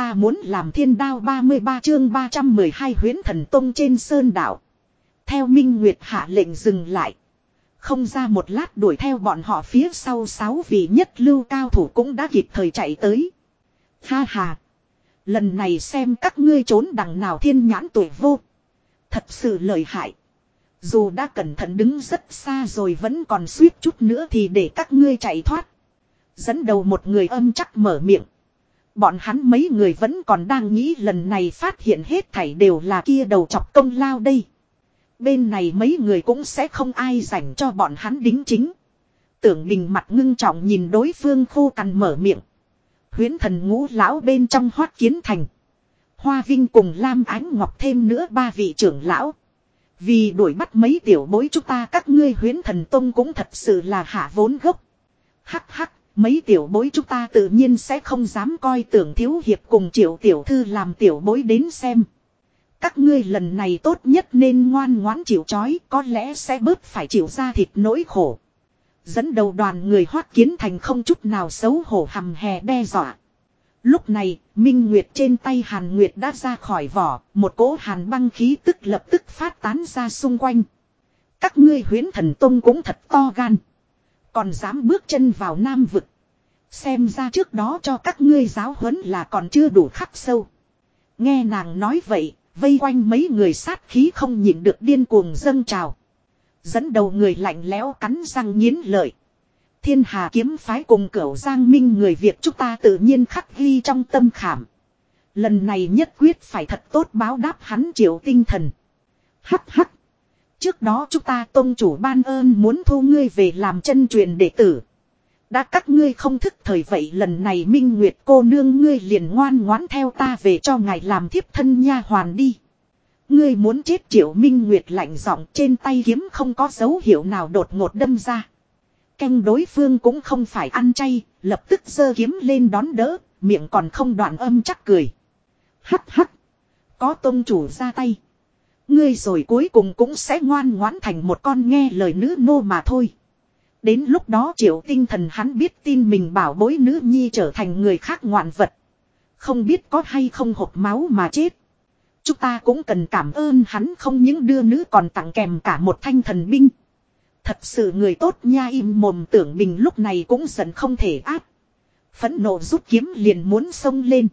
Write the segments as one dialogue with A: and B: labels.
A: ta muốn làm thiên đao 33 chương 312 huyến thần tông trên sơn đảo. Theo Minh Nguyệt hạ lệnh dừng lại. Không ra một lát đuổi theo bọn họ phía sau sáu vị nhất lưu cao thủ cũng đã kịp thời chạy tới. Ha ha. Lần này xem các ngươi trốn đằng nào thiên nhãn tuổi vô. Thật sự lợi hại. Dù đã cẩn thận đứng rất xa rồi vẫn còn suýt chút nữa thì để các ngươi chạy thoát. Dẫn đầu một người âm chắc mở miệng. Bọn hắn mấy người vẫn còn đang nghĩ lần này phát hiện hết thảy đều là kia đầu chọc công lao đây. Bên này mấy người cũng sẽ không ai dành cho bọn hắn đính chính. Tưởng bình mặt ngưng trọng nhìn đối phương khô cằn mở miệng. Huyến thần ngũ lão bên trong hoát kiến thành. Hoa Vinh cùng Lam Ánh Ngọc thêm nữa ba vị trưởng lão. Vì đuổi bắt mấy tiểu bối chúng ta các ngươi huyến thần tông cũng thật sự là hạ vốn gốc. Hắc hắc, mấy tiểu bối chúng ta tự nhiên sẽ không dám coi tưởng thiếu hiệp cùng triệu tiểu thư làm tiểu bối đến xem. Các ngươi lần này tốt nhất nên ngoan ngoãn chịu chói có lẽ sẽ bớt phải chịu ra thịt nỗi khổ. Dẫn đầu đoàn người hoát kiến thành không chút nào xấu hổ hầm hè đe dọa. Lúc này, Minh Nguyệt trên tay Hàn Nguyệt đã ra khỏi vỏ, một cỗ hàn băng khí tức lập tức phát tán ra xung quanh. Các ngươi huyến thần tông cũng thật to gan. Còn dám bước chân vào nam vực. Xem ra trước đó cho các ngươi giáo huấn là còn chưa đủ khắc sâu. Nghe nàng nói vậy, vây quanh mấy người sát khí không nhịn được điên cuồng dâng trào. Dẫn đầu người lạnh lẽo cắn răng nghiến lợi. Thiên hà kiếm phái cùng cửu giang minh người Việt chúng ta tự nhiên khắc ghi trong tâm khảm. Lần này nhất quyết phải thật tốt báo đáp hắn triệu tinh thần. Hắc hắc. Trước đó chúng ta tôn chủ ban ơn muốn thu ngươi về làm chân truyền đệ tử. Đã các ngươi không thức thời vậy lần này minh nguyệt cô nương ngươi liền ngoan ngoãn theo ta về cho ngài làm thiếp thân nha hoàn đi. Ngươi muốn chết triệu minh nguyệt lạnh giọng trên tay kiếm không có dấu hiệu nào đột ngột đâm ra. Canh đối phương cũng không phải ăn chay, lập tức giơ kiếm lên đón đỡ, miệng còn không đoạn âm chắc cười. Hắc hắc. Có tôn chủ ra tay. Ngươi rồi cuối cùng cũng sẽ ngoan ngoãn thành một con nghe lời nữ nô mà thôi. Đến lúc đó triệu tinh thần hắn biết tin mình bảo bối nữ nhi trở thành người khác ngoạn vật. Không biết có hay không hộp máu mà chết. Chúng ta cũng cần cảm ơn hắn không những đưa nữ còn tặng kèm cả một thanh thần binh. Thật sự người tốt nha im mồm tưởng mình lúc này cũng giận không thể áp. Phẫn nộ rút kiếm liền muốn xông lên.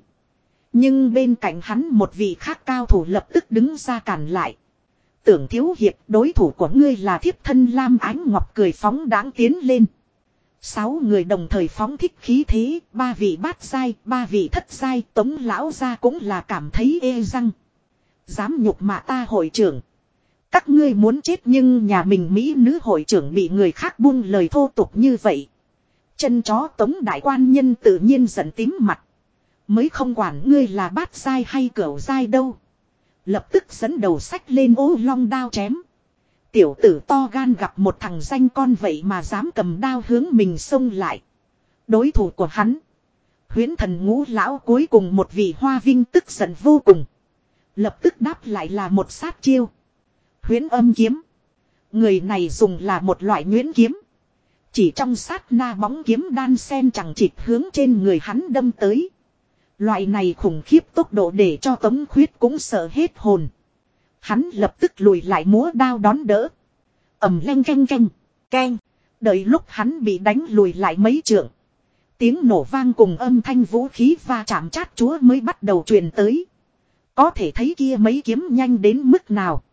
A: Nhưng bên cạnh hắn một vị khác cao thủ lập tức đứng ra cản lại. Tưởng thiếu hiệp đối thủ của ngươi là thiếp thân Lam Ánh Ngọc cười phóng đáng tiến lên. Sáu người đồng thời phóng thích khí thế, ba vị bát sai, ba vị thất sai, tống lão ra cũng là cảm thấy ê răng. Dám nhục mạ ta hội trưởng. Các ngươi muốn chết nhưng nhà mình Mỹ nữ hội trưởng bị người khác buông lời thô tục như vậy. Chân chó tống đại quan nhân tự nhiên giận tím mặt. Mới không quản ngươi là bát sai hay cửu sai đâu. Lập tức dẫn đầu sách lên ô long đao chém. Tiểu tử to gan gặp một thằng danh con vậy mà dám cầm đao hướng mình xông lại. Đối thủ của hắn. Huyến thần ngũ lão cuối cùng một vị hoa vinh tức giận vô cùng. Lập tức đáp lại là một sát chiêu. Huyến âm kiếm. Người này dùng là một loại nguyễn kiếm. Chỉ trong sát na bóng kiếm đan sen chẳng chịt hướng trên người hắn đâm tới. Loại này khủng khiếp tốc độ để cho tống khuyết cũng sợ hết hồn. Hắn lập tức lùi lại múa đao đón đỡ. ầm leng canh canh, canh. Đợi lúc hắn bị đánh lùi lại mấy trượng. Tiếng nổ vang cùng âm thanh vũ khí va chạm chát chúa mới bắt đầu truyền tới. Có thể thấy kia mấy kiếm nhanh đến mức nào.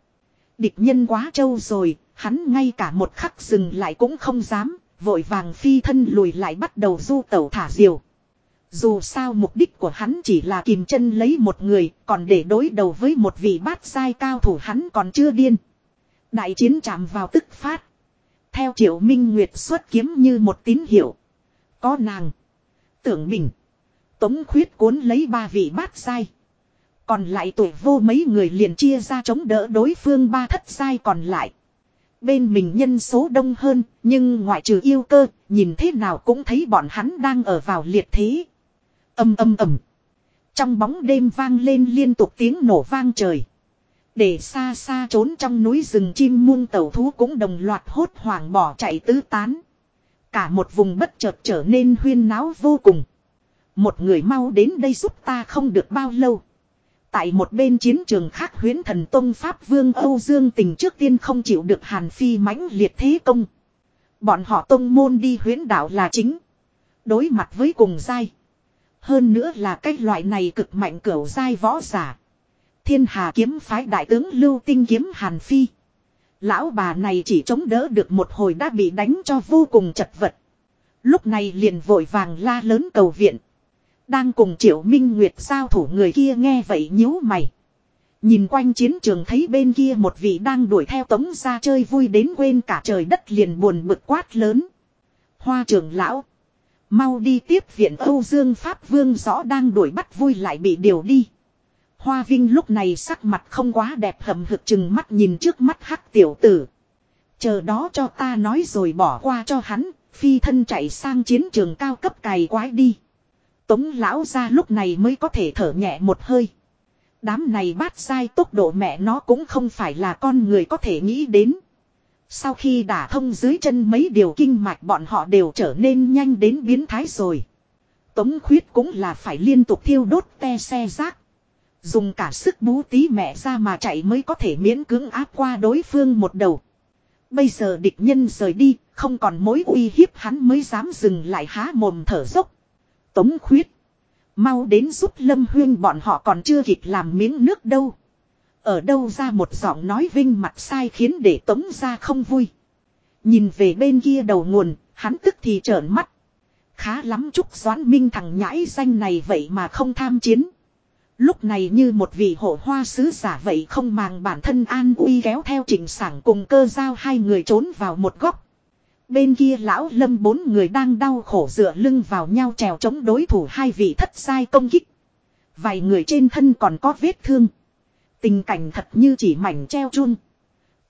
A: Địch nhân quá trâu rồi, hắn ngay cả một khắc dừng lại cũng không dám, vội vàng phi thân lùi lại bắt đầu du tẩu thả diều. Dù sao mục đích của hắn chỉ là kìm chân lấy một người, còn để đối đầu với một vị bát sai cao thủ hắn còn chưa điên. Đại chiến chạm vào tức phát. Theo triệu minh nguyệt xuất kiếm như một tín hiệu. Có nàng. Tưởng mình. Tống khuyết cuốn lấy ba vị bát sai. Còn lại tuổi vô mấy người liền chia ra chống đỡ đối phương ba thất sai còn lại. Bên mình nhân số đông hơn, nhưng ngoại trừ yêu cơ, nhìn thế nào cũng thấy bọn hắn đang ở vào liệt thế. Âm âm ầm. Trong bóng đêm vang lên liên tục tiếng nổ vang trời. Để xa xa trốn trong núi rừng chim muôn tẩu thú cũng đồng loạt hốt hoảng bỏ chạy tứ tán. Cả một vùng bất chợt trở nên huyên náo vô cùng. Một người mau đến đây giúp ta không được bao lâu. Tại một bên chiến trường khác huyến thần Tông Pháp Vương Âu Dương tình trước tiên không chịu được Hàn Phi mãnh liệt thế công. Bọn họ tông môn đi huyến đạo là chính. Đối mặt với cùng dai. Hơn nữa là cái loại này cực mạnh cửu dai võ giả. Thiên Hà kiếm phái đại tướng Lưu Tinh kiếm Hàn Phi. Lão bà này chỉ chống đỡ được một hồi đã bị đánh cho vô cùng chật vật. Lúc này liền vội vàng la lớn cầu viện. Đang cùng Triệu Minh Nguyệt giao thủ người kia nghe vậy nhíu mày. Nhìn quanh chiến trường thấy bên kia một vị đang đuổi theo tống ra chơi vui đến quên cả trời đất liền buồn bực quát lớn. Hoa trưởng lão. Mau đi tiếp viện Âu Dương Pháp Vương rõ đang đuổi bắt vui lại bị điều đi. Hoa Vinh lúc này sắc mặt không quá đẹp hầm hực chừng mắt nhìn trước mắt hắc tiểu tử. Chờ đó cho ta nói rồi bỏ qua cho hắn, phi thân chạy sang chiến trường cao cấp cày quái đi. Tống lão ra lúc này mới có thể thở nhẹ một hơi. Đám này bát sai tốc độ mẹ nó cũng không phải là con người có thể nghĩ đến. Sau khi đả thông dưới chân mấy điều kinh mạch bọn họ đều trở nên nhanh đến biến thái rồi. Tống khuyết cũng là phải liên tục thiêu đốt te xe rác. Dùng cả sức bú tí mẹ ra mà chạy mới có thể miễn cưỡng áp qua đối phương một đầu. Bây giờ địch nhân rời đi, không còn mối uy hiếp hắn mới dám dừng lại há mồm thở dốc. Tống khuyết. Mau đến giúp Lâm Huyên bọn họ còn chưa kịp làm miếng nước đâu. Ở đâu ra một giọng nói vinh mặt sai khiến để tống ra không vui. Nhìn về bên kia đầu nguồn, hắn tức thì trợn mắt. Khá lắm chúc Doãn Minh thằng nhãi danh này vậy mà không tham chiến. Lúc này như một vị hộ hoa sứ giả vậy không màng bản thân an uy kéo theo trình sảng cùng cơ giao hai người trốn vào một góc. Bên kia lão lâm bốn người đang đau khổ dựa lưng vào nhau trèo chống đối thủ hai vị thất sai công kích. Vài người trên thân còn có vết thương. Tình cảnh thật như chỉ mảnh treo chun.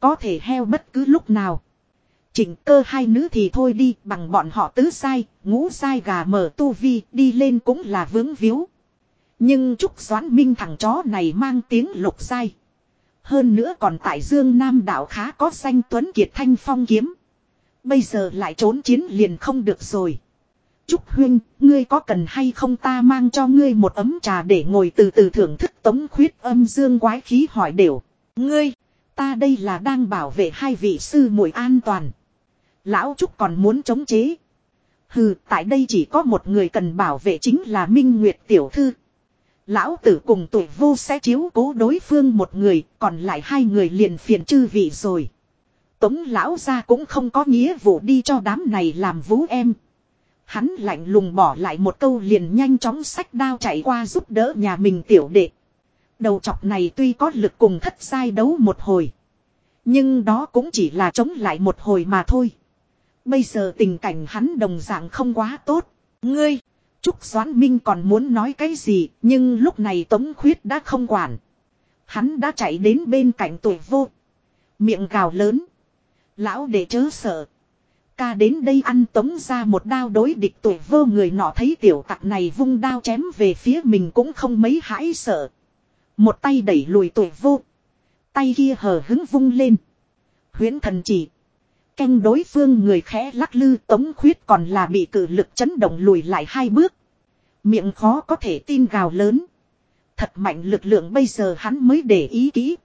A: Có thể heo bất cứ lúc nào. Chỉnh cơ hai nữ thì thôi đi bằng bọn họ tứ sai, ngũ sai gà mở tu vi đi lên cũng là vướng víu. Nhưng Trúc Doãn Minh thằng chó này mang tiếng lục sai. Hơn nữa còn tại Dương Nam đảo khá có danh Tuấn Kiệt Thanh Phong kiếm. Bây giờ lại trốn chiến liền không được rồi. Trúc Huyên, ngươi có cần hay không ta mang cho ngươi một ấm trà để ngồi từ từ thưởng thức tống khuyết âm dương quái khí hỏi đều. Ngươi, ta đây là đang bảo vệ hai vị sư muội an toàn. Lão Trúc còn muốn chống chế. Hừ, tại đây chỉ có một người cần bảo vệ chính là Minh Nguyệt Tiểu Thư. Lão tử cùng tuổi vô sẽ chiếu cố đối phương một người, còn lại hai người liền phiền chư vị rồi. Tống lão ra cũng không có nghĩa vụ đi cho đám này làm vũ em. Hắn lạnh lùng bỏ lại một câu liền nhanh chóng sách đao chạy qua giúp đỡ nhà mình tiểu đệ. Đầu chọc này tuy có lực cùng thất sai đấu một hồi. Nhưng đó cũng chỉ là chống lại một hồi mà thôi. Bây giờ tình cảnh hắn đồng dạng không quá tốt. Ngươi, Trúc Doãn Minh còn muốn nói cái gì, nhưng lúc này Tống Khuyết đã không quản. Hắn đã chạy đến bên cạnh tuổi vô. Miệng gào lớn. Lão để chớ sợ. Ca đến đây ăn tống ra một đao đối địch tuổi vô người nọ thấy tiểu tặc này vung đao chém về phía mình cũng không mấy hãi sợ. Một tay đẩy lùi tuổi vô. Tay kia hờ hứng vung lên. Huyễn thần chỉ. Canh đối phương người khẽ lắc lư tống khuyết còn là bị cử lực chấn động lùi lại hai bước. Miệng khó có thể tin gào lớn. Thật mạnh lực lượng bây giờ hắn mới để ý kỹ.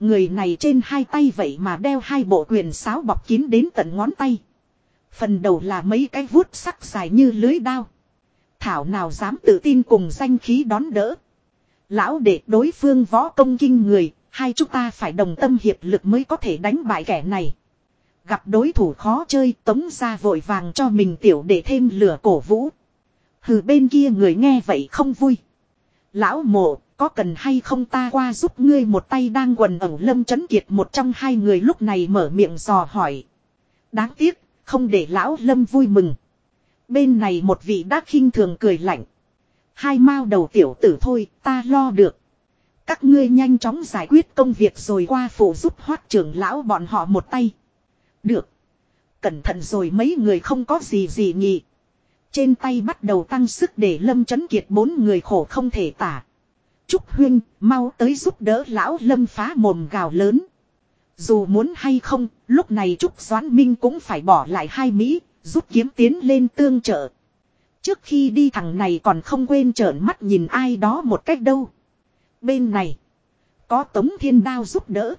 A: Người này trên hai tay vậy mà đeo hai bộ quyền sáo bọc kín đến tận ngón tay. Phần đầu là mấy cái vuốt sắc dài như lưới đao. Thảo nào dám tự tin cùng danh khí đón đỡ. Lão để đối phương võ công kinh người, hai chúng ta phải đồng tâm hiệp lực mới có thể đánh bại kẻ này. Gặp đối thủ khó chơi tống ra vội vàng cho mình tiểu để thêm lửa cổ vũ. Hừ bên kia người nghe vậy không vui. Lão mộ, có cần hay không ta qua giúp ngươi một tay đang quần ẩu lâm chấn kiệt một trong hai người lúc này mở miệng dò hỏi. Đáng tiếc, không để lão lâm vui mừng. Bên này một vị đã khinh thường cười lạnh. Hai mao đầu tiểu tử thôi, ta lo được. Các ngươi nhanh chóng giải quyết công việc rồi qua phụ giúp hoát trưởng lão bọn họ một tay. Được. Cẩn thận rồi mấy người không có gì gì nhỉ. Trên tay bắt đầu tăng sức để lâm chấn kiệt bốn người khổ không thể tả. Trúc Huyên, mau tới giúp đỡ lão lâm phá mồm gào lớn. Dù muốn hay không, lúc này Trúc Doãn Minh cũng phải bỏ lại hai Mỹ, rút kiếm tiến lên tương trợ. Trước khi đi thằng này còn không quên trợn mắt nhìn ai đó một cách đâu. Bên này. Có tống thiên đao giúp đỡ.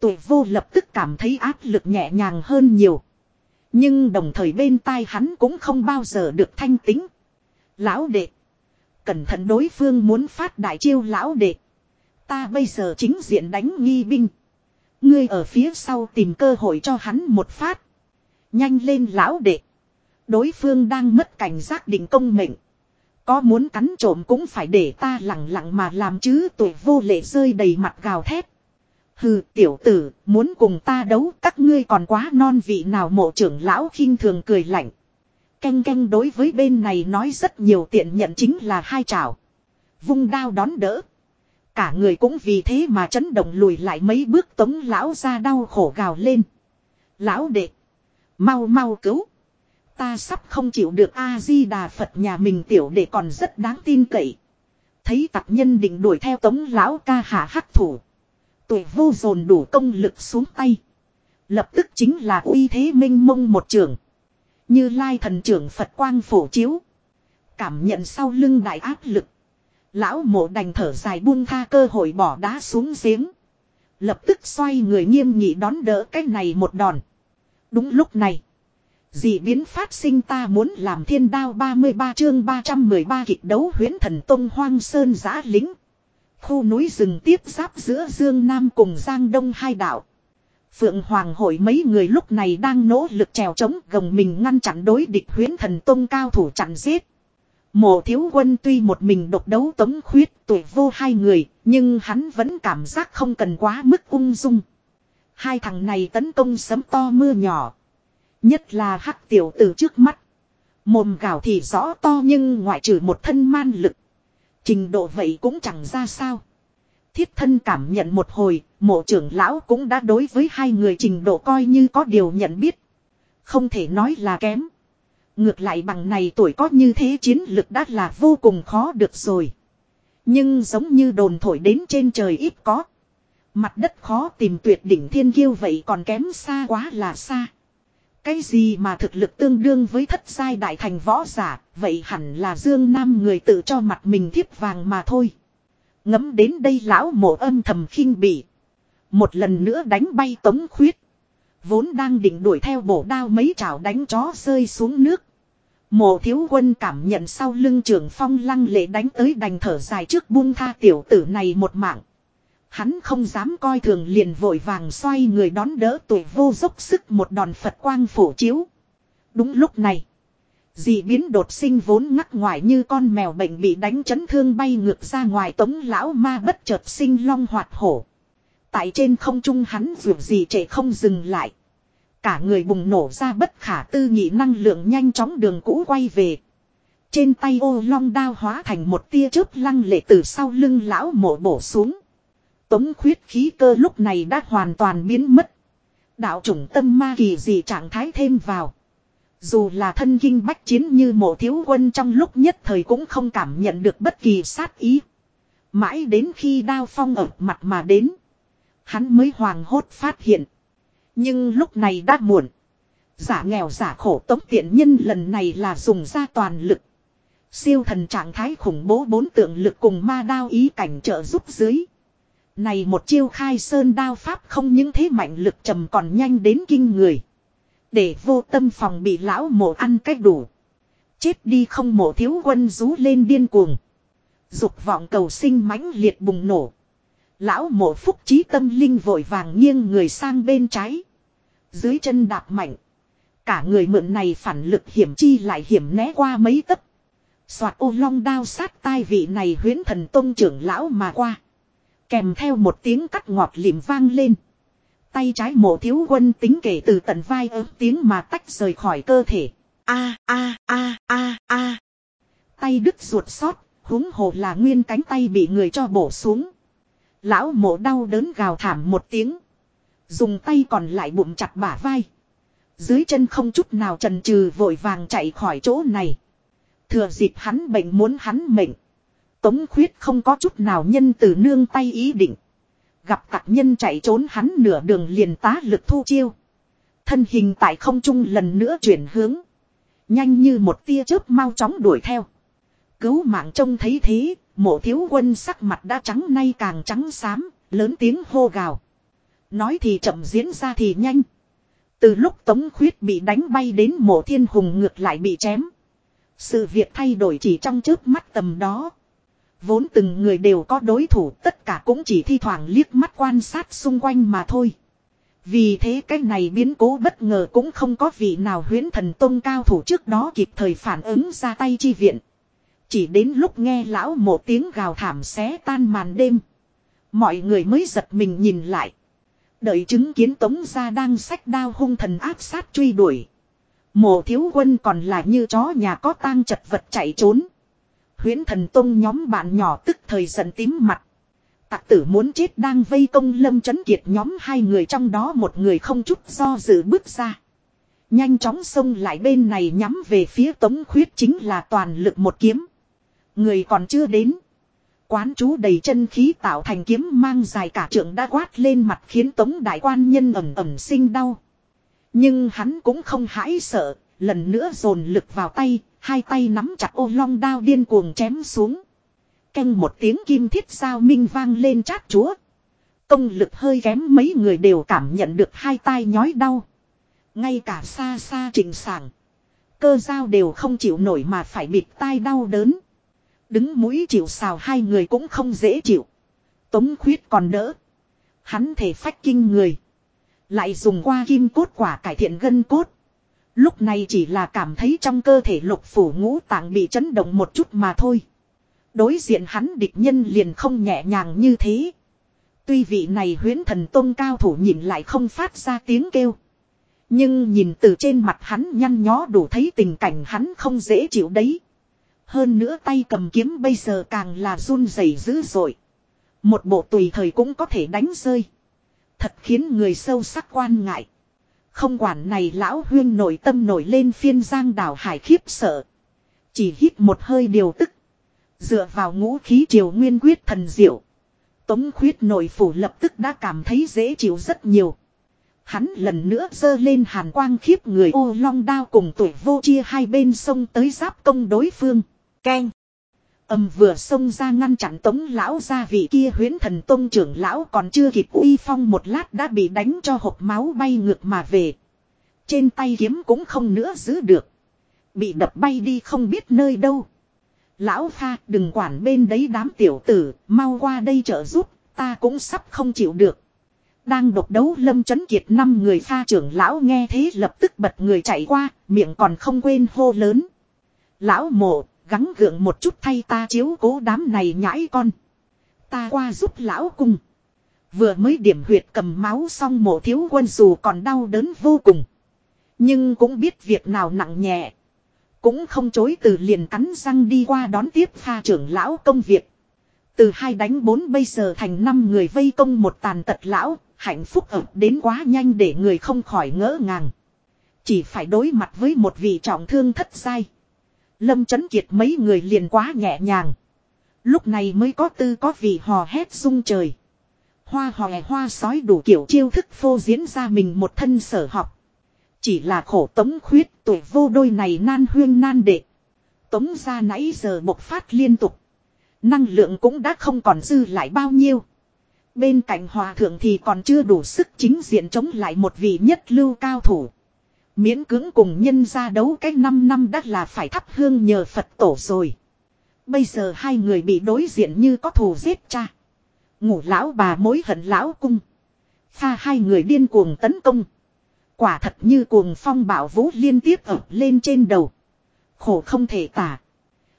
A: Tuổi vô lập tức cảm thấy áp lực nhẹ nhàng hơn nhiều. Nhưng đồng thời bên tai hắn cũng không bao giờ được thanh tính. Lão đệ. Cẩn thận đối phương muốn phát đại chiêu lão đệ. Ta bây giờ chính diện đánh nghi binh. Ngươi ở phía sau tìm cơ hội cho hắn một phát. Nhanh lên lão đệ. Đối phương đang mất cảnh giác định công mệnh. Có muốn cắn trộm cũng phải để ta lặng lặng mà làm chứ tuổi vô lệ rơi đầy mặt gào thét. Hừ tiểu tử, muốn cùng ta đấu các ngươi còn quá non vị nào mộ trưởng lão khinh thường cười lạnh. Canh canh đối với bên này nói rất nhiều tiện nhận chính là hai chảo. Vung đao đón đỡ. Cả người cũng vì thế mà chấn động lùi lại mấy bước tống lão ra đau khổ gào lên. Lão đệ. Mau mau cứu. Ta sắp không chịu được A-di-đà Phật nhà mình tiểu đệ còn rất đáng tin cậy. Thấy tặc nhân định đuổi theo tống lão ca hạ hắc thủ. Tuổi vô dồn đủ công lực xuống tay. Lập tức chính là uy thế minh mông một trường. Như lai thần trưởng Phật quang phổ chiếu. Cảm nhận sau lưng đại áp lực. Lão mộ đành thở dài buông tha cơ hội bỏ đá xuống giếng. Lập tức xoay người nghiêm nghị đón đỡ cái này một đòn. Đúng lúc này. Dị biến phát sinh ta muốn làm thiên đao 33 chương 313 kịch đấu huyến thần Tông Hoang Sơn giã lính. Khu núi rừng tiếp giáp giữa Dương Nam cùng Giang Đông hai đảo. Phượng Hoàng hội mấy người lúc này đang nỗ lực trèo chống gồng mình ngăn chặn đối địch huyến thần Tông cao thủ chặn giết. Mộ thiếu quân tuy một mình độc đấu tống khuyết tuổi vô hai người, nhưng hắn vẫn cảm giác không cần quá mức ung dung. Hai thằng này tấn công sấm to mưa nhỏ. Nhất là hắc tiểu từ trước mắt. Mồm gạo thì rõ to nhưng ngoại trừ một thân man lực. Trình độ vậy cũng chẳng ra sao. Thiết thân cảm nhận một hồi, mộ trưởng lão cũng đã đối với hai người trình độ coi như có điều nhận biết. Không thể nói là kém. Ngược lại bằng này tuổi có như thế chiến lực đã là vô cùng khó được rồi. Nhưng giống như đồn thổi đến trên trời ít có. Mặt đất khó tìm tuyệt đỉnh thiên kiêu vậy còn kém xa quá là xa. Cái gì mà thực lực tương đương với thất giai đại thành võ giả, vậy hẳn là Dương Nam người tự cho mặt mình thiếp vàng mà thôi. Ngấm đến đây lão mộ âm thầm khinh bỉ. Một lần nữa đánh bay tống khuyết. Vốn đang định đuổi theo bổ đao mấy chảo đánh chó rơi xuống nước. Mộ thiếu quân cảm nhận sau lưng trường phong lăng lệ đánh tới đành thở dài trước buông tha tiểu tử này một mạng. Hắn không dám coi thường liền vội vàng xoay người đón đỡ tuổi vô dốc sức một đòn Phật quang phổ chiếu. Đúng lúc này. Dị biến đột sinh vốn ngắc ngoài như con mèo bệnh bị đánh chấn thương bay ngược ra ngoài tống lão ma bất chợt sinh long hoạt hổ. Tại trên không trung hắn vượt gì trễ không dừng lại. Cả người bùng nổ ra bất khả tư nghị năng lượng nhanh chóng đường cũ quay về. Trên tay ô long đao hóa thành một tia chớp lăng lệ từ sau lưng lão mổ bổ xuống. Tống khuyết khí cơ lúc này đã hoàn toàn biến mất. Đạo chủng tâm ma kỳ gì trạng thái thêm vào. Dù là thân kinh bách chiến như mộ thiếu quân trong lúc nhất thời cũng không cảm nhận được bất kỳ sát ý. Mãi đến khi đao phong ở mặt mà đến. Hắn mới hoàng hốt phát hiện. Nhưng lúc này đã muộn. Giả nghèo giả khổ tống tiện nhân lần này là dùng ra toàn lực. Siêu thần trạng thái khủng bố bốn tượng lực cùng ma đao ý cảnh trợ giúp dưới. Này một chiêu khai sơn đao pháp không những thế mạnh lực trầm còn nhanh đến kinh người. Để vô tâm phòng bị lão mộ ăn cách đủ. Chết đi không mộ thiếu quân rú lên điên cuồng. Dục vọng cầu sinh mãnh liệt bùng nổ. Lão mộ phúc trí tâm linh vội vàng nghiêng người sang bên trái. Dưới chân đạp mạnh. Cả người mượn này phản lực hiểm chi lại hiểm né qua mấy tấc. Xoạt ô long đao sát tai vị này huyến thần tôn trưởng lão mà qua. Kèm theo một tiếng cắt ngọt lìm vang lên. Tay trái mộ thiếu quân tính kể từ tận vai ớt tiếng mà tách rời khỏi cơ thể. A a a a a. Tay đứt ruột sót, húng hồ là nguyên cánh tay bị người cho bổ xuống. Lão mộ đau đớn gào thảm một tiếng. Dùng tay còn lại bụng chặt bả vai. Dưới chân không chút nào trần trừ vội vàng chạy khỏi chỗ này. Thừa dịp hắn bệnh muốn hắn mệnh. Tống khuyết không có chút nào nhân từ nương tay ý định. Gặp tạc nhân chạy trốn hắn nửa đường liền tá lực thu chiêu. Thân hình tại không trung lần nữa chuyển hướng. Nhanh như một tia chớp mau chóng đuổi theo. Cứu mạng trông thấy thế, mộ thiếu quân sắc mặt đã trắng nay càng trắng xám, lớn tiếng hô gào. Nói thì chậm diễn ra thì nhanh. Từ lúc Tống Khuyết bị đánh bay đến mộ thiên hùng ngược lại bị chém. Sự việc thay đổi chỉ trong chớp mắt tầm đó. Vốn từng người đều có đối thủ tất cả cũng chỉ thi thoảng liếc mắt quan sát xung quanh mà thôi. Vì thế cái này biến cố bất ngờ cũng không có vị nào huyến thần tôn cao thủ trước đó kịp thời phản ứng ra tay chi viện. Chỉ đến lúc nghe lão một tiếng gào thảm xé tan màn đêm. Mọi người mới giật mình nhìn lại. Đợi chứng kiến tống gia đang sách đao hung thần áp sát truy đuổi. Mộ thiếu quân còn là như chó nhà có tang chật vật chạy trốn. Huyễn thần tông nhóm bạn nhỏ tức thời giận tím mặt. Tạc tử muốn chết đang vây công lâm chấn kiệt nhóm hai người trong đó một người không chút do dự bước ra. Nhanh chóng xông lại bên này nhắm về phía tống khuyết chính là toàn lực một kiếm. Người còn chưa đến. Quán chú đầy chân khí tạo thành kiếm mang dài cả trượng đã quát lên mặt khiến tống đại quan nhân ẩm ẩm sinh đau. Nhưng hắn cũng không hãi sợ, lần nữa dồn lực vào tay, hai tay nắm chặt ô long đao điên cuồng chém xuống. Canh một tiếng kim thiết sao minh vang lên chát chúa. Công lực hơi kém mấy người đều cảm nhận được hai tay nhói đau. Ngay cả xa xa trình sảng. Cơ dao đều không chịu nổi mà phải bịt tai đau đớn. Đứng mũi chịu xào hai người cũng không dễ chịu. Tống khuyết còn đỡ. Hắn thể phách kinh người. Lại dùng qua kim cốt quả cải thiện gân cốt. Lúc này chỉ là cảm thấy trong cơ thể lục phủ ngũ tạng bị chấn động một chút mà thôi. Đối diện hắn địch nhân liền không nhẹ nhàng như thế. Tuy vị này huyến thần tôn cao thủ nhìn lại không phát ra tiếng kêu. Nhưng nhìn từ trên mặt hắn nhăn nhó đủ thấy tình cảnh hắn không dễ chịu đấy. Hơn nữa tay cầm kiếm bây giờ càng là run rẩy dữ dội. Một bộ tùy thời cũng có thể đánh rơi. Thật khiến người sâu sắc quan ngại. Không quản này lão huyên nổi tâm nổi lên phiên giang đảo hải khiếp sợ. Chỉ hít một hơi điều tức. Dựa vào ngũ khí triều nguyên quyết thần diệu. Tống khuyết nội phủ lập tức đã cảm thấy dễ chịu rất nhiều. Hắn lần nữa dơ lên hàn quang khiếp người ô long đao cùng tuổi vô chia hai bên sông tới giáp công đối phương. Keng. Âm vừa xông ra ngăn chặn tống lão gia vị kia huyến thần tông trưởng lão còn chưa kịp uy phong một lát đã bị đánh cho hộp máu bay ngược mà về. Trên tay kiếm cũng không nữa giữ được. Bị đập bay đi không biết nơi đâu. Lão pha đừng quản bên đấy đám tiểu tử, mau qua đây trợ giúp, ta cũng sắp không chịu được. Đang độc đấu lâm chấn kiệt năm người pha trưởng lão nghe thế lập tức bật người chạy qua, miệng còn không quên hô lớn. Lão mộ, gắng gượng một chút thay ta chiếu cố đám này nhãi con. Ta qua giúp lão cung. Vừa mới điểm huyệt cầm máu xong mộ thiếu quân dù còn đau đớn vô cùng. Nhưng cũng biết việc nào nặng nhẹ. Cũng không chối từ liền cắn răng đi qua đón tiếp pha trưởng lão công việc. Từ hai đánh bốn bây giờ thành năm người vây công một tàn tật lão, hạnh phúc ập đến quá nhanh để người không khỏi ngỡ ngàng. Chỉ phải đối mặt với một vị trọng thương thất sai. Lâm chấn kiệt mấy người liền quá nhẹ nhàng. Lúc này mới có tư có vị hò hét sung trời. Hoa hòe hoa sói đủ kiểu chiêu thức phô diễn ra mình một thân sở học. Chỉ là khổ tống khuyết tuổi vô đôi này nan huyên nan đệ. Tống ra nãy giờ bộc phát liên tục. Năng lượng cũng đã không còn dư lại bao nhiêu. Bên cạnh hòa thượng thì còn chưa đủ sức chính diện chống lại một vị nhất lưu cao thủ. Miễn cưỡng cùng nhân ra đấu cách 5 năm đã là phải thắp hương nhờ Phật tổ rồi. Bây giờ hai người bị đối diện như có thù giết cha. Ngủ lão bà mối hận lão cung. Pha hai người điên cuồng tấn công. Quả thật như cuồng phong bảo vũ liên tiếp ập lên trên đầu. Khổ không thể tả.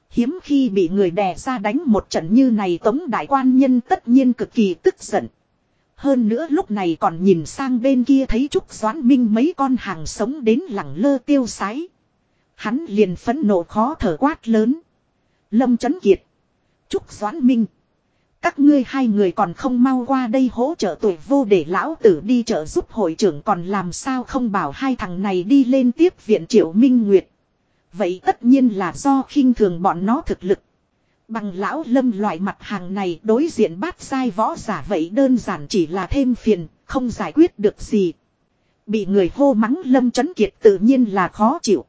A: Hiếm khi bị người đè ra đánh một trận như này tống đại quan nhân tất nhiên cực kỳ tức giận. Hơn nữa lúc này còn nhìn sang bên kia thấy Trúc Doãn Minh mấy con hàng sống đến lẳng lơ tiêu sái. Hắn liền phẫn nộ khó thở quát lớn. Lâm Trấn Kiệt. Trúc Doãn Minh. Các ngươi hai người còn không mau qua đây hỗ trợ tuổi vô để lão tử đi trợ giúp hội trưởng còn làm sao không bảo hai thằng này đi lên tiếp viện triệu minh nguyệt. Vậy tất nhiên là do khinh thường bọn nó thực lực. Bằng lão lâm loại mặt hàng này đối diện bát sai võ giả vậy đơn giản chỉ là thêm phiền, không giải quyết được gì. Bị người hô mắng lâm chấn kiệt tự nhiên là khó chịu.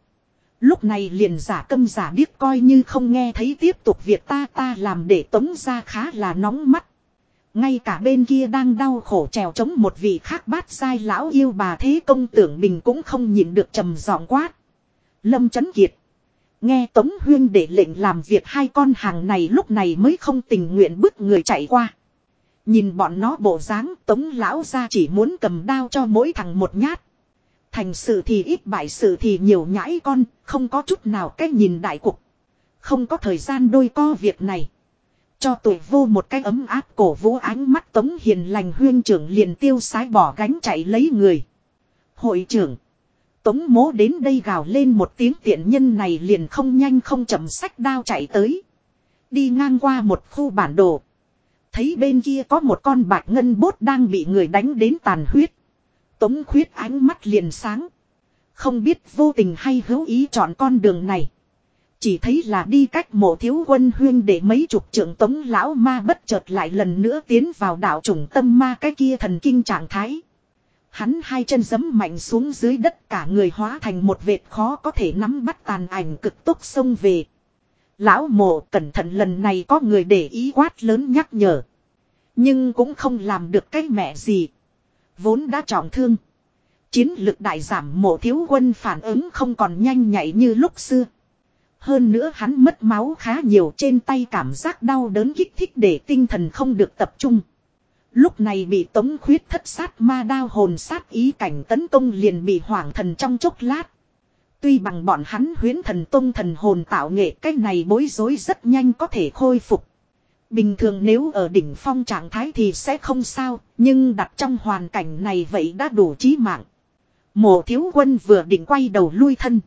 A: Lúc này liền giả câm giả điếc coi như không nghe thấy tiếp tục việc ta ta làm để tống ra khá là nóng mắt. Ngay cả bên kia đang đau khổ trèo chống một vị khác bát sai lão yêu bà thế công tưởng mình cũng không nhìn được trầm giọng quát. Lâm chấn kiệt. Nghe Tống Huyên để lệnh làm việc hai con hàng này lúc này mới không tình nguyện bước người chạy qua. Nhìn bọn nó bộ dáng Tống lão ra chỉ muốn cầm đao cho mỗi thằng một nhát. Thành sự thì ít bại sự thì nhiều nhãi con, không có chút nào cách nhìn đại cục. Không có thời gian đôi co việc này. Cho tuổi vô một cái ấm áp cổ vũ ánh mắt tống hiền lành huyên trưởng liền tiêu sái bỏ gánh chạy lấy người. Hội trưởng. Tống mố đến đây gào lên một tiếng tiện nhân này liền không nhanh không chậm sách đao chạy tới. Đi ngang qua một khu bản đồ. Thấy bên kia có một con bạc ngân bốt đang bị người đánh đến tàn huyết. Tống khuyết ánh mắt liền sáng. Không biết vô tình hay hữu ý chọn con đường này. Chỉ thấy là đi cách mộ thiếu quân huyên để mấy chục trưởng tống lão ma bất chợt lại lần nữa tiến vào đảo trùng tâm ma cái kia thần kinh trạng thái. Hắn hai chân giấm mạnh xuống dưới đất cả người hóa thành một vệt khó có thể nắm bắt tàn ảnh cực tốc xông về. Lão mộ cẩn thận lần này có người để ý quát lớn nhắc nhở. Nhưng cũng không làm được cái mẹ gì. Vốn đã trọng thương. Chiến lực đại giảm mộ thiếu quân phản ứng không còn nhanh nhạy như lúc xưa. Hơn nữa hắn mất máu khá nhiều trên tay cảm giác đau đớn kích thích để tinh thần không được tập trung. Lúc này bị tống khuyết thất sát ma đao hồn sát ý cảnh tấn công liền bị hoảng thần trong chốc lát. Tuy bằng bọn hắn huyến thần tông thần hồn tạo nghệ cách này bối rối rất nhanh có thể khôi phục. Bình thường nếu ở đỉnh phong trạng thái thì sẽ không sao, nhưng đặt trong hoàn cảnh này vậy đã đủ chí mạng. Mộ thiếu quân vừa định quay đầu lui thân.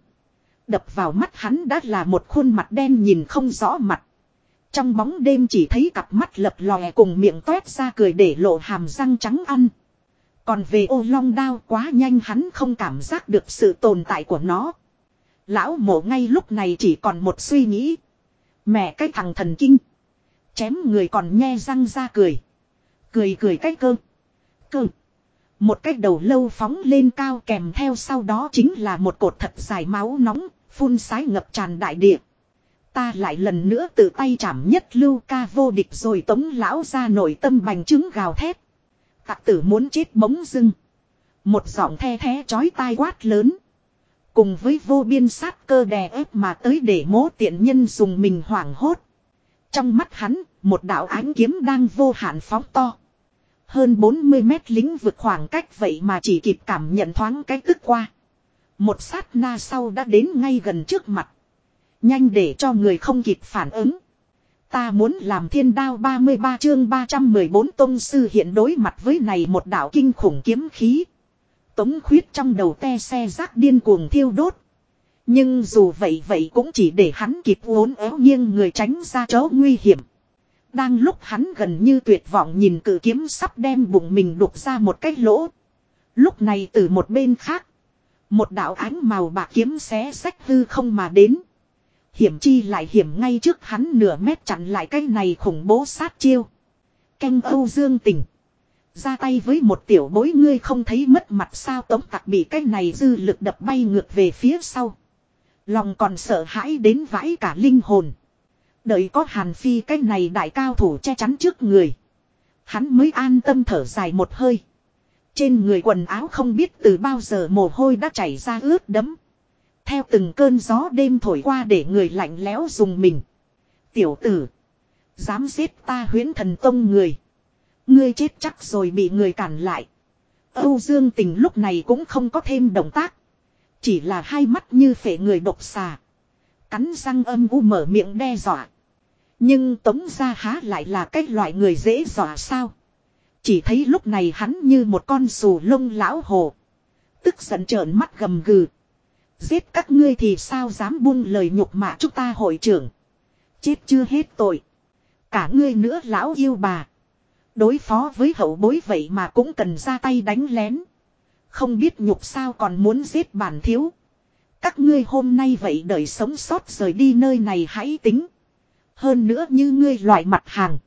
A: Đập vào mắt hắn đã là một khuôn mặt đen nhìn không rõ mặt. Trong bóng đêm chỉ thấy cặp mắt lập lòe cùng miệng toét ra cười để lộ hàm răng trắng ăn. Còn về ô long đao quá nhanh hắn không cảm giác được sự tồn tại của nó. Lão mộ ngay lúc này chỉ còn một suy nghĩ. Mẹ cái thằng thần kinh. Chém người còn nhe răng ra cười. Cười cười cái cơ. Cơ. Một cái đầu lâu phóng lên cao kèm theo sau đó chính là một cột thật dài máu nóng, phun sái ngập tràn đại địa. Ta lại lần nữa tự tay chạm nhất lưu ca vô địch rồi tống lão ra nội tâm bành trứng gào thét. Tạc tử muốn chết bỗng dưng. Một giọng the thé chói tai quát lớn. Cùng với vô biên sát cơ đè ép mà tới để mố tiện nhân dùng mình hoảng hốt. Trong mắt hắn, một đạo ánh kiếm đang vô hạn phóng to. Hơn 40 mét lính vượt khoảng cách vậy mà chỉ kịp cảm nhận thoáng cái tức qua. Một sát na sau đã đến ngay gần trước mặt. Nhanh để cho người không kịp phản ứng. Ta muốn làm thiên đao 33 chương 314 tông sư hiện đối mặt với này một đạo kinh khủng kiếm khí. Tống khuyết trong đầu te xe rác điên cuồng thiêu đốt. Nhưng dù vậy vậy cũng chỉ để hắn kịp uốn éo nghiêng người tránh ra chỗ nguy hiểm. Đang lúc hắn gần như tuyệt vọng nhìn cự kiếm sắp đem bụng mình đục ra một cái lỗ. Lúc này từ một bên khác. Một đạo ánh màu bạc kiếm xé sách hư không mà đến. Hiểm chi lại hiểm ngay trước hắn nửa mét chặn lại cái này khủng bố sát chiêu. Canh Âu Dương tình. Ra tay với một tiểu bối ngươi không thấy mất mặt sao tống tặc bị cái này dư lực đập bay ngược về phía sau. Lòng còn sợ hãi đến vãi cả linh hồn. Đợi có hàn phi cái này đại cao thủ che chắn trước người. Hắn mới an tâm thở dài một hơi. Trên người quần áo không biết từ bao giờ mồ hôi đã chảy ra ướt đẫm. Theo từng cơn gió đêm thổi qua để người lạnh lẽo dùng mình. Tiểu tử. Dám giết ta huyến thần tông người. Ngươi chết chắc rồi bị người cản lại. Âu Dương tình lúc này cũng không có thêm động tác. Chỉ là hai mắt như phể người độc xà. Cắn răng âm u mở miệng đe dọa. Nhưng tống gia há lại là cái loại người dễ dọa sao. Chỉ thấy lúc này hắn như một con sù lông lão hồ. Tức giận trợn mắt gầm gừ. Giết các ngươi thì sao dám buông lời nhục mạ chúng ta hội trưởng. Chết chưa hết tội. Cả ngươi nữa lão yêu bà. Đối phó với hậu bối vậy mà cũng cần ra tay đánh lén. Không biết nhục sao còn muốn giết bản thiếu. Các ngươi hôm nay vậy đợi sống sót rời đi nơi này hãy tính. Hơn nữa như ngươi loại mặt hàng.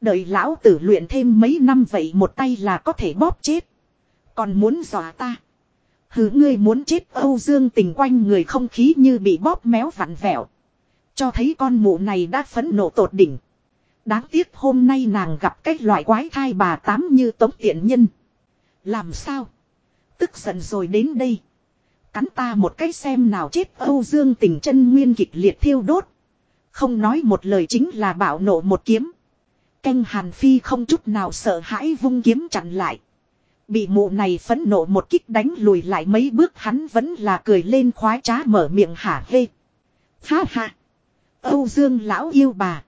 A: Đợi lão tử luyện thêm mấy năm vậy một tay là có thể bóp chết. Còn muốn dọa ta. Hứ ngươi muốn chết, Âu Dương tình quanh người không khí như bị bóp méo vặn vẹo. Cho thấy con mụ này đã phấn nộ tột đỉnh. Đáng tiếc hôm nay nàng gặp cái loại quái thai bà tám như tống tiện nhân. Làm sao? Tức giận rồi đến đây. Cắn ta một cái xem nào chết, Âu Dương tình chân nguyên kịch liệt thiêu đốt. Không nói một lời chính là bảo nộ một kiếm. Canh Hàn Phi không chút nào sợ hãi vung kiếm chặn lại. Bị mụ này phẫn nộ một kích đánh lùi lại mấy bước hắn vẫn là cười lên khoái trá mở miệng hả hê. Ha ha. Âu Dương lão yêu bà.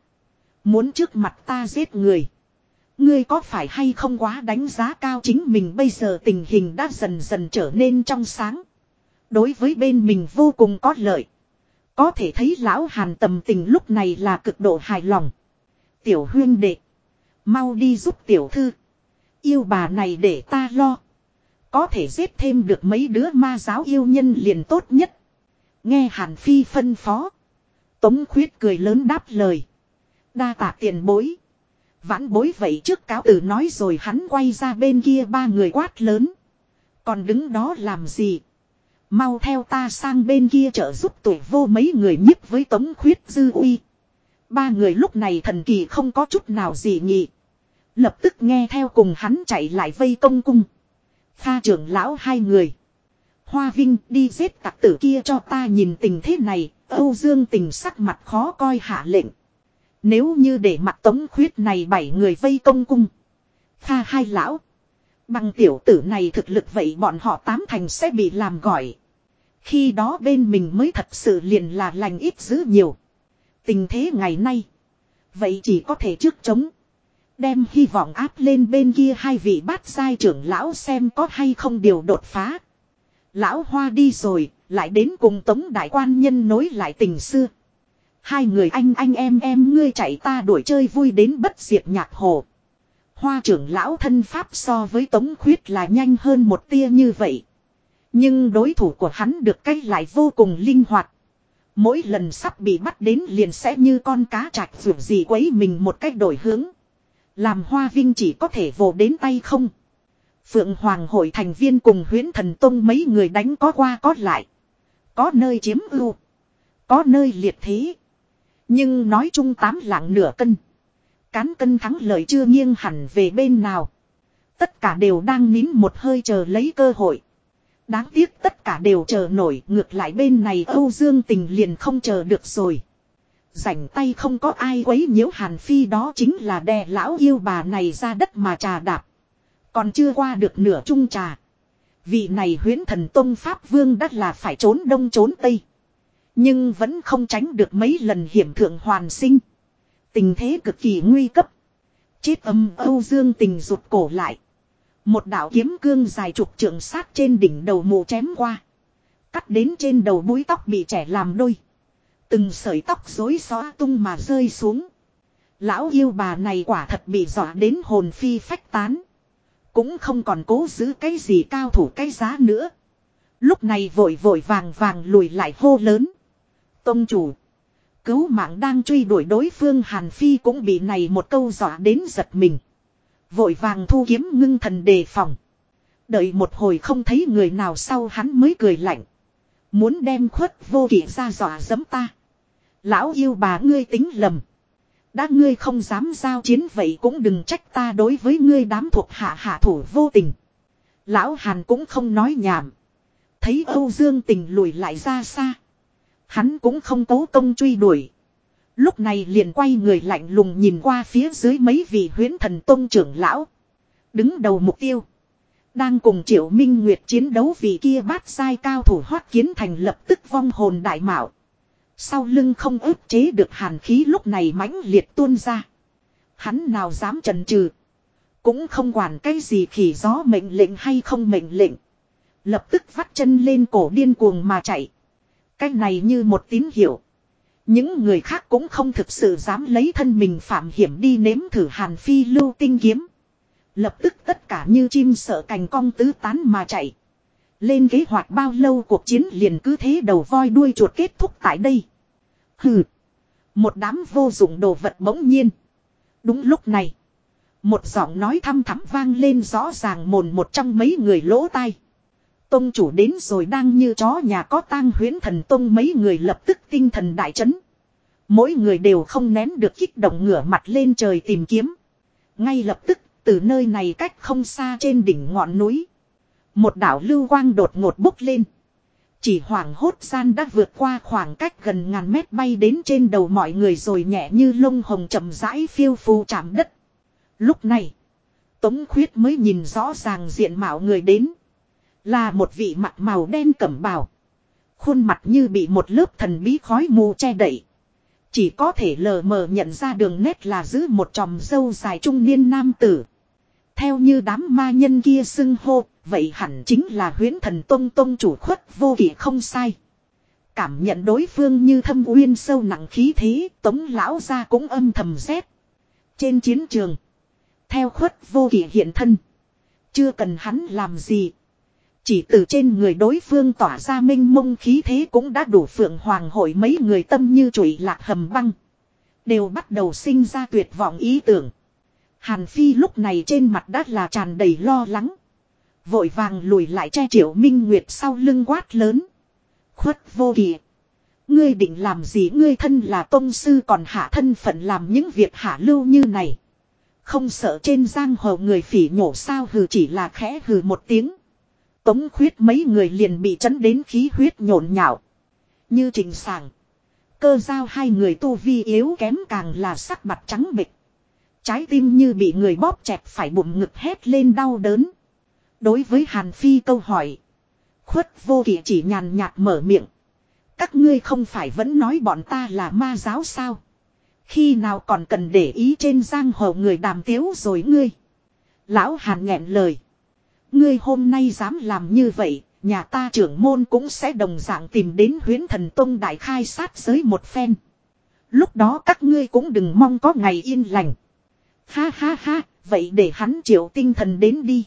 A: Muốn trước mặt ta giết người. Ngươi có phải hay không quá đánh giá cao chính mình bây giờ tình hình đã dần dần trở nên trong sáng. Đối với bên mình vô cùng có lợi. Có thể thấy lão hàn tầm tình lúc này là cực độ hài lòng. Tiểu huyên đệ. Mau đi giúp tiểu thư. Yêu bà này để ta lo. Có thể giết thêm được mấy đứa ma giáo yêu nhân liền tốt nhất. Nghe hàn phi phân phó. Tống khuyết cười lớn đáp lời. Đa tạ tiền bối. Vãn bối vậy trước cáo tử nói rồi hắn quay ra bên kia ba người quát lớn. Còn đứng đó làm gì? Mau theo ta sang bên kia trợ giúp tuổi vô mấy người nhiếp với tống khuyết dư uy. Ba người lúc này thần kỳ không có chút nào gì nhỉ. Lập tức nghe theo cùng hắn chạy lại vây công cung. Kha trưởng lão hai người. Hoa Vinh đi giết tặc tử kia cho ta nhìn tình thế này, Âu Dương tình sắc mặt khó coi hạ lệnh. Nếu như để mặt tống khuyết này bảy người vây công cung. Kha hai lão. Bằng tiểu tử này thực lực vậy bọn họ tám thành sẽ bị làm gọi. Khi đó bên mình mới thật sự liền là lành ít dữ nhiều. Tình thế ngày nay. Vậy chỉ có thể trước chống. Đem hy vọng áp lên bên kia hai vị bát sai trưởng lão xem có hay không điều đột phá. Lão hoa đi rồi, lại đến cùng tống đại quan nhân nối lại tình xưa. Hai người anh anh em em ngươi chạy ta đuổi chơi vui đến bất diệt nhạc hồ. Hoa trưởng lão thân pháp so với tống khuyết là nhanh hơn một tia như vậy. Nhưng đối thủ của hắn được cách lại vô cùng linh hoạt. Mỗi lần sắp bị bắt đến liền sẽ như con cá chạch dù gì quấy mình một cách đổi hướng. Làm hoa vinh chỉ có thể vồ đến tay không. Phượng Hoàng hội thành viên cùng huyến thần tông mấy người đánh có qua có lại. Có nơi chiếm ưu. Có nơi liệt thế. Nhưng nói chung tám lạng nửa cân. Cán cân thắng lợi chưa nghiêng hẳn về bên nào. Tất cả đều đang nín một hơi chờ lấy cơ hội. Đáng tiếc tất cả đều chờ nổi, ngược lại bên này Âu Dương Tình liền không chờ được rồi. Rảnh tay không có ai quấy nhiễu Hàn Phi đó chính là đè lão yêu bà này ra đất mà trà đạp. Còn chưa qua được nửa chung trà. Vị này huyến thần Tông Pháp Vương đắt là phải trốn đông trốn tây. Nhưng vẫn không tránh được mấy lần hiểm thượng hoàn sinh. Tình thế cực kỳ nguy cấp. Chết âm Âu Dương tình rụt cổ lại. Một đạo kiếm cương dài chục trượng sát trên đỉnh đầu mù chém qua. Cắt đến trên đầu búi tóc bị trẻ làm đôi. Từng sợi tóc rối xóa tung mà rơi xuống. Lão yêu bà này quả thật bị dọa đến hồn phi phách tán. Cũng không còn cố giữ cái gì cao thủ cái giá nữa. Lúc này vội vội vàng vàng lùi lại hô lớn. Tông chủ. Cứu mạng đang truy đuổi đối phương Hàn Phi cũng bị này một câu dọa đến giật mình. Vội vàng thu kiếm ngưng thần đề phòng. Đợi một hồi không thấy người nào sau hắn mới cười lạnh. Muốn đem khuất vô kỷ ra dọa dẫm ta. Lão yêu bà ngươi tính lầm. Đã ngươi không dám giao chiến vậy cũng đừng trách ta đối với ngươi đám thuộc hạ hạ thủ vô tình. Lão Hàn cũng không nói nhảm. Thấy Âu Dương tình lùi lại ra xa. Hắn cũng không cố công truy đuổi. Lúc này liền quay người lạnh lùng nhìn qua phía dưới mấy vị huyến thần tôn trưởng lão. Đứng đầu mục tiêu. Đang cùng triệu minh nguyệt chiến đấu vì kia bát sai cao thủ hoát kiến thành lập tức vong hồn đại mạo. Sau lưng không ức chế được hàn khí lúc này mãnh liệt tuôn ra. Hắn nào dám trần trừ. Cũng không quản cái gì khỉ gió mệnh lệnh hay không mệnh lệnh. Lập tức vắt chân lên cổ điên cuồng mà chạy. Cái này như một tín hiệu. Những người khác cũng không thực sự dám lấy thân mình phạm hiểm đi nếm thử hàn phi lưu tinh kiếm. Lập tức tất cả như chim sợ cành cong tứ tán mà chạy. Lên kế hoạch bao lâu cuộc chiến liền cứ thế đầu voi đuôi chuột kết thúc tại đây. Hừ. Một đám vô dụng đồ vật bỗng nhiên. Đúng lúc này. Một giọng nói thăm thắm vang lên rõ ràng mồn một trong mấy người lỗ tai. Tông chủ đến rồi đang như chó nhà có tang huyến thần tông mấy người lập tức tinh thần đại chấn. Mỗi người đều không nén được kích động ngửa mặt lên trời tìm kiếm. Ngay lập tức, từ nơi này cách không xa trên đỉnh ngọn núi. Một đảo lưu quang đột ngột bốc lên. Chỉ hoảng hốt gian đã vượt qua khoảng cách gần ngàn mét bay đến trên đầu mọi người rồi nhẹ như lông hồng chậm rãi phiêu phù chạm đất. Lúc này, Tống Khuyết mới nhìn rõ ràng diện mạo người đến. Là một vị mặt màu đen cẩm bào. Khuôn mặt như bị một lớp thần bí khói mù che đậy. Chỉ có thể lờ mờ nhận ra đường nét là giữ một tròm dâu dài trung niên nam tử. Theo như đám ma nhân kia xưng hô, vậy hẳn chính là huyến thần tông tông chủ khuất vô kỷ không sai. Cảm nhận đối phương như thâm uyên sâu nặng khí thế, tống lão ra cũng âm thầm rét. Trên chiến trường, theo khuất vô kỷ hiện thân. Chưa cần hắn làm gì. Chỉ từ trên người đối phương tỏa ra minh mông khí thế cũng đã đủ phượng hoàng hội mấy người tâm như chuỗi lạc hầm băng. Đều bắt đầu sinh ra tuyệt vọng ý tưởng. Hàn Phi lúc này trên mặt đất là tràn đầy lo lắng. Vội vàng lùi lại che triệu minh nguyệt sau lưng quát lớn. Khuất vô kỳ. Ngươi định làm gì ngươi thân là tôn sư còn hạ thân phận làm những việc hạ lưu như này. Không sợ trên giang hồ người phỉ nhổ sao hừ chỉ là khẽ hừ một tiếng. Tống khuyết mấy người liền bị chấn đến khí huyết nhộn nhạo. Như trình sàng. Cơ giao hai người tu vi yếu kém càng là sắc mặt trắng bịch. Trái tim như bị người bóp chẹp phải bụng ngực hét lên đau đớn. Đối với Hàn Phi câu hỏi. Khuất vô kỷ chỉ nhàn nhạt mở miệng. Các ngươi không phải vẫn nói bọn ta là ma giáo sao? Khi nào còn cần để ý trên giang hồ người đàm tiếu rồi ngươi? Lão Hàn nghẹn lời. Ngươi hôm nay dám làm như vậy, nhà ta trưởng môn cũng sẽ đồng dạng tìm đến huyến thần tông đại khai sát giới một phen. Lúc đó các ngươi cũng đừng mong có ngày yên lành. Ha ha ha, vậy để hắn chịu tinh thần đến đi.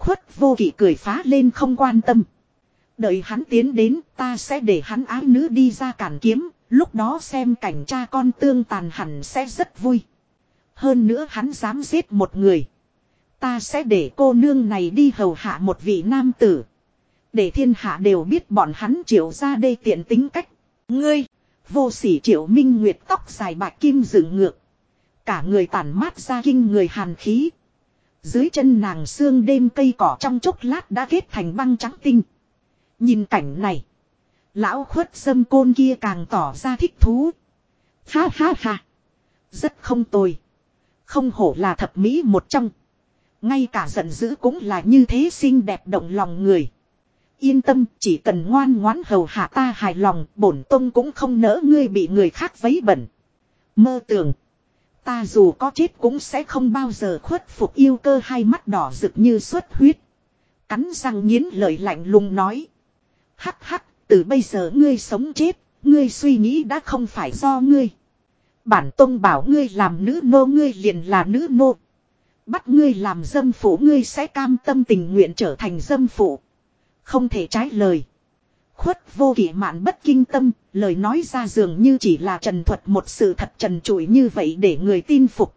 A: Khuất vô kỷ cười phá lên không quan tâm. Đợi hắn tiến đến ta sẽ để hắn ái nữ đi ra cản kiếm, lúc đó xem cảnh cha con tương tàn hẳn sẽ rất vui. Hơn nữa hắn dám giết một người. Ta sẽ để cô nương này đi hầu hạ một vị nam tử. Để thiên hạ đều biết bọn hắn triệu ra đây tiện tính cách. Ngươi, vô sỉ triệu minh nguyệt tóc dài bạc kim dựng ngược. Cả người tản mát ra kinh người hàn khí. Dưới chân nàng xương đêm cây cỏ trong chốc lát đã kết thành băng trắng tinh. Nhìn cảnh này. Lão khuất dâm côn kia càng tỏ ra thích thú. Ha ha ha. Rất không tồi. Không hổ là thập mỹ một trong. Ngay cả giận dữ cũng là như thế xinh đẹp động lòng người. Yên tâm, chỉ cần ngoan ngoãn hầu hạ ta hài lòng, bổn tông cũng không nỡ ngươi bị người khác vấy bẩn. Mơ tưởng. Ta dù có chết cũng sẽ không bao giờ khuất phục yêu cơ hai mắt đỏ rực như xuất huyết. Cắn răng nghiến lời lạnh lùng nói. Hắc hắc, từ bây giờ ngươi sống chết, ngươi suy nghĩ đã không phải do ngươi. Bản tông bảo ngươi làm nữ nô ngươi liền là nữ nô. Bắt ngươi làm dâm phụ ngươi sẽ cam tâm tình nguyện trở thành dâm phụ. Không thể trái lời. Khuất vô kỷ mạn bất kinh tâm, lời nói ra dường như chỉ là trần thuật một sự thật trần trụi như vậy để người tin phục.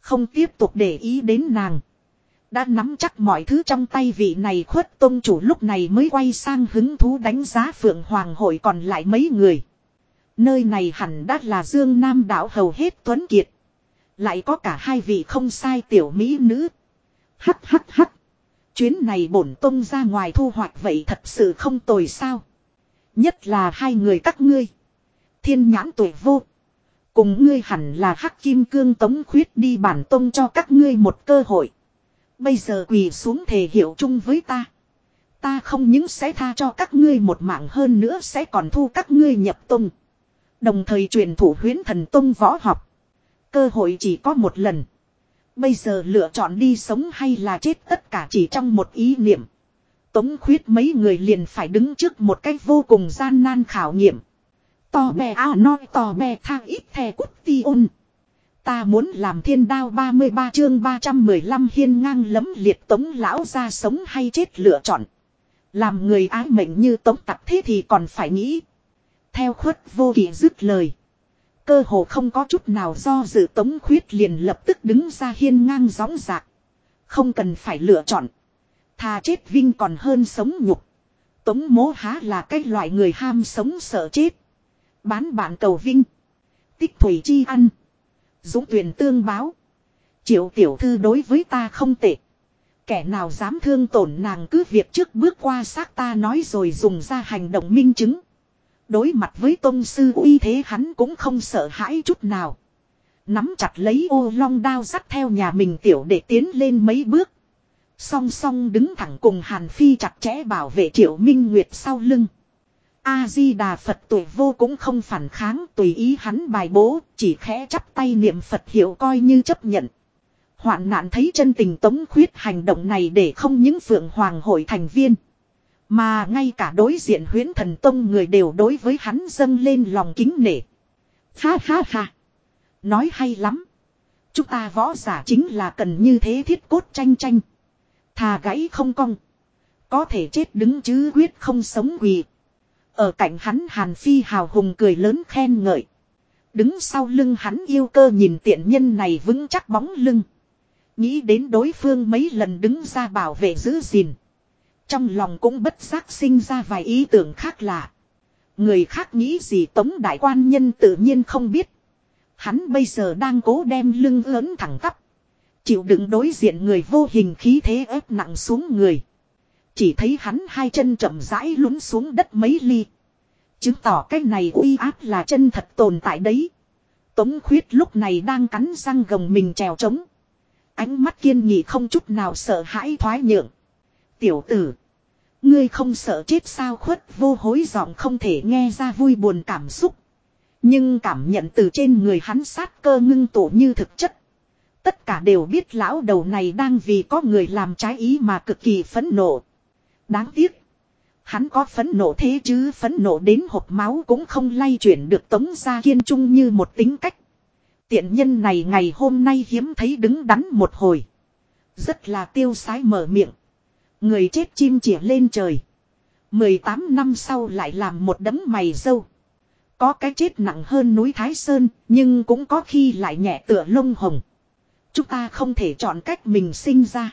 A: Không tiếp tục để ý đến nàng. Đã nắm chắc mọi thứ trong tay vị này khuất tôn chủ lúc này mới quay sang hứng thú đánh giá phượng hoàng hội còn lại mấy người. Nơi này hẳn đã là dương nam đảo hầu hết tuấn kiệt. Lại có cả hai vị không sai tiểu mỹ nữ. Hắt hắt hắt. Chuyến này bổn tông ra ngoài thu hoạch vậy thật sự không tồi sao. Nhất là hai người các ngươi. Thiên nhãn tuổi vô. Cùng ngươi hẳn là hắc kim cương tống khuyết đi bản tông cho các ngươi một cơ hội. Bây giờ quỳ xuống thề hiệu chung với ta. Ta không những sẽ tha cho các ngươi một mạng hơn nữa sẽ còn thu các ngươi nhập tông. Đồng thời truyền thủ huyến thần tông võ học. Cơ hội chỉ có một lần. Bây giờ lựa chọn đi sống hay là chết tất cả chỉ trong một ý niệm. Tống khuyết mấy người liền phải đứng trước một cách vô cùng gian nan khảo nghiệm. To bè a nói to bè thang ít thè cút ti ôn. Ta muốn làm thiên đao 33 chương 315 hiên ngang lấm liệt tống lão ra sống hay chết lựa chọn. Làm người ái mệnh như tống tặc thế thì còn phải nghĩ. Theo khuất vô kỳ dứt lời. Cơ hồ không có chút nào do dự tống khuyết liền lập tức đứng ra hiên ngang gióng giạc. Không cần phải lựa chọn. Thà chết vinh còn hơn sống nhục. Tống mố há là cái loại người ham sống sợ chết. Bán bạn cầu vinh. Tích thủy chi ăn. Dũng tuyển tương báo. Triệu tiểu thư đối với ta không tệ. Kẻ nào dám thương tổn nàng cứ việc trước bước qua xác ta nói rồi dùng ra hành động minh chứng. Đối mặt với tôn sư uy thế hắn cũng không sợ hãi chút nào. Nắm chặt lấy ô long đao dắt theo nhà mình tiểu để tiến lên mấy bước. Song song đứng thẳng cùng Hàn Phi chặt chẽ bảo vệ Triệu Minh Nguyệt sau lưng. A-di-đà Phật tuổi vô cũng không phản kháng tùy ý hắn bài bố, chỉ khẽ chắp tay niệm Phật hiệu coi như chấp nhận. Hoạn nạn thấy chân tình tống khuyết hành động này để không những phượng hoàng hội thành viên. Mà ngay cả đối diện huyến thần tông người đều đối với hắn dâng lên lòng kính nể. Ha ha ha. Nói hay lắm. Chúng ta võ giả chính là cần như thế thiết cốt tranh tranh. Thà gãy không cong. Có thể chết đứng chứ quyết không sống quỳ. Ở cạnh hắn Hàn Phi hào hùng cười lớn khen ngợi. Đứng sau lưng hắn yêu cơ nhìn tiện nhân này vững chắc bóng lưng. Nghĩ đến đối phương mấy lần đứng ra bảo vệ giữ gìn. Trong lòng cũng bất giác sinh ra vài ý tưởng khác lạ. Người khác nghĩ gì tống đại quan nhân tự nhiên không biết. Hắn bây giờ đang cố đem lưng lớn thẳng tắp. Chịu đựng đối diện người vô hình khí thế ép nặng xuống người. Chỉ thấy hắn hai chân chậm rãi lún xuống đất mấy ly. Chứng tỏ cái này uy áp là chân thật tồn tại đấy. Tống khuyết lúc này đang cắn răng gồng mình trèo trống. Ánh mắt kiên nghị không chút nào sợ hãi thoái nhượng. Tiểu tử. Ngươi không sợ chết sao khuất vô hối giọng không thể nghe ra vui buồn cảm xúc. Nhưng cảm nhận từ trên người hắn sát cơ ngưng tụ như thực chất. Tất cả đều biết lão đầu này đang vì có người làm trái ý mà cực kỳ phẫn nộ. Đáng tiếc. Hắn có phẫn nộ thế chứ phẫn nộ đến hộp máu cũng không lay chuyển được tống ra kiên trung như một tính cách. Tiện nhân này ngày hôm nay hiếm thấy đứng đắn một hồi. Rất là tiêu sái mở miệng. Người chết chim chỉa lên trời. 18 năm sau lại làm một đấm mày dâu. Có cái chết nặng hơn núi Thái Sơn, nhưng cũng có khi lại nhẹ tựa lông hồng. Chúng ta không thể chọn cách mình sinh ra.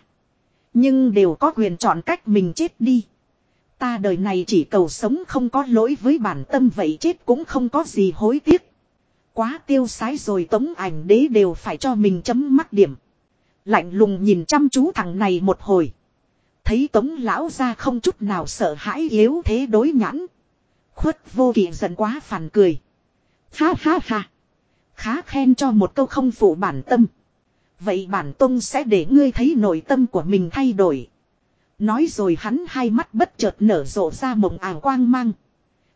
A: Nhưng đều có quyền chọn cách mình chết đi. Ta đời này chỉ cầu sống không có lỗi với bản tâm vậy chết cũng không có gì hối tiếc. Quá tiêu sái rồi tống ảnh đế đều phải cho mình chấm mắt điểm. Lạnh lùng nhìn chăm chú thằng này một hồi. Thấy tống lão ra không chút nào sợ hãi yếu thế đối nhãn. Khuất vô kỵ giận quá phản cười. Ha ha ha. Khá khen cho một câu không phụ bản tâm. Vậy bản tông sẽ để ngươi thấy nội tâm của mình thay đổi. Nói rồi hắn hai mắt bất chợt nở rộ ra mộng ảo quang mang.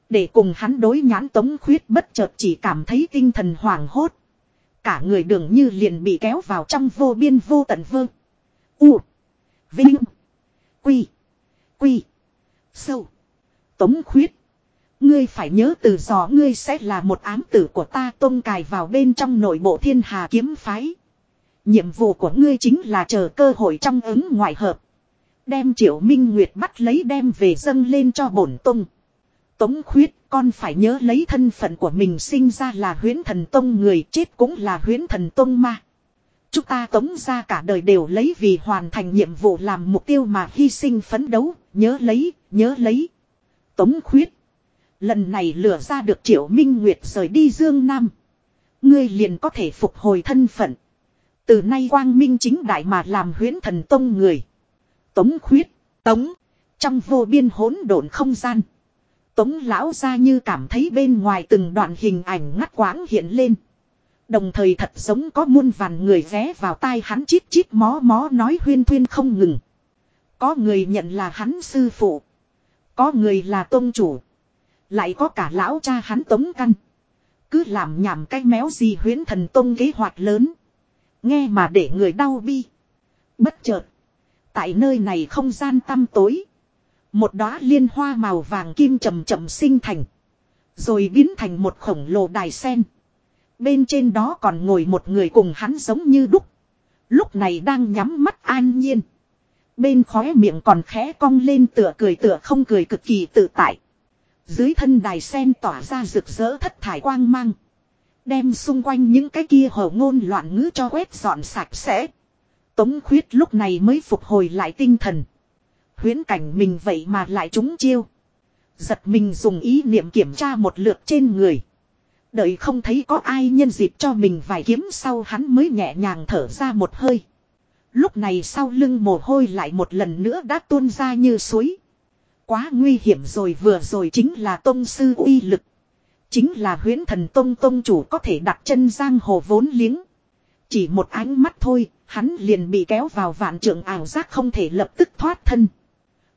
A: Để cùng hắn đối nhãn tống khuyết bất chợt chỉ cảm thấy tinh thần hoảng hốt. Cả người đường như liền bị kéo vào trong vô biên vô tận vơ. U. Vinh. Quy. Quy. Sâu. Tống khuyết. Ngươi phải nhớ từ gió ngươi sẽ là một ám tử của ta tôn cài vào bên trong nội bộ thiên hà kiếm phái. Nhiệm vụ của ngươi chính là chờ cơ hội trong ứng ngoại hợp. Đem triệu minh nguyệt bắt lấy đem về dâng lên cho bổn tung. Tống khuyết con phải nhớ lấy thân phận của mình sinh ra là huyến thần tông người chết cũng là huyến thần tông mà Chúng ta tống ra cả đời đều lấy vì hoàn thành nhiệm vụ làm mục tiêu mà hy sinh phấn đấu, nhớ lấy, nhớ lấy. Tống khuyết. Lần này lừa ra được triệu minh nguyệt rời đi Dương Nam. Ngươi liền có thể phục hồi thân phận. Từ nay quang minh chính đại mà làm huyễn thần tông người. Tống khuyết, tống, trong vô biên hỗn độn không gian. Tống lão ra như cảm thấy bên ngoài từng đoạn hình ảnh ngắt quãng hiện lên. Đồng thời thật giống có muôn vàn người ghé vào tai hắn chít chít mó mó nói huyên thuyên không ngừng. Có người nhận là hắn sư phụ. Có người là tôn chủ. Lại có cả lão cha hắn tống căn. Cứ làm nhảm cái méo gì huyến thần tông kế hoạch lớn. Nghe mà để người đau bi. Bất chợt. Tại nơi này không gian tăm tối. Một đóa liên hoa màu vàng kim chậm chậm sinh thành. Rồi biến thành một khổng lồ đài sen. Bên trên đó còn ngồi một người cùng hắn giống như đúc. Lúc này đang nhắm mắt an nhiên. Bên khóe miệng còn khẽ cong lên tựa cười tựa không cười cực kỳ tự tại. Dưới thân đài sen tỏa ra rực rỡ thất thải quang mang. Đem xung quanh những cái kia hở ngôn loạn ngữ cho quét dọn sạch sẽ. Tống khuyết lúc này mới phục hồi lại tinh thần. Huyến cảnh mình vậy mà lại trúng chiêu. Giật mình dùng ý niệm kiểm tra một lượt trên người. Đợi không thấy có ai nhân dịp cho mình vài kiếm sau hắn mới nhẹ nhàng thở ra một hơi. Lúc này sau lưng mồ hôi lại một lần nữa đã tuôn ra như suối. Quá nguy hiểm rồi vừa rồi chính là tông sư uy lực. Chính là huyễn thần tông tông chủ có thể đặt chân giang hồ vốn liếng. Chỉ một ánh mắt thôi, hắn liền bị kéo vào vạn trượng ảo giác không thể lập tức thoát thân.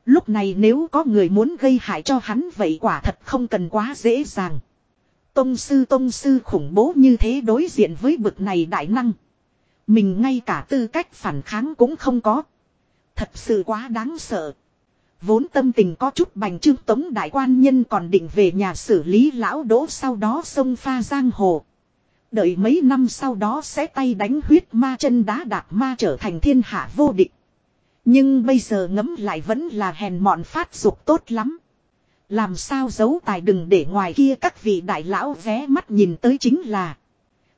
A: Lúc này nếu có người muốn gây hại cho hắn vậy quả thật không cần quá dễ dàng. Tông sư tông sư khủng bố như thế đối diện với bực này đại năng. Mình ngay cả tư cách phản kháng cũng không có. Thật sự quá đáng sợ. Vốn tâm tình có chút bành trương tống đại quan nhân còn định về nhà xử lý lão đỗ, sau đó sông pha giang hồ. Đợi mấy năm sau đó sẽ tay đánh huyết ma chân đá đạp ma trở thành thiên hạ vô địch. Nhưng bây giờ ngấm lại vẫn là hèn mọn phát dục tốt lắm. Làm sao giấu tài đừng để ngoài kia các vị đại lão vé mắt nhìn tới chính là.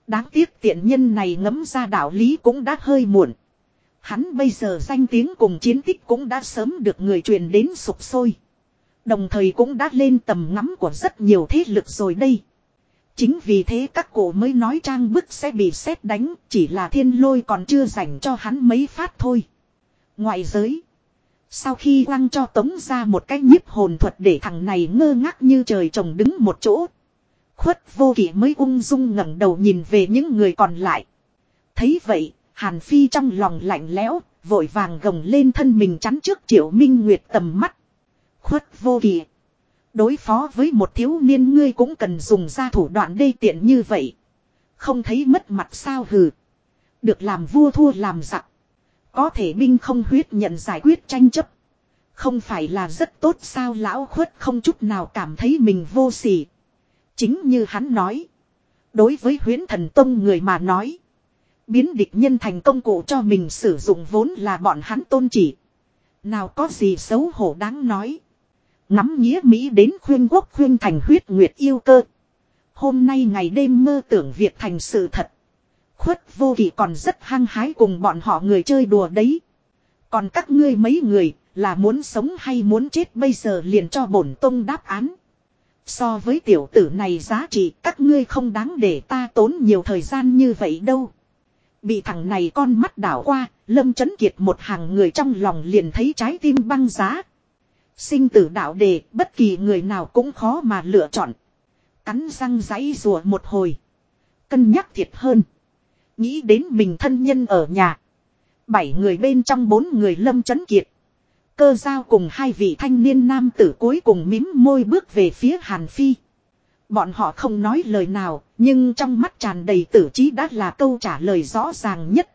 A: Đáng tiếc tiện nhân này ngấm ra đạo lý cũng đã hơi muộn. Hắn bây giờ danh tiếng cùng chiến tích cũng đã sớm được người truyền đến sụp sôi. Đồng thời cũng đã lên tầm ngắm của rất nhiều thế lực rồi đây. Chính vì thế các cổ mới nói trang bức sẽ bị xét đánh, chỉ là thiên lôi còn chưa dành cho hắn mấy phát thôi. Ngoại giới. Sau khi quăng cho tống ra một cái nhiếp hồn thuật để thằng này ngơ ngác như trời trồng đứng một chỗ. Khuất vô kỷ mới ung dung ngẩng đầu nhìn về những người còn lại. Thấy vậy, Hàn Phi trong lòng lạnh lẽo, vội vàng gồng lên thân mình chắn trước Triệu Minh Nguyệt tầm mắt. Khuất vô kỳ. Đối phó với một thiếu niên ngươi cũng cần dùng ra thủ đoạn đê tiện như vậy. Không thấy mất mặt sao hừ. Được làm vua thua làm giặc. Có thể binh không huyết nhận giải quyết tranh chấp. Không phải là rất tốt sao lão khuất không chút nào cảm thấy mình vô sỉ. Chính như hắn nói. Đối với huyến thần tông người mà nói. Biến địch nhân thành công cụ cho mình sử dụng vốn là bọn hắn tôn chỉ. Nào có gì xấu hổ đáng nói. Ngắm nghĩa Mỹ đến khuyên quốc khuyên thành huyết nguyệt yêu cơ. Hôm nay ngày đêm mơ tưởng việc thành sự thật. Khuất vô kỷ còn rất hăng hái cùng bọn họ người chơi đùa đấy. Còn các ngươi mấy người, là muốn sống hay muốn chết bây giờ liền cho bổn tông đáp án. So với tiểu tử này giá trị, các ngươi không đáng để ta tốn nhiều thời gian như vậy đâu. Bị thằng này con mắt đảo qua, Lâm Chấn Kiệt một hàng người trong lòng liền thấy trái tim băng giá. Sinh tử đạo đề, bất kỳ người nào cũng khó mà lựa chọn. Cắn răng giấy rùa một hồi. Cân nhắc thiệt hơn. Nghĩ đến mình thân nhân ở nhà. Bảy người bên trong bốn người Lâm Chấn Kiệt. Cơ giao cùng hai vị thanh niên nam tử cuối cùng mím môi bước về phía Hàn Phi. Bọn họ không nói lời nào, nhưng trong mắt tràn đầy tử trí đã là câu trả lời rõ ràng nhất.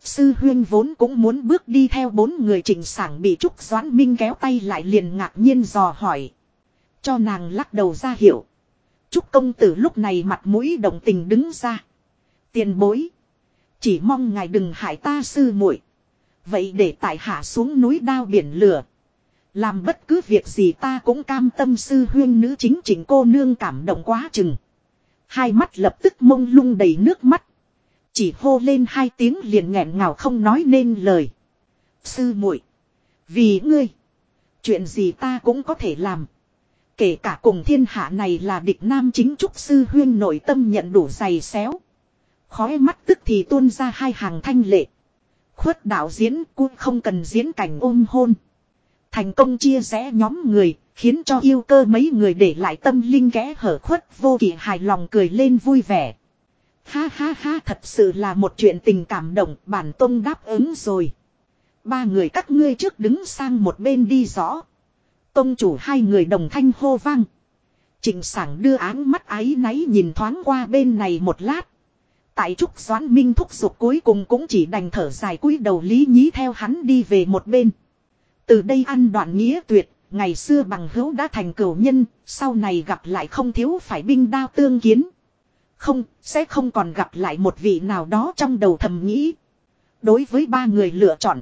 A: Sư huyên vốn cũng muốn bước đi theo bốn người trình sảng bị Trúc Doãn Minh kéo tay lại liền ngạc nhiên dò hỏi. Cho nàng lắc đầu ra hiệu. Trúc công tử lúc này mặt mũi đồng tình đứng ra. Tiền bối. Chỉ mong ngài đừng hại ta sư muội Vậy để tại hạ xuống núi đao biển lửa. Làm bất cứ việc gì ta cũng cam tâm sư huyên nữ chính chỉnh cô nương cảm động quá chừng. Hai mắt lập tức mông lung đầy nước mắt. Chỉ hô lên hai tiếng liền nghẹn ngào không nói nên lời. Sư muội, Vì ngươi. Chuyện gì ta cũng có thể làm. Kể cả cùng thiên hạ này là địch nam chính trúc sư huyên nội tâm nhận đủ dày xéo. Khói mắt tức thì tuôn ra hai hàng thanh lệ. Khuất đạo diễn cũng không cần diễn cảnh ôm hôn. Thành công chia rẽ nhóm người, khiến cho yêu cơ mấy người để lại tâm linh kẽ hở khuất vô kỳ hài lòng cười lên vui vẻ. Ha ha ha thật sự là một chuyện tình cảm động bản tông đáp ứng rồi. Ba người các ngươi trước đứng sang một bên đi rõ. Tông chủ hai người đồng thanh hô vang. Trình sảng đưa áng mắt ái náy nhìn thoáng qua bên này một lát. Tại Trúc Doãn Minh thúc giục cuối cùng cũng chỉ đành thở dài cúi đầu lý nhí theo hắn đi về một bên. Từ đây ăn đoạn nghĩa tuyệt, ngày xưa bằng hữu đã thành cửu nhân, sau này gặp lại không thiếu phải binh đao tương kiến. Không, sẽ không còn gặp lại một vị nào đó trong đầu thầm nghĩ. Đối với ba người lựa chọn,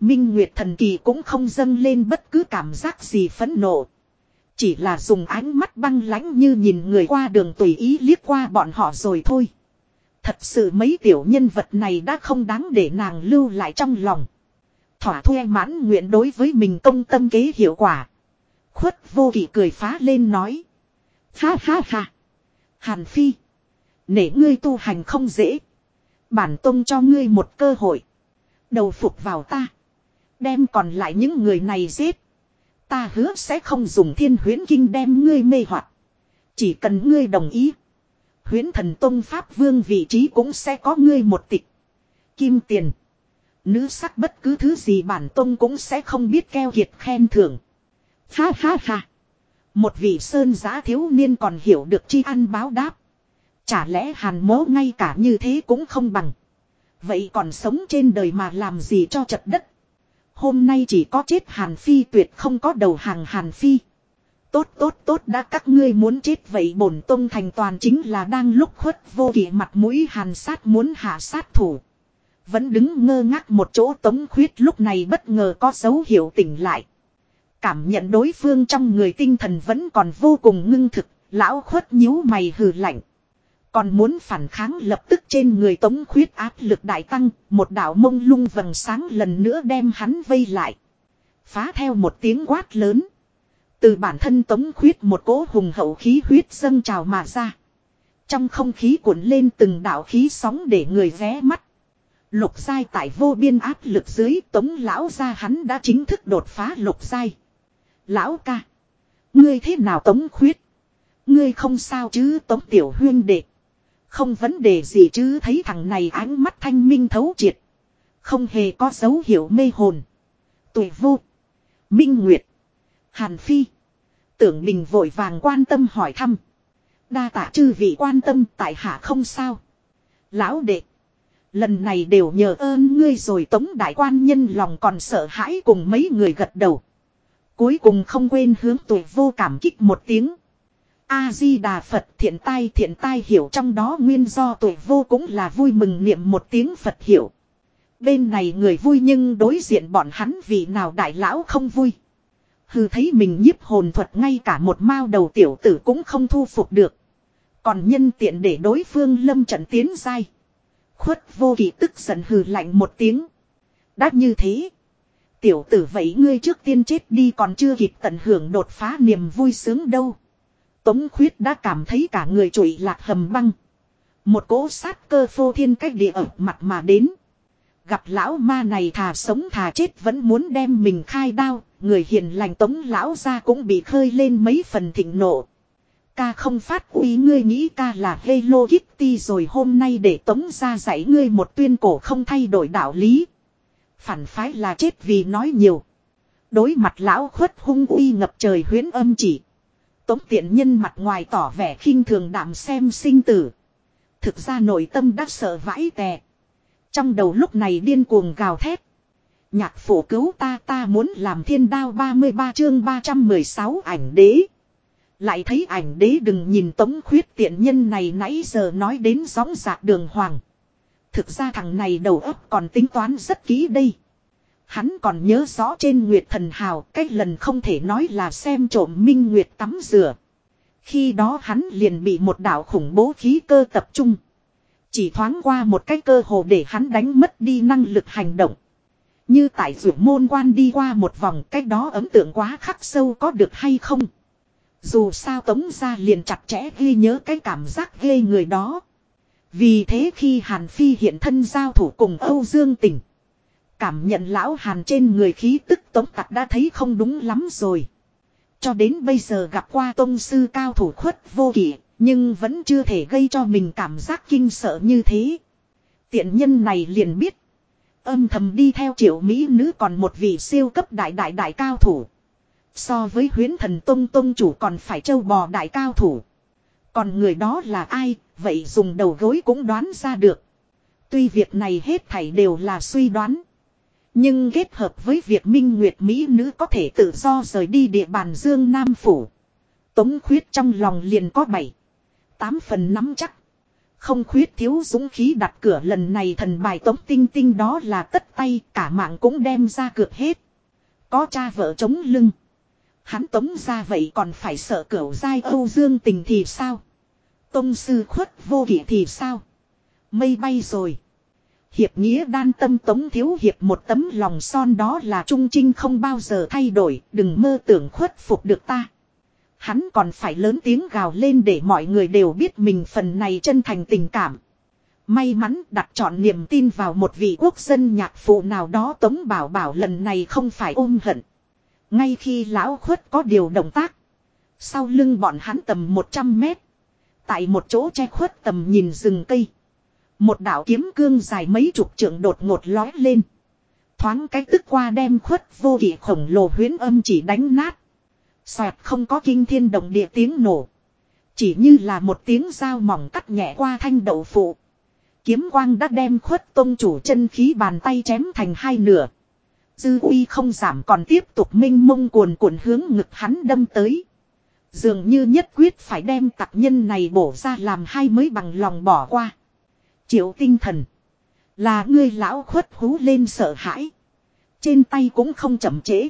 A: Minh Nguyệt thần kỳ cũng không dâng lên bất cứ cảm giác gì phẫn nộ. Chỉ là dùng ánh mắt băng lãnh như nhìn người qua đường tùy ý liếc qua bọn họ rồi thôi. Thật sự mấy tiểu nhân vật này đã không đáng để nàng lưu lại trong lòng. Thỏa thuê mãn nguyện đối với mình công tâm kế hiệu quả. Khuất vô kỷ cười phá lên nói. Ha ha ha. Hàn Phi. Nể ngươi tu hành không dễ. Bản tông cho ngươi một cơ hội. Đầu phục vào ta. Đem còn lại những người này giết. Ta hứa sẽ không dùng thiên huyến kinh đem ngươi mê hoặc. Chỉ cần ngươi đồng ý. Huyến thần tông pháp vương vị trí cũng sẽ có ngươi một tịch. Kim tiền. Nữ sắc bất cứ thứ gì bản tông cũng sẽ không biết keo kiệt khen thưởng. Ha ha ha. Một vị sơn giá thiếu niên còn hiểu được chi ăn báo đáp. Chả lẽ hàn mố ngay cả như thế cũng không bằng. Vậy còn sống trên đời mà làm gì cho chật đất. Hôm nay chỉ có chết hàn phi tuyệt không có đầu hàng hàn phi. Tốt tốt tốt đã các ngươi muốn chết vậy bổn tông thành toàn chính là đang lúc khuất vô kỷ mặt mũi hàn sát muốn hạ sát thủ. Vẫn đứng ngơ ngác một chỗ tống khuyết lúc này bất ngờ có dấu hiệu tỉnh lại. Cảm nhận đối phương trong người tinh thần vẫn còn vô cùng ngưng thực, lão khuất nhíu mày hừ lạnh. Còn muốn phản kháng lập tức trên người tống khuyết áp lực đại tăng, một đạo mông lung vầng sáng lần nữa đem hắn vây lại. Phá theo một tiếng quát lớn. Từ bản thân tống khuyết một cỗ hùng hậu khí huyết dâng trào mà ra. Trong không khí cuộn lên từng đạo khí sóng để người ghé mắt. Lục giai tại vô biên áp lực dưới, tống lão ra hắn đã chính thức đột phá lục giai. Lão ca. Ngươi thế nào tống khuyết? Ngươi không sao chứ tống tiểu huyên đệ. Không vấn đề gì chứ, thấy thằng này ánh mắt thanh minh thấu triệt. Không hề có dấu hiệu mê hồn. Tuổi vô. Minh Nguyệt. Hàn Phi. Tưởng mình vội vàng quan tâm hỏi thăm. Đa tạ chư vị quan tâm tại hạ không sao. Lão đệ. Lần này đều nhờ ơn ngươi rồi tống đại quan nhân lòng còn sợ hãi cùng mấy người gật đầu. Cuối cùng không quên hướng tuổi vô cảm kích một tiếng. A-di-đà Phật thiện tai thiện tai hiểu trong đó nguyên do tuổi vô cũng là vui mừng niệm một tiếng Phật hiểu. Bên này người vui nhưng đối diện bọn hắn vì nào đại lão không vui. Hừ thấy mình nhiếp hồn thuật ngay cả một mao đầu tiểu tử cũng không thu phục được. Còn nhân tiện để đối phương lâm trận tiến dai. Khuất vô kỳ tức giận hừ lạnh một tiếng. Đã như thế. Tiểu tử vậy ngươi trước tiên chết đi còn chưa kịp tận hưởng đột phá niềm vui sướng đâu. Tống khuyết đã cảm thấy cả người trụi lạc hầm băng. Một cỗ sát cơ phô thiên cách địa ở mặt mà đến. Gặp lão ma này thà sống thà chết vẫn muốn đem mình khai đao. Người hiền lành tống lão ra cũng bị khơi lên mấy phần thịnh nộ. Ca không phát uy ngươi nghĩ ca là Hello Kitty rồi hôm nay để tống ra dạy ngươi một tuyên cổ không thay đổi đạo lý. Phản phái là chết vì nói nhiều. Đối mặt lão khuất hung uy ngập trời huyến âm chỉ. Tống tiện nhân mặt ngoài tỏ vẻ khinh thường đạm xem sinh tử. Thực ra nội tâm đã sợ vãi tè. Trong đầu lúc này điên cuồng gào thét. Nhạc phổ cứu ta ta muốn làm thiên đao 33 chương 316 ảnh đế. Lại thấy ảnh đế đừng nhìn tống khuyết tiện nhân này nãy giờ nói đến gióng giạc đường hoàng. Thực ra thằng này đầu óc còn tính toán rất kỹ đây. Hắn còn nhớ rõ trên Nguyệt Thần Hào cách lần không thể nói là xem trộm Minh Nguyệt tắm rửa. Khi đó hắn liền bị một đạo khủng bố khí cơ tập trung. Chỉ thoáng qua một cái cơ hồ để hắn đánh mất đi năng lực hành động. Như tại rượu môn quan đi qua một vòng cách đó ấn tượng quá khắc sâu có được hay không. Dù sao tống ra liền chặt chẽ ghi nhớ cái cảm giác ghê người đó. Vì thế khi Hàn Phi hiện thân giao thủ cùng Âu Dương Tình. Cảm nhận lão Hàn trên người khí tức tống tặc đã thấy không đúng lắm rồi. Cho đến bây giờ gặp qua tông sư cao thủ khuất vô kỷ, nhưng vẫn chưa thể gây cho mình cảm giác kinh sợ như thế. Tiện nhân này liền biết. Âm thầm đi theo triệu Mỹ nữ còn một vị siêu cấp đại đại đại cao thủ. So với huyến thần tông tông chủ còn phải châu bò đại cao thủ. Còn người đó là ai, vậy dùng đầu gối cũng đoán ra được. Tuy việc này hết thảy đều là suy đoán. Nhưng kết hợp với việc Minh Nguyệt Mỹ nữ có thể tự do rời đi địa bàn Dương Nam Phủ. Tống khuyết trong lòng liền có bảy. Tám phần nắm chắc. Không khuyết thiếu dũng khí đặt cửa lần này thần bài tống tinh tinh đó là tất tay cả mạng cũng đem ra cược hết. Có cha vợ chống lưng. Hắn tống ra vậy còn phải sợ cửu dai Âu Dương tình thì sao? Tông sư khuất vô kỷ thì sao? Mây bay rồi. Hiệp nghĩa đan tâm tống thiếu hiệp một tấm lòng son đó là trung trinh không bao giờ thay đổi, đừng mơ tưởng khuất phục được ta. Hắn còn phải lớn tiếng gào lên để mọi người đều biết mình phần này chân thành tình cảm. May mắn đặt chọn niềm tin vào một vị quốc dân nhạc phụ nào đó Tống Bảo Bảo lần này không phải ôm hận. Ngay khi lão khuất có điều động tác. Sau lưng bọn hắn tầm 100 mét. Tại một chỗ che khuất tầm nhìn rừng cây. Một đạo kiếm cương dài mấy chục trượng đột ngột lói lên. Thoáng cái tức qua đem khuất vô kỷ khổng lồ huyến âm chỉ đánh nát. Xoẹt không có kinh thiên động địa tiếng nổ. Chỉ như là một tiếng dao mỏng cắt nhẹ qua thanh đậu phụ. Kiếm quang đã đem khuất tôn chủ chân khí bàn tay chém thành hai nửa. Dư uy không giảm còn tiếp tục minh mông cuồn cuộn hướng ngực hắn đâm tới. Dường như nhất quyết phải đem tặc nhân này bổ ra làm hai mới bằng lòng bỏ qua. Triệu tinh thần. Là ngươi lão khuất hú lên sợ hãi. Trên tay cũng không chậm trễ.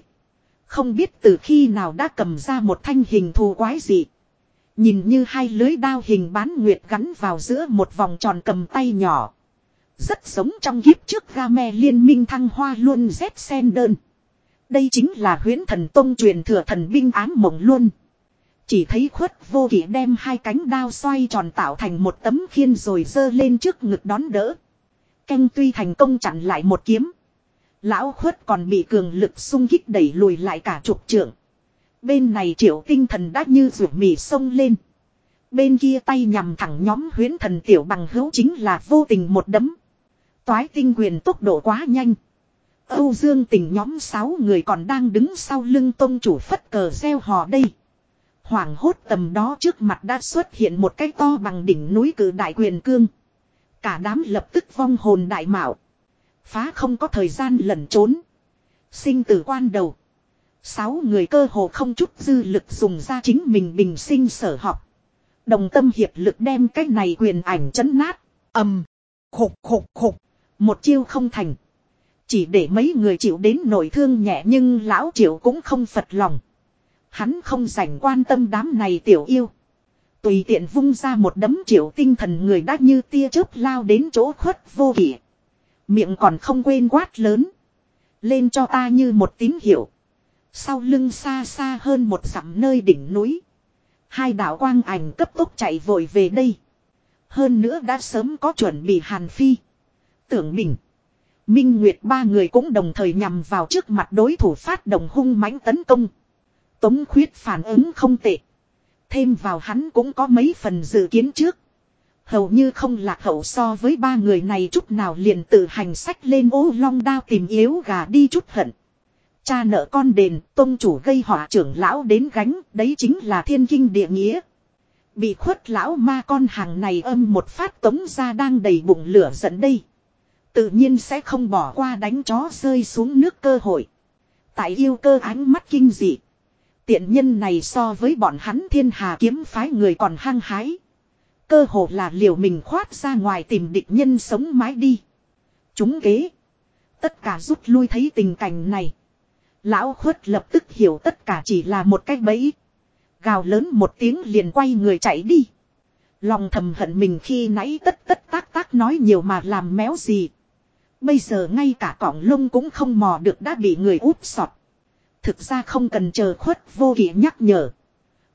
A: Không biết từ khi nào đã cầm ra một thanh hình thù quái dị. Nhìn như hai lưới đao hình bán nguyệt gắn vào giữa một vòng tròn cầm tay nhỏ. Rất giống trong kiếp trước game liên minh thăng hoa luôn Z sen đơn. Đây chính là huyến thần tông truyền thừa thần binh ám mộng luôn. Chỉ thấy khuất vô kỷ đem hai cánh đao xoay tròn tạo thành một tấm khiên rồi dơ lên trước ngực đón đỡ. Canh tuy thành công chặn lại một kiếm. Lão khuất còn bị cường lực sung kích đẩy lùi lại cả chục trượng. Bên này triệu tinh thần đã như rủ mì sông lên. Bên kia tay nhằm thẳng nhóm huyến thần tiểu bằng hữu chính là vô tình một đấm. Toái tinh quyền tốc độ quá nhanh. Âu Dương tình nhóm 6 người còn đang đứng sau lưng tôn chủ phất cờ gieo hò đây. Hoàng hốt tầm đó trước mặt đã xuất hiện một cái to bằng đỉnh núi cử đại quyền cương. Cả đám lập tức vong hồn đại mạo. Phá không có thời gian lẩn trốn. Sinh tử quan đầu. Sáu người cơ hồ không chút dư lực dùng ra chính mình bình sinh sở học. Đồng tâm hiệp lực đem cái này quyền ảnh chấn nát. ầm, khục khục khục. Một chiêu không thành. Chỉ để mấy người chịu đến nổi thương nhẹ nhưng lão triệu cũng không phật lòng. Hắn không dành quan tâm đám này tiểu yêu. Tùy tiện vung ra một đấm triệu tinh thần người đã như tia chớp lao đến chỗ khuất vô kỷ. Miệng còn không quên quát lớn. Lên cho ta như một tín hiệu. Sau lưng xa xa hơn một dặm nơi đỉnh núi. Hai đạo quang ảnh cấp tốc chạy vội về đây. Hơn nữa đã sớm có chuẩn bị Hàn Phi. Tưởng Bình. Minh Nguyệt ba người cũng đồng thời nhằm vào trước mặt đối thủ phát động hung mãnh tấn công. Tống khuyết phản ứng không tệ. Thêm vào hắn cũng có mấy phần dự kiến trước. Hầu như không lạc hậu so với ba người này chút nào liền tự hành sách lên ô long đao tìm yếu gà đi chút hận. Cha nợ con đền, tôn chủ gây họa trưởng lão đến gánh, đấy chính là thiên kinh địa nghĩa. Bị khuất lão ma con hàng này âm một phát tống ra đang đầy bụng lửa giận đây. Tự nhiên sẽ không bỏ qua đánh chó rơi xuống nước cơ hội. Tại yêu cơ ánh mắt kinh dị. Tiện nhân này so với bọn hắn thiên hà kiếm phái người còn hăng hái. Cơ hồ là liều mình khoát ra ngoài tìm địch nhân sống mái đi. Chúng kế. Tất cả rút lui thấy tình cảnh này. Lão khuất lập tức hiểu tất cả chỉ là một cách bẫy. Gào lớn một tiếng liền quay người chạy đi. Lòng thầm hận mình khi nãy tất tất tác tác nói nhiều mà làm méo gì. Bây giờ ngay cả cọng lông cũng không mò được đã bị người úp sọt. Thực ra không cần chờ khuất, vô kỷ nhắc nhở.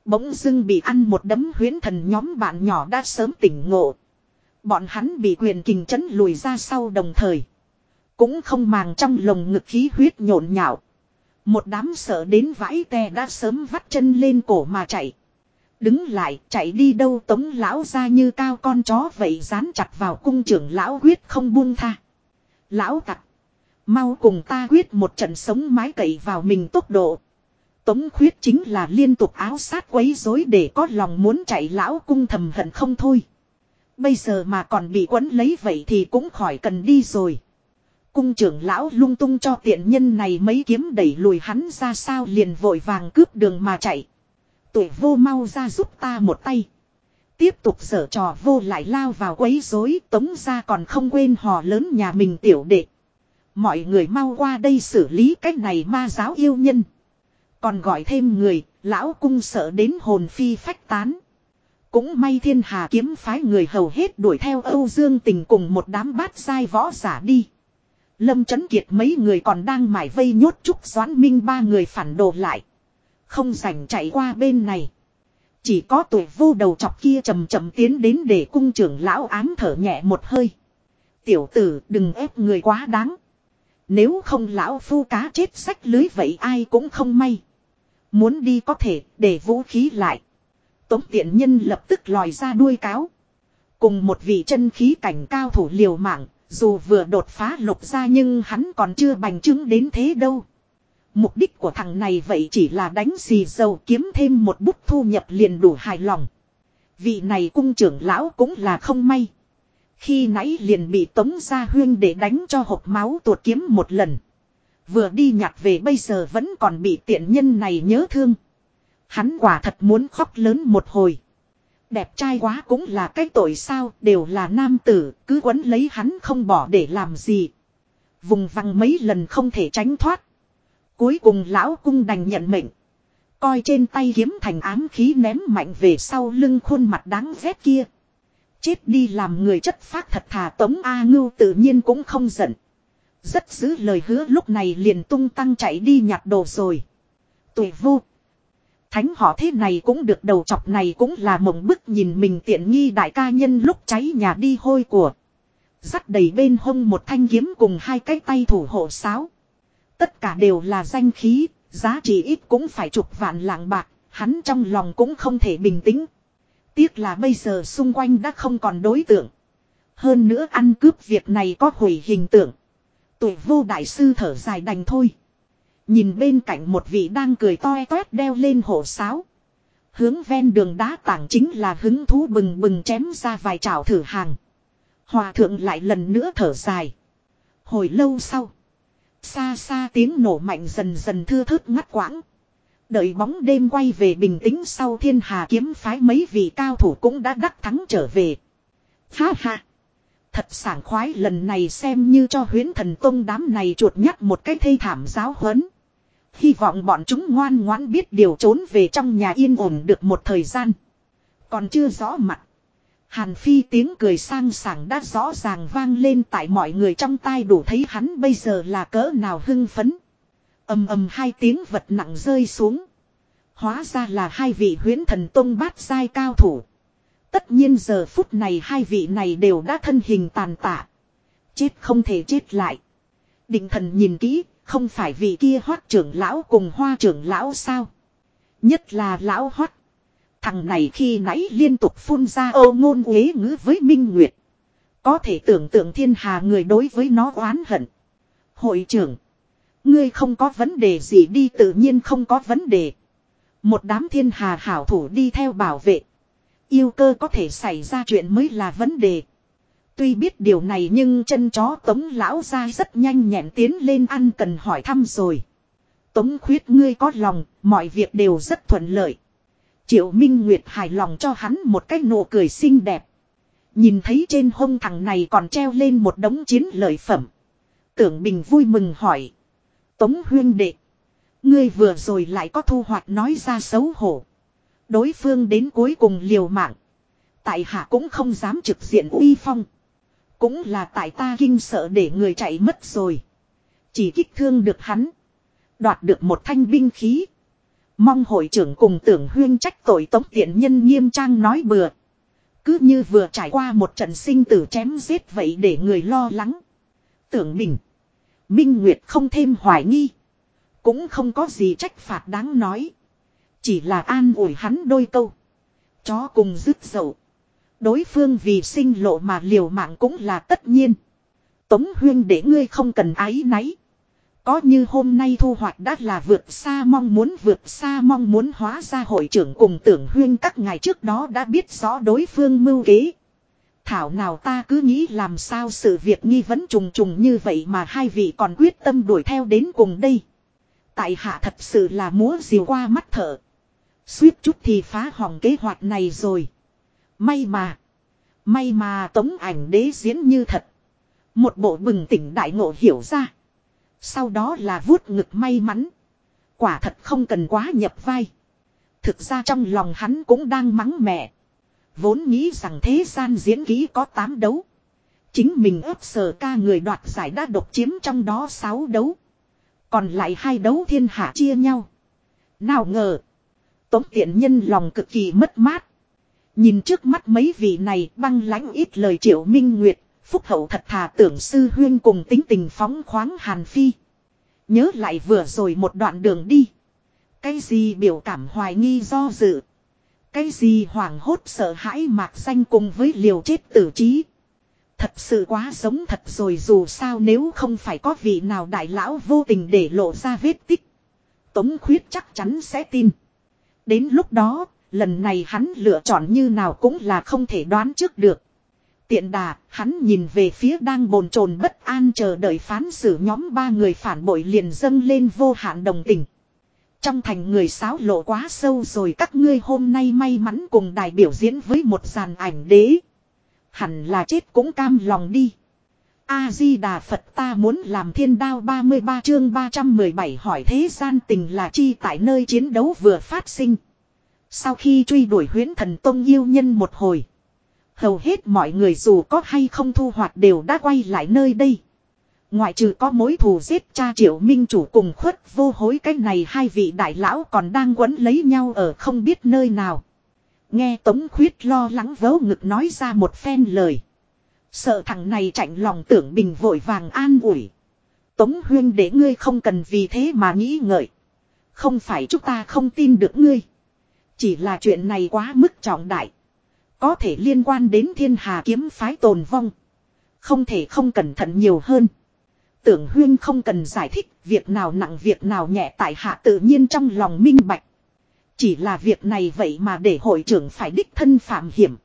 A: Bỗng dưng bị ăn một đấm huyến thần nhóm bạn nhỏ đã sớm tỉnh ngộ. Bọn hắn bị quyền kình chấn lùi ra sau đồng thời. Cũng không màng trong lồng ngực khí huyết nhộn nhạo. Một đám sợ đến vãi tè đã sớm vắt chân lên cổ mà chạy. Đứng lại, chạy đi đâu tống lão ra như cao con chó vậy dán chặt vào cung trưởng lão huyết không buông tha. Lão tặc. Mau cùng ta quyết một trận sống mái cậy vào mình tốc độ. Tống khuyết chính là liên tục áo sát quấy rối để có lòng muốn chạy lão cung thầm hận không thôi. Bây giờ mà còn bị quấn lấy vậy thì cũng khỏi cần đi rồi. Cung trưởng lão lung tung cho tiện nhân này mấy kiếm đẩy lùi hắn ra sao liền vội vàng cướp đường mà chạy. Tuổi vô mau ra giúp ta một tay. Tiếp tục sở trò vô lại lao vào quấy rối tống ra còn không quên hò lớn nhà mình tiểu đệ. Mọi người mau qua đây xử lý cách này ma giáo yêu nhân. Còn gọi thêm người, lão cung sợ đến hồn phi phách tán. Cũng may thiên hà kiếm phái người hầu hết đuổi theo Âu Dương tình cùng một đám bát sai võ giả đi. Lâm Trấn Kiệt mấy người còn đang mải vây nhốt Trúc Doãn Minh ba người phản đồ lại. Không rảnh chạy qua bên này. Chỉ có tuổi vô đầu chọc kia chầm chậm tiến đến để cung trưởng lão ám thở nhẹ một hơi. Tiểu tử đừng ép người quá đáng. Nếu không lão phu cá chết sách lưới vậy ai cũng không may. Muốn đi có thể để vũ khí lại. Tống tiện nhân lập tức lòi ra đuôi cáo. Cùng một vị chân khí cảnh cao thủ liều mạng, dù vừa đột phá lục ra nhưng hắn còn chưa bành chứng đến thế đâu. Mục đích của thằng này vậy chỉ là đánh xì dầu kiếm thêm một bút thu nhập liền đủ hài lòng. Vị này cung trưởng lão cũng là không may. Khi nãy liền bị tống gia huyên để đánh cho hộp máu tuột kiếm một lần. Vừa đi nhặt về bây giờ vẫn còn bị tiện nhân này nhớ thương. Hắn quả thật muốn khóc lớn một hồi. Đẹp trai quá cũng là cái tội sao, đều là nam tử, cứ quấn lấy hắn không bỏ để làm gì. Vùng vằng mấy lần không thể tránh thoát. Cuối cùng lão cung đành nhận mệnh. Coi trên tay kiếm thành ám khí ném mạnh về sau lưng khuôn mặt đáng ghét kia. Chết đi làm người chất phát thật thà tống A ngưu tự nhiên cũng không giận. Rất giữ lời hứa lúc này liền tung tăng chạy đi nhặt đồ rồi. Tuổi vô. Thánh họ thế này cũng được đầu chọc này cũng là mộng bức nhìn mình tiện nghi đại ca nhân lúc cháy nhà đi hôi của. Dắt đầy bên hông một thanh kiếm cùng hai cái tay thủ hộ sáo. Tất cả đều là danh khí, giá trị ít cũng phải chục vạn lạng bạc, hắn trong lòng cũng không thể bình tĩnh. Tiếc là bây giờ xung quanh đã không còn đối tượng. Hơn nữa ăn cướp việc này có hủy hình tượng. Tuổi vô đại sư thở dài đành thôi. Nhìn bên cạnh một vị đang cười toe toét đeo lên hổ sáo. Hướng ven đường đá tảng chính là hứng thú bừng bừng chém ra vài chảo thử hàng. Hòa thượng lại lần nữa thở dài. Hồi lâu sau. Xa xa tiếng nổ mạnh dần dần thưa thớt ngắt quãng. Đợi bóng đêm quay về bình tĩnh sau thiên hà kiếm phái mấy vị cao thủ cũng đã đắc thắng trở về. Ha ha. Thật sảng khoái lần này xem như cho huyến thần tông đám này chuột nhắt một cái thây thảm giáo huấn. Hy vọng bọn chúng ngoan ngoãn biết điều trốn về trong nhà yên ổn được một thời gian. Còn chưa rõ mặt. Hàn Phi tiếng cười sang sảng đã rõ ràng vang lên tại mọi người trong tai đủ thấy hắn bây giờ là cỡ nào hưng phấn. ầm ầm hai tiếng vật nặng rơi xuống. Hóa ra là hai vị huyến thần tông bát giai cao thủ. Tất nhiên giờ phút này hai vị này đều đã thân hình tàn tạ. Chết không thể chết lại. Định thần nhìn kỹ, không phải vị kia hoát trưởng lão cùng hoa trưởng lão sao. Nhất là lão hoát. Thằng này khi nãy liên tục phun ra ô ngôn uế ngữ với Minh Nguyệt. Có thể tưởng tượng thiên hà người đối với nó oán hận. Hội trưởng. Ngươi không có vấn đề gì đi tự nhiên không có vấn đề. Một đám thiên hà hảo thủ đi theo bảo vệ. Yêu cơ có thể xảy ra chuyện mới là vấn đề. Tuy biết điều này nhưng chân chó tống lão ra rất nhanh nhẹn tiến lên ăn cần hỏi thăm rồi. Tống khuyết ngươi có lòng, mọi việc đều rất thuận lợi. Triệu Minh Nguyệt hài lòng cho hắn một cái nụ cười xinh đẹp. Nhìn thấy trên hông thằng này còn treo lên một đống chiến lợi phẩm. Tưởng Bình vui mừng hỏi. Tống huyên đệ. Ngươi vừa rồi lại có thu hoạch nói ra xấu hổ. Đối phương đến cuối cùng liều mạng. Tại hạ cũng không dám trực diện uy phong. Cũng là tại ta kinh sợ để người chạy mất rồi. Chỉ kích thương được hắn. Đoạt được một thanh binh khí. Mong hội trưởng cùng tưởng huyên trách tội tống tiện nhân nghiêm trang nói bừa. Cứ như vừa trải qua một trận sinh tử chém giết vậy để người lo lắng. Tưởng mình. Minh Nguyệt không thêm hoài nghi. Cũng không có gì trách phạt đáng nói. Chỉ là an ủi hắn đôi câu. Chó cùng dứt dậu. Đối phương vì sinh lộ mà liều mạng cũng là tất nhiên. Tống huyên để ngươi không cần ái náy. Có như hôm nay thu hoạch đã là vượt xa mong muốn, vượt xa mong muốn hóa ra hội trưởng cùng tưởng huyên các ngày trước đó đã biết rõ đối phương mưu kế. Thảo nào ta cứ nghĩ làm sao sự việc nghi vấn trùng trùng như vậy mà hai vị còn quyết tâm đuổi theo đến cùng đây. Tại hạ thật sự là múa diều qua mắt thở. Suýt chút thì phá hỏng kế hoạch này rồi. May mà. May mà tống ảnh đế diễn như thật. Một bộ bừng tỉnh đại ngộ hiểu ra. Sau đó là vuốt ngực may mắn. Quả thật không cần quá nhập vai. Thực ra trong lòng hắn cũng đang mắng mẹ. Vốn nghĩ rằng thế gian diễn ký có 8 đấu. Chính mình ấp sở ca người đoạt giải đã độc chiếm trong đó 6 đấu. Còn lại hai đấu thiên hạ chia nhau. Nào ngờ. Tống tiện nhân lòng cực kỳ mất mát. Nhìn trước mắt mấy vị này băng lãnh ít lời triệu minh nguyệt. Phúc hậu thật thà tưởng sư huyên cùng tính tình phóng khoáng hàn phi. Nhớ lại vừa rồi một đoạn đường đi. Cái gì biểu cảm hoài nghi do dự. Cái gì hoảng hốt sợ hãi mạc xanh cùng với liều chết tử trí. Thật sự quá giống thật rồi dù sao nếu không phải có vị nào đại lão vô tình để lộ ra vết tích. Tống khuyết chắc chắn sẽ tin. Đến lúc đó, lần này hắn lựa chọn như nào cũng là không thể đoán trước được. Tiện đà, hắn nhìn về phía đang bồn chồn bất an chờ đợi phán xử nhóm ba người phản bội liền dâng lên vô hạn đồng tình. Trong thành người sáo lộ quá sâu rồi các ngươi hôm nay may mắn cùng đài biểu diễn với một dàn ảnh đế. Hẳn là chết cũng cam lòng đi. A-di-đà Phật ta muốn làm thiên đao 33 chương 317 hỏi thế gian tình là chi tại nơi chiến đấu vừa phát sinh. Sau khi truy đuổi huyến thần tông yêu nhân một hồi. Hầu hết mọi người dù có hay không thu hoạch đều đã quay lại nơi đây. Ngoại trừ có mối thù giết cha triệu minh chủ cùng khuất vô hối, cái này hai vị đại lão còn đang quấn lấy nhau ở không biết nơi nào. Nghe Tống Khuyết lo lắng vớ ngực nói ra một phen lời. Sợ thằng này chạnh lòng tưởng bình vội vàng an ủi. Tống Huyên để ngươi không cần vì thế mà nghĩ ngợi. Không phải chúng ta không tin được ngươi. Chỉ là chuyện này quá mức trọng đại. Có thể liên quan đến thiên hà kiếm phái tồn vong. Không thể không cẩn thận nhiều hơn. Tưởng huyên không cần giải thích việc nào nặng việc nào nhẹ tại hạ tự nhiên trong lòng minh bạch. Chỉ là việc này vậy mà để hội trưởng phải đích thân phạm hiểm.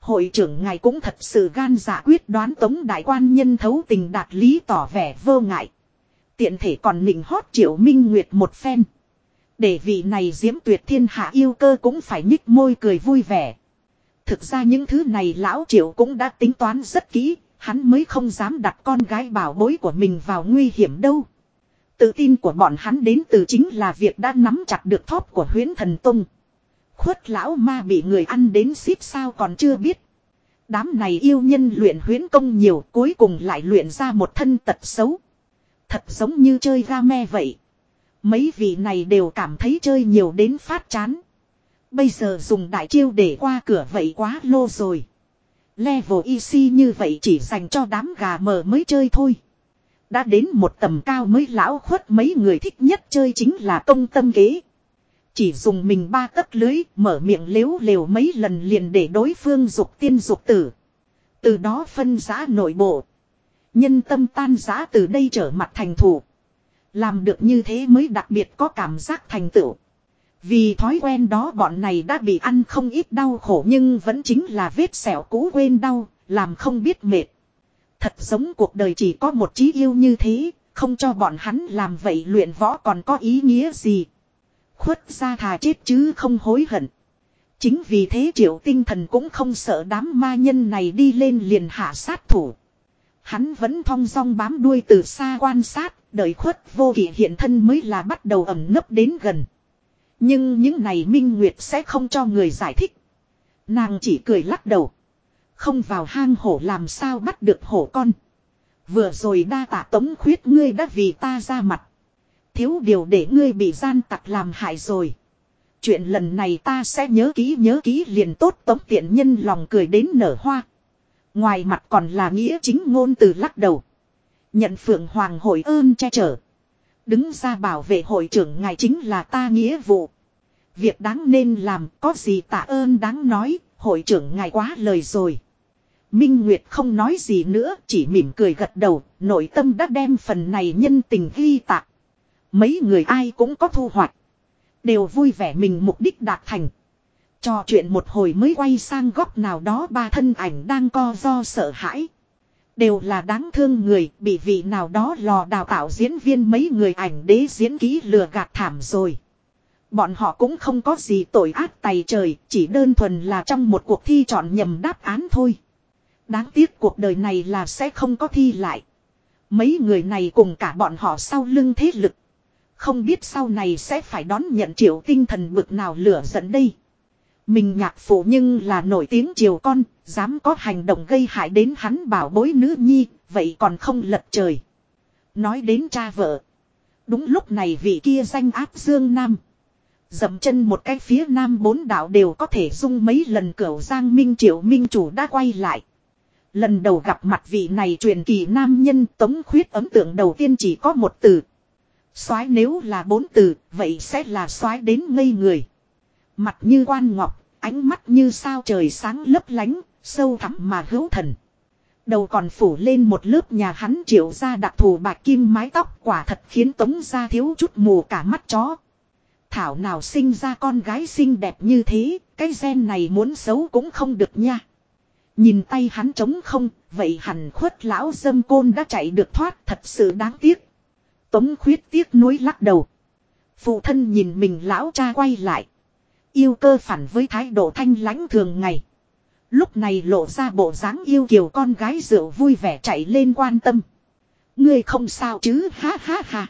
A: Hội trưởng ngài cũng thật sự gan dạ quyết đoán tống đại quan nhân thấu tình đạt lý tỏ vẻ vô ngại. Tiện thể còn nịnh hót triệu minh nguyệt một phen. Để vị này diễm tuyệt thiên hạ yêu cơ cũng phải nhích môi cười vui vẻ. Thực ra những thứ này lão triệu cũng đã tính toán rất kỹ, hắn mới không dám đặt con gái bảo bối của mình vào nguy hiểm đâu. Tự tin của bọn hắn đến từ chính là việc đã nắm chặt được thóp của huyến thần tung. Khuất lão ma bị người ăn đến xíp sao còn chưa biết. Đám này yêu nhân luyện huyến công nhiều cuối cùng lại luyện ra một thân tật xấu. Thật giống như chơi game vậy. Mấy vị này đều cảm thấy chơi nhiều đến phát chán. Bây giờ dùng đại chiêu để qua cửa vậy quá lô rồi. Level easy như vậy chỉ dành cho đám gà mờ mới chơi thôi. Đã đến một tầm cao mới lão khuất mấy người thích nhất chơi chính là công tâm kế. Chỉ dùng mình ba tấc lưới, mở miệng lếu lều mấy lần liền để đối phương dục tiên dục tử. Từ đó phân giá nội bộ. Nhân tâm tan giá từ đây trở mặt thành thủ. Làm được như thế mới đặc biệt có cảm giác thành tựu. Vì thói quen đó bọn này đã bị ăn không ít đau khổ nhưng vẫn chính là vết sẹo cũ quên đau, làm không biết mệt. Thật giống cuộc đời chỉ có một trí yêu như thế, không cho bọn hắn làm vậy luyện võ còn có ý nghĩa gì. Khuất ra thà chết chứ không hối hận. Chính vì thế triệu tinh thần cũng không sợ đám ma nhân này đi lên liền hạ sát thủ. Hắn vẫn thong dong bám đuôi từ xa quan sát, đợi khuất vô kỷ hiện thân mới là bắt đầu ẩm nấp đến gần. Nhưng những này Minh Nguyệt sẽ không cho người giải thích. Nàng chỉ cười lắc đầu. Không vào hang hổ làm sao bắt được hổ con. Vừa rồi đa tạ tống khuyết ngươi đã vì ta ra mặt. Thiếu điều để ngươi bị gian tặc làm hại rồi. Chuyện lần này ta sẽ nhớ kỹ nhớ kỹ liền tốt tống tiện nhân lòng cười đến nở hoa. Ngoài mặt còn là nghĩa chính ngôn từ lắc đầu. Nhận phượng hoàng hội ơn che chở. Đứng ra bảo vệ hội trưởng ngài chính là ta nghĩa vụ. Việc đáng nên làm có gì tạ ơn đáng nói, hội trưởng ngài quá lời rồi. Minh Nguyệt không nói gì nữa, chỉ mỉm cười gật đầu, nội tâm đã đem phần này nhân tình ghi tạc. Mấy người ai cũng có thu hoạch. Đều vui vẻ mình mục đích đạt thành. Trò chuyện một hồi mới quay sang góc nào đó ba thân ảnh đang co do sợ hãi. Đều là đáng thương người bị vị nào đó lò đào tạo diễn viên mấy người ảnh đế diễn ký lừa gạt thảm rồi. Bọn họ cũng không có gì tội ác tày trời, chỉ đơn thuần là trong một cuộc thi chọn nhầm đáp án thôi. Đáng tiếc cuộc đời này là sẽ không có thi lại. Mấy người này cùng cả bọn họ sau lưng thế lực. Không biết sau này sẽ phải đón nhận triệu tinh thần bực nào lửa giận đây. Mình nhạc phụ nhưng là nổi tiếng chiều con, dám có hành động gây hại đến hắn bảo bối nữ nhi, vậy còn không lật trời. Nói đến cha vợ. Đúng lúc này vị kia danh áp Dương Nam. Dậm chân một cái phía nam bốn đảo đều có thể dung mấy lần cửu Giang Minh Triệu Minh Chủ đã quay lại. Lần đầu gặp mặt vị này truyền kỳ nam nhân tống khuyết ấn tượng đầu tiên chỉ có một từ. soái nếu là bốn từ, vậy sẽ là soái đến ngây người. Mặt như quan ngọc, ánh mắt như sao trời sáng lấp lánh, sâu thẳm mà hữu thần. Đầu còn phủ lên một lớp nhà hắn triệu ra đặc thù bạc kim mái tóc quả thật khiến tống ra thiếu chút mù cả mắt chó. Thảo nào sinh ra con gái xinh đẹp như thế, cái gen này muốn xấu cũng không được nha. Nhìn tay hắn trống không, vậy hẳn khuất lão dâm côn đã chạy được thoát thật sự đáng tiếc. Tống khuyết tiếc nuối lắc đầu. Phụ thân nhìn mình lão cha quay lại. Yêu cơ phản với thái độ thanh lãnh thường ngày. Lúc này lộ ra bộ dáng yêu kiều con gái rượu vui vẻ chạy lên quan tâm. Ngươi không sao chứ, ha ha ha.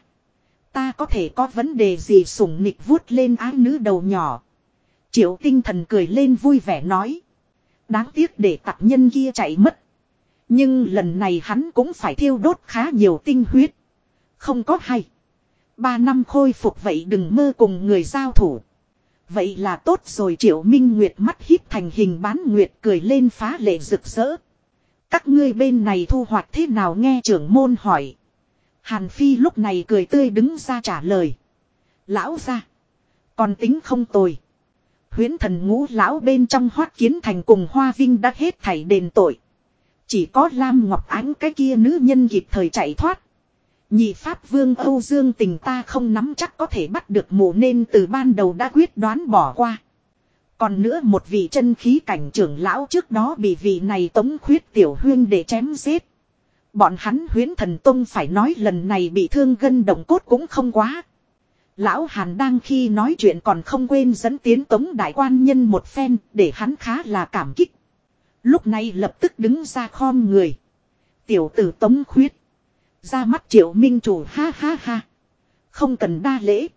A: Ta có thể có vấn đề gì sủng nịch vuốt lên ái nữ đầu nhỏ. Triệu tinh thần cười lên vui vẻ nói. Đáng tiếc để tặc nhân kia chạy mất. Nhưng lần này hắn cũng phải thiêu đốt khá nhiều tinh huyết. Không có hay. Ba năm khôi phục vậy đừng mơ cùng người giao thủ. Vậy là tốt rồi, triệu minh nguyệt mắt hít thành hình bán nguyệt cười lên phá lệ rực rỡ. Các ngươi bên này thu hoạch thế nào nghe trưởng môn hỏi. Hàn Phi lúc này cười tươi đứng ra trả lời. Lão ra. Còn tính không tồi. Huyến thần ngũ lão bên trong hoát kiến thành cùng Hoa Vinh đã hết thảy đền tội. Chỉ có Lam Ngọc Ánh cái kia nữ nhân kịp thời chạy thoát. Nhị Pháp Vương Âu Dương tình ta không nắm chắc có thể bắt được mù nên từ ban đầu đã quyết đoán bỏ qua. Còn nữa một vị chân khí cảnh trưởng lão trước đó bị vị này tống khuyết tiểu huyên để chém giết. Bọn hắn huyến thần tông phải nói lần này bị thương gân động cốt cũng không quá. Lão Hàn đang khi nói chuyện còn không quên dẫn tiến tống đại quan nhân một phen để hắn khá là cảm kích. Lúc này lập tức đứng ra khom người. Tiểu tử tống khuyết. Ra mắt triệu minh chủ, ha ha ha. Không cần đa lễ.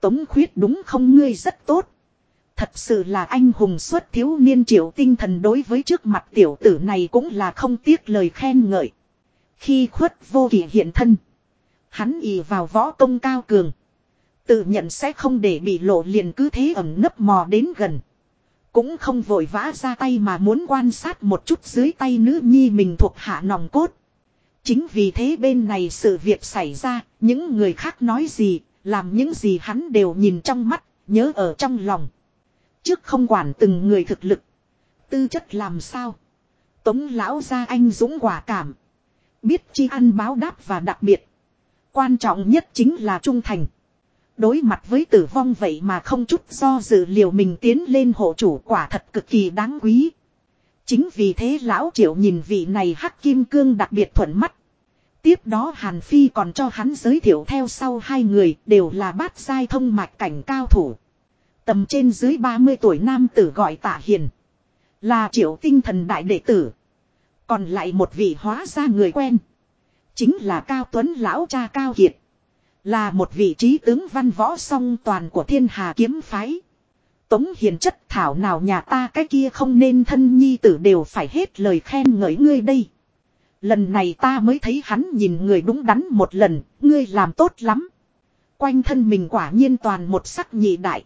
A: Tống khuyết đúng không ngươi rất tốt. Thật sự là anh hùng xuất thiếu niên triệu tinh thần đối với trước mặt tiểu tử này cũng là không tiếc lời khen ngợi. Khi khuất vô kỷ hiện thân. Hắn ì vào võ công cao cường. Tự nhận sẽ không để bị lộ liền cứ thế ẩm nấp mò đến gần. Cũng không vội vã ra tay mà muốn quan sát một chút dưới tay nữ nhi mình thuộc hạ nòng cốt. Chính vì thế bên này sự việc xảy ra, những người khác nói gì, làm những gì hắn đều nhìn trong mắt, nhớ ở trong lòng. Trước không quản từng người thực lực. Tư chất làm sao. Tống lão ra anh dũng quả cảm. Biết chi ăn báo đáp và đặc biệt. Quan trọng nhất chính là trung thành. Đối mặt với tử vong vậy mà không chút do dự liều mình tiến lên hộ chủ quả thật cực kỳ đáng quý. Chính vì thế lão triệu nhìn vị này hắc kim cương đặc biệt thuận mắt. Tiếp đó Hàn Phi còn cho hắn giới thiệu theo sau hai người, đều là bát giai thông mạch cảnh cao thủ. Tầm trên dưới 30 tuổi nam tử gọi tạ hiền. Là triệu tinh thần đại đệ tử. Còn lại một vị hóa ra người quen. Chính là Cao Tuấn lão cha Cao Kiệt. Là một vị trí tướng văn võ song toàn của thiên hà kiếm phái. Tống hiền chất thảo nào nhà ta cái kia không nên thân nhi tử đều phải hết lời khen ngợi ngươi đây. Lần này ta mới thấy hắn nhìn người đúng đắn một lần, ngươi làm tốt lắm. Quanh thân mình quả nhiên toàn một sắc nhị đại.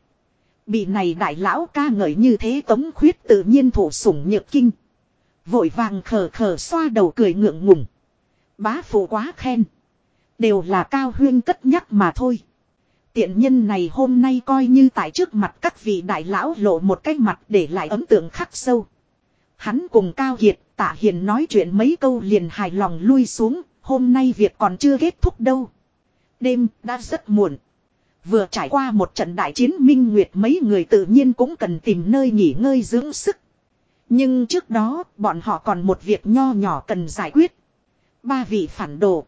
A: Bị này đại lão ca ngợi như thế tống khuyết tự nhiên thủ sủng nhược kinh. Vội vàng khờ khờ xoa đầu cười ngượng ngùng. Bá phụ quá khen. Đều là cao huyên cất nhắc mà thôi. Tiện nhân này hôm nay coi như tại trước mặt các vị đại lão lộ một cái mặt để lại ấn tượng khắc sâu. Hắn cùng Cao Kiệt, Tạ Hiền nói chuyện mấy câu liền hài lòng lui xuống, hôm nay việc còn chưa kết thúc đâu. Đêm đã rất muộn. Vừa trải qua một trận đại chiến minh nguyệt mấy người tự nhiên cũng cần tìm nơi nghỉ ngơi dưỡng sức. Nhưng trước đó bọn họ còn một việc nho nhỏ cần giải quyết. Ba vị phản đồ.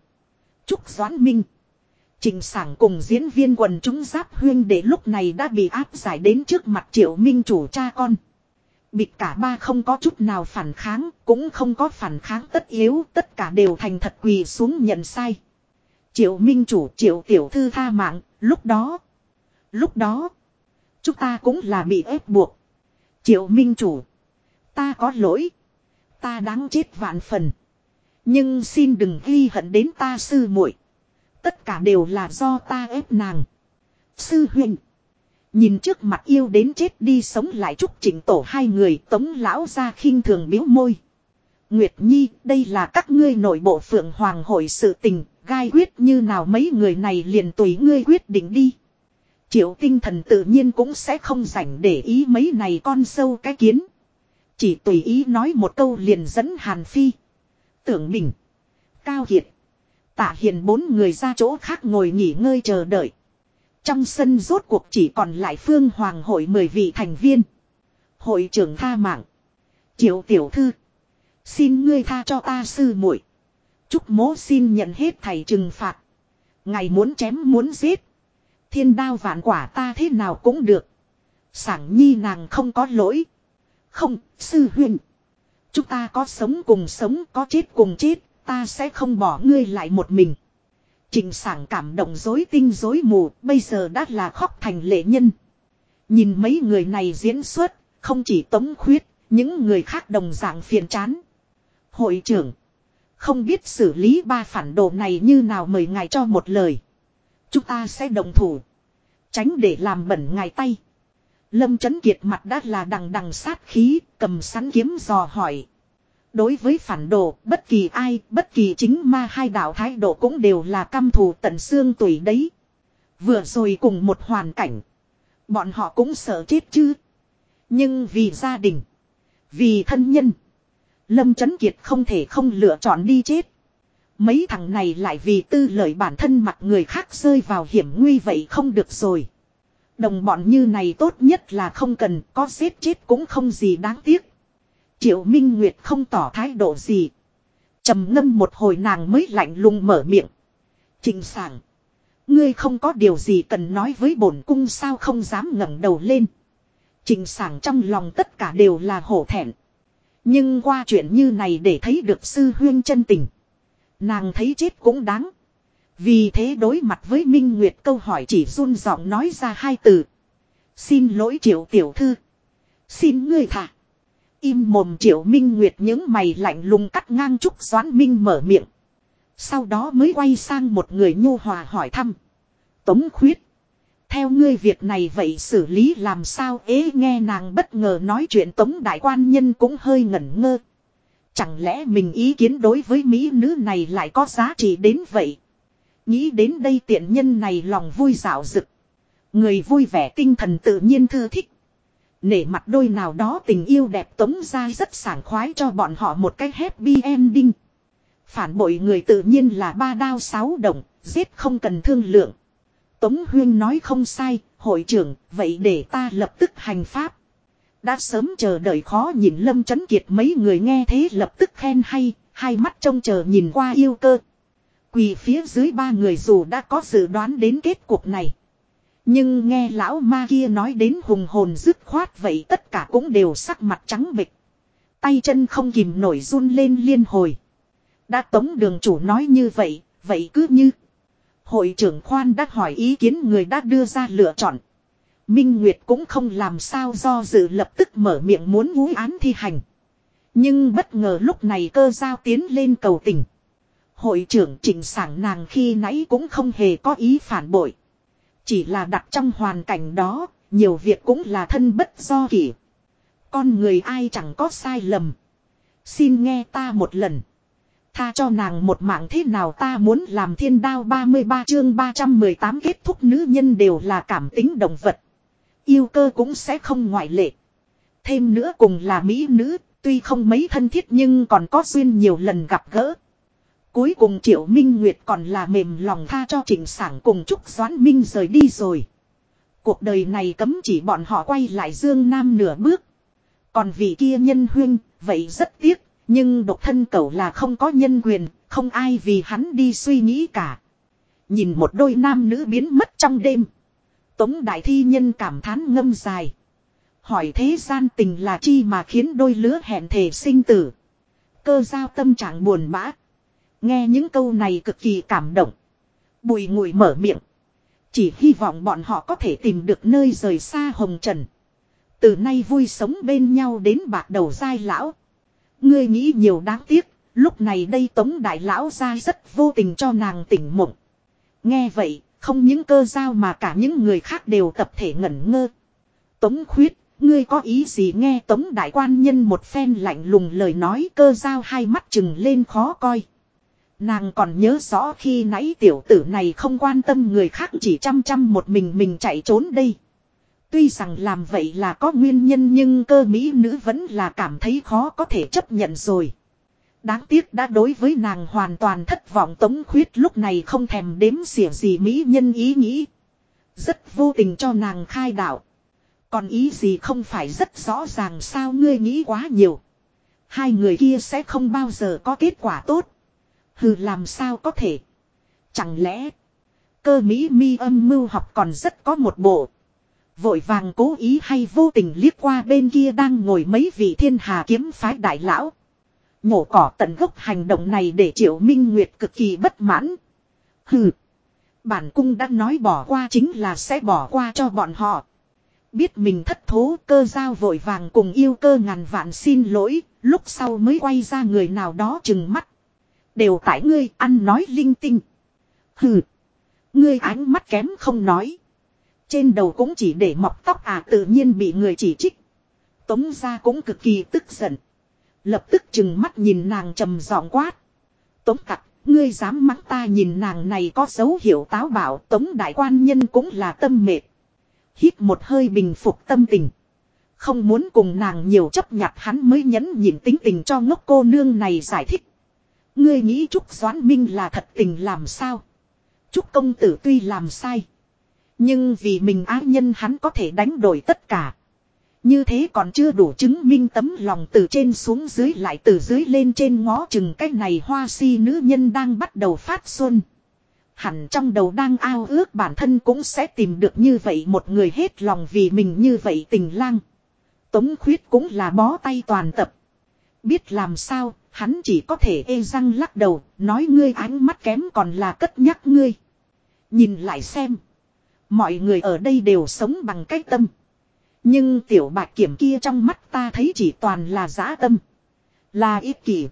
A: Trúc Doãn Minh. Trình sảng cùng diễn viên quần chúng giáp huyên để lúc này đã bị áp giải đến trước mặt triệu minh chủ cha con. Bịt cả ba không có chút nào phản kháng, cũng không có phản kháng tất yếu, tất cả đều thành thật quỳ xuống nhận sai. Triệu minh chủ triệu tiểu thư tha mạng, lúc đó. Lúc đó, chúng ta cũng là bị ép buộc. Triệu minh chủ. Ta có lỗi. Ta đáng chết vạn phần. Nhưng xin đừng ghi hận đến ta sư muội. Tất cả đều là do ta ép nàng. Sư huynh. Nhìn trước mặt yêu đến chết đi sống lại chúc chỉnh tổ hai người tống lão ra khinh thường biếu môi. Nguyệt Nhi, đây là các ngươi nội bộ phượng hoàng hội sự tình, gai quyết như nào mấy người này liền tùy ngươi quyết định đi. Triệu tinh thần tự nhiên cũng sẽ không rảnh để ý mấy này con sâu cái kiến. Chỉ tùy ý nói một câu liền dẫn Hàn Phi. Tưởng mình. Cao Hiệt. Tạ hiền bốn người ra chỗ khác ngồi nghỉ ngơi chờ đợi. Trong sân rốt cuộc chỉ còn lại phương hoàng hội mười vị thành viên. Hội trưởng tha mạng. Triệu tiểu thư. Xin ngươi tha cho ta sư muội. Chúc mố xin nhận hết thầy trừng phạt. Ngày muốn chém muốn giết. Thiên đao vạn quả ta thế nào cũng được. Sảng nhi nàng không có lỗi. Không, sư huynh. Chúng ta có sống cùng sống, có chết cùng chết, ta sẽ không bỏ ngươi lại một mình. Trình sảng cảm động dối tinh dối mù, bây giờ đã là khóc thành lệ nhân. Nhìn mấy người này diễn xuất, không chỉ tống khuyết, những người khác đồng dạng phiền chán. Hội trưởng, không biết xử lý ba phản đồ này như nào mời ngài cho một lời. Chúng ta sẽ đồng thủ. Tránh để làm bẩn ngài tay. Lâm chấn kiệt mặt đã là đằng đằng sát khí, cầm sắn kiếm dò hỏi. Đối với phản đồ, bất kỳ ai, bất kỳ chính ma hai đạo thái độ cũng đều là căm thù tận xương tuổi đấy. Vừa rồi cùng một hoàn cảnh. Bọn họ cũng sợ chết chứ. Nhưng vì gia đình. Vì thân nhân. Lâm Trấn Kiệt không thể không lựa chọn đi chết. Mấy thằng này lại vì tư lợi bản thân mặt người khác rơi vào hiểm nguy vậy không được rồi. Đồng bọn như này tốt nhất là không cần có giết chết cũng không gì đáng tiếc. Triệu Minh Nguyệt không tỏ thái độ gì. trầm ngâm một hồi nàng mới lạnh lùng mở miệng. Trình sảng. Ngươi không có điều gì cần nói với bổn cung sao không dám ngẩng đầu lên. Trình sảng trong lòng tất cả đều là hổ thẹn. Nhưng qua chuyện như này để thấy được sư huyên chân tình. Nàng thấy chết cũng đáng. Vì thế đối mặt với Minh Nguyệt câu hỏi chỉ run giọng nói ra hai từ. Xin lỗi triệu tiểu thư. Xin ngươi thả. Im mồm triệu Minh Nguyệt những mày lạnh lùng cắt ngang trúc doãn Minh mở miệng. Sau đó mới quay sang một người nhu hòa hỏi thăm. Tống khuyết. Theo ngươi việc này vậy xử lý làm sao ế, nghe nàng bất ngờ nói chuyện tống đại quan nhân cũng hơi ngẩn ngơ. Chẳng lẽ mình ý kiến đối với mỹ nữ này lại có giá trị đến vậy? Nghĩ đến đây tiện nhân này lòng vui dạo rực. Người vui vẻ tinh thần tự nhiên thư thích. Nể mặt đôi nào đó tình yêu đẹp tống ra rất sảng khoái cho bọn họ một cái happy ending. Phản bội người tự nhiên là ba đao sáu đồng, giết không cần thương lượng. Tống Huyên nói không sai, hội trưởng, vậy để ta lập tức hành pháp. Đã sớm chờ đợi khó nhìn Lâm Chấn Kiệt mấy người nghe thế lập tức khen hay, hai mắt trông chờ nhìn qua yêu cơ. Quỳ phía dưới ba người dù đã có dự đoán đến kết cục này. Nhưng nghe lão ma kia nói đến hùng hồn dứt khoát vậy tất cả cũng đều sắc mặt trắng bịch. Tay chân không kìm nổi run lên liên hồi. Đã tống đường chủ nói như vậy, vậy cứ như. Hội trưởng khoan đã hỏi ý kiến người đã đưa ra lựa chọn. Minh Nguyệt cũng không làm sao do dự lập tức mở miệng muốn ngũ án thi hành. Nhưng bất ngờ lúc này cơ giao tiến lên cầu tình. Hội trưởng chỉnh sảng nàng khi nãy cũng không hề có ý phản bội. Chỉ là đặt trong hoàn cảnh đó, nhiều việc cũng là thân bất do kỷ. Con người ai chẳng có sai lầm. Xin nghe ta một lần. Tha cho nàng một mạng thế nào ta muốn làm thiên đao 33 chương 318 kết thúc nữ nhân đều là cảm tính động vật. Yêu cơ cũng sẽ không ngoại lệ. Thêm nữa cùng là mỹ nữ, tuy không mấy thân thiết nhưng còn có duyên nhiều lần gặp gỡ. Cuối cùng Triệu Minh Nguyệt còn là mềm lòng tha cho Trịnh Sảng cùng Trúc Doãn Minh rời đi rồi. Cuộc đời này cấm chỉ bọn họ quay lại Dương Nam nửa bước. Còn vị kia nhân huyên, vậy rất tiếc, nhưng độc thân cậu là không có nhân quyền, không ai vì hắn đi suy nghĩ cả. Nhìn một đôi nam nữ biến mất trong đêm. Tống đại thi nhân cảm thán ngâm dài. Hỏi thế gian tình là chi mà khiến đôi lứa hẹn thề sinh tử. Cơ giao tâm trạng buồn bã. Nghe những câu này cực kỳ cảm động. Bùi ngùi mở miệng. Chỉ hy vọng bọn họ có thể tìm được nơi rời xa hồng trần. Từ nay vui sống bên nhau đến bạc đầu dai lão. Ngươi nghĩ nhiều đáng tiếc, lúc này đây tống đại lão ra rất vô tình cho nàng tỉnh mộng. Nghe vậy, không những cơ giao mà cả những người khác đều tập thể ngẩn ngơ. Tống khuyết, ngươi có ý gì nghe tống đại quan nhân một phen lạnh lùng lời nói cơ giao hai mắt chừng lên khó coi. Nàng còn nhớ rõ khi nãy tiểu tử này không quan tâm người khác chỉ chăm chăm một mình mình chạy trốn đây. Tuy rằng làm vậy là có nguyên nhân nhưng cơ mỹ nữ vẫn là cảm thấy khó có thể chấp nhận rồi. Đáng tiếc đã đối với nàng hoàn toàn thất vọng tống khuyết lúc này không thèm đếm xỉa gì mỹ nhân ý nghĩ. Rất vô tình cho nàng khai đạo. Còn ý gì không phải rất rõ ràng sao ngươi nghĩ quá nhiều. Hai người kia sẽ không bao giờ có kết quả tốt. Hừ làm sao có thể. Chẳng lẽ. Cơ mỹ mi âm mưu học còn rất có một bộ. Vội vàng cố ý hay vô tình liếc qua bên kia đang ngồi mấy vị thiên hà kiếm phái đại lão. Nhổ cỏ tận gốc hành động này để triệu minh nguyệt cực kỳ bất mãn. Hừ. Bản cung đã nói bỏ qua chính là sẽ bỏ qua cho bọn họ. Biết mình thất thố cơ giao vội vàng cùng yêu cơ ngàn vạn xin lỗi, lúc sau mới quay ra người nào đó chừng mắt. Đều tại ngươi ăn nói linh tinh. Hừ. Ngươi ánh mắt kém không nói. Trên đầu cũng chỉ để mọc tóc à tự nhiên bị người chỉ trích. Tống ra cũng cực kỳ tức giận. Lập tức chừng mắt nhìn nàng trầm giọng quát. Tống tặc, ngươi dám mắng ta nhìn nàng này có dấu hiệu táo bảo tống đại quan nhân cũng là tâm mệt. Hít một hơi bình phục tâm tình. Không muốn cùng nàng nhiều chấp nhặt hắn mới nhẫn nhịn tính tình cho ngốc cô nương này giải thích. Ngươi nghĩ Trúc Doãn Minh là thật tình làm sao? Trúc công tử tuy làm sai. Nhưng vì mình ái nhân hắn có thể đánh đổi tất cả. Như thế còn chưa đủ chứng minh tấm lòng từ trên xuống dưới lại từ dưới lên trên ngó chừng cái này hoa si nữ nhân đang bắt đầu phát xuân. Hẳn trong đầu đang ao ước bản thân cũng sẽ tìm được như vậy một người hết lòng vì mình như vậy tình lang. Tống khuyết cũng là bó tay toàn tập. Biết làm sao, hắn chỉ có thể ê răng lắc đầu, nói ngươi ánh mắt kém còn là cất nhắc ngươi. Nhìn lại xem. Mọi người ở đây đều sống bằng cái tâm. Nhưng tiểu bạch kiểm kia trong mắt ta thấy chỉ toàn là giã tâm. Là ích kỷ.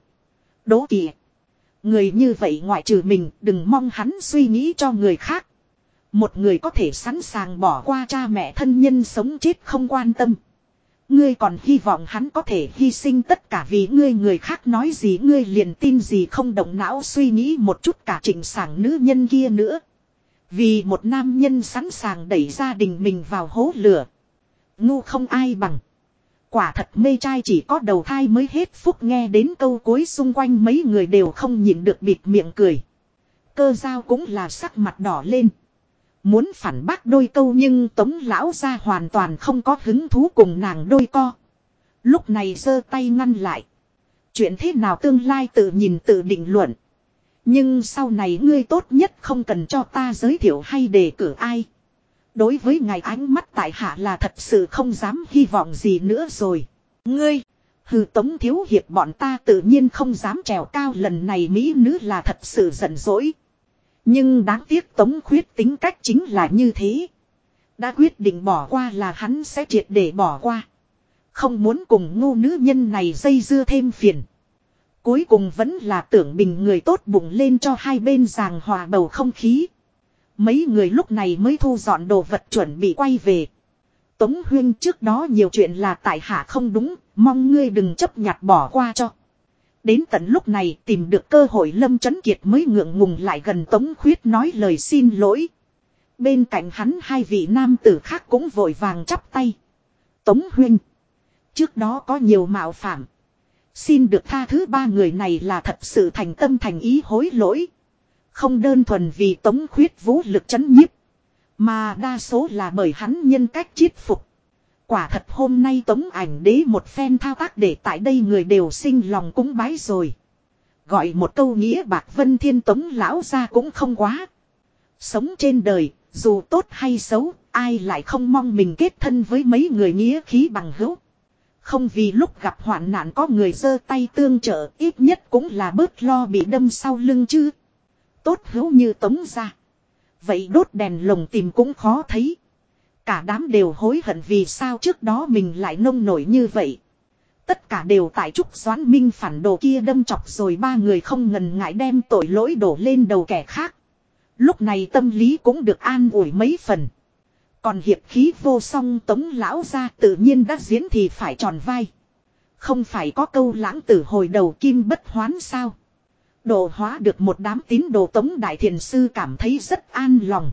A: Đố kỷ. Người như vậy ngoại trừ mình đừng mong hắn suy nghĩ cho người khác. Một người có thể sẵn sàng bỏ qua cha mẹ thân nhân sống chết không quan tâm. Ngươi còn hy vọng hắn có thể hy sinh tất cả vì ngươi người khác nói gì ngươi liền tin gì không động não suy nghĩ một chút cả trình sảng nữ nhân kia nữa. Vì một nam nhân sẵn sàng đẩy gia đình mình vào hố lửa. Ngu không ai bằng. Quả thật mê trai chỉ có đầu thai mới hết phúc nghe đến câu cuối xung quanh mấy người đều không nhịn được bịt miệng cười. Cơ dao cũng là sắc mặt đỏ lên. Muốn phản bác đôi câu nhưng tống lão ra hoàn toàn không có hứng thú cùng nàng đôi co. Lúc này giơ tay ngăn lại. Chuyện thế nào tương lai tự nhìn tự định luận. Nhưng sau này ngươi tốt nhất không cần cho ta giới thiệu hay đề cử ai. Đối với ngài ánh mắt tại hạ là thật sự không dám hy vọng gì nữa rồi. Ngươi, hừ tống thiếu hiệp bọn ta tự nhiên không dám trèo cao lần này Mỹ nữ là thật sự giận dỗi. Nhưng đáng tiếc tống khuyết tính cách chính là như thế. Đã quyết định bỏ qua là hắn sẽ triệt để bỏ qua. Không muốn cùng ngu nữ nhân này dây dưa thêm phiền. Cuối cùng vẫn là tưởng bình người tốt bụng lên cho hai bên giàng hòa bầu không khí. Mấy người lúc này mới thu dọn đồ vật chuẩn bị quay về. Tống Huyên trước đó nhiều chuyện là tại hạ không đúng, mong ngươi đừng chấp nhặt bỏ qua cho. Đến tận lúc này tìm được cơ hội Lâm Trấn Kiệt mới ngượng ngùng lại gần Tống Khuyết nói lời xin lỗi. Bên cạnh hắn hai vị nam tử khác cũng vội vàng chắp tay. Tống Huyên. Trước đó có nhiều mạo phạm. Xin được tha thứ ba người này là thật sự thành tâm thành ý hối lỗi. Không đơn thuần vì tống khuyết vũ lực chấn nhiếp. Mà đa số là bởi hắn nhân cách chiết phục. Quả thật hôm nay tống ảnh đế một phen thao tác để tại đây người đều sinh lòng cúng bái rồi. Gọi một câu nghĩa bạc vân thiên tống lão ra cũng không quá. Sống trên đời, dù tốt hay xấu, ai lại không mong mình kết thân với mấy người nghĩa khí bằng hữu. Không vì lúc gặp hoạn nạn có người giơ tay tương trợ, ít nhất cũng là bớt lo bị đâm sau lưng chứ. Tốt hữu như tống ra. Vậy đốt đèn lồng tìm cũng khó thấy. Cả đám đều hối hận vì sao trước đó mình lại nông nổi như vậy. Tất cả đều tại Trúc Doãn Minh phản đồ kia đâm chọc rồi ba người không ngần ngại đem tội lỗi đổ lên đầu kẻ khác. Lúc này tâm lý cũng được an ủi mấy phần. Còn hiệp khí vô song tống lão ra tự nhiên đã diễn thì phải tròn vai. Không phải có câu lãng tử hồi đầu kim bất hoán sao. Độ hóa được một đám tín đồ tống đại thiền sư cảm thấy rất an lòng.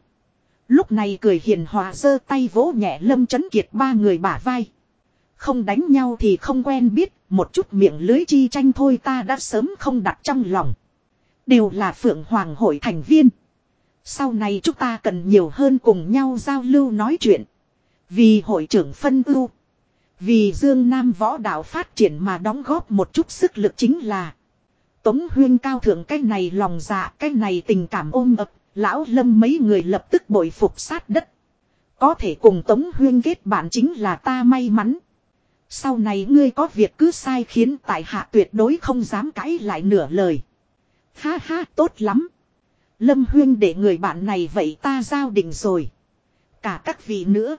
A: Lúc này cười hiền hòa giơ tay vỗ nhẹ lâm chấn kiệt ba người bả vai. Không đánh nhau thì không quen biết, một chút miệng lưới chi tranh thôi ta đã sớm không đặt trong lòng. Đều là phượng hoàng hội thành viên. Sau này chúng ta cần nhiều hơn cùng nhau giao lưu nói chuyện. Vì hội trưởng phân ưu. Vì Dương Nam võ đạo phát triển mà đóng góp một chút sức lực chính là. Tống huyên cao thượng cái này lòng dạ cái này tình cảm ôm ập. Lão lâm mấy người lập tức bội phục sát đất. Có thể cùng Tống huyên kết bạn chính là ta may mắn. Sau này ngươi có việc cứ sai khiến tại hạ tuyệt đối không dám cãi lại nửa lời. Ha ha, tốt lắm. Lâm Huyên để người bạn này vậy ta giao định rồi. Cả các vị nữa.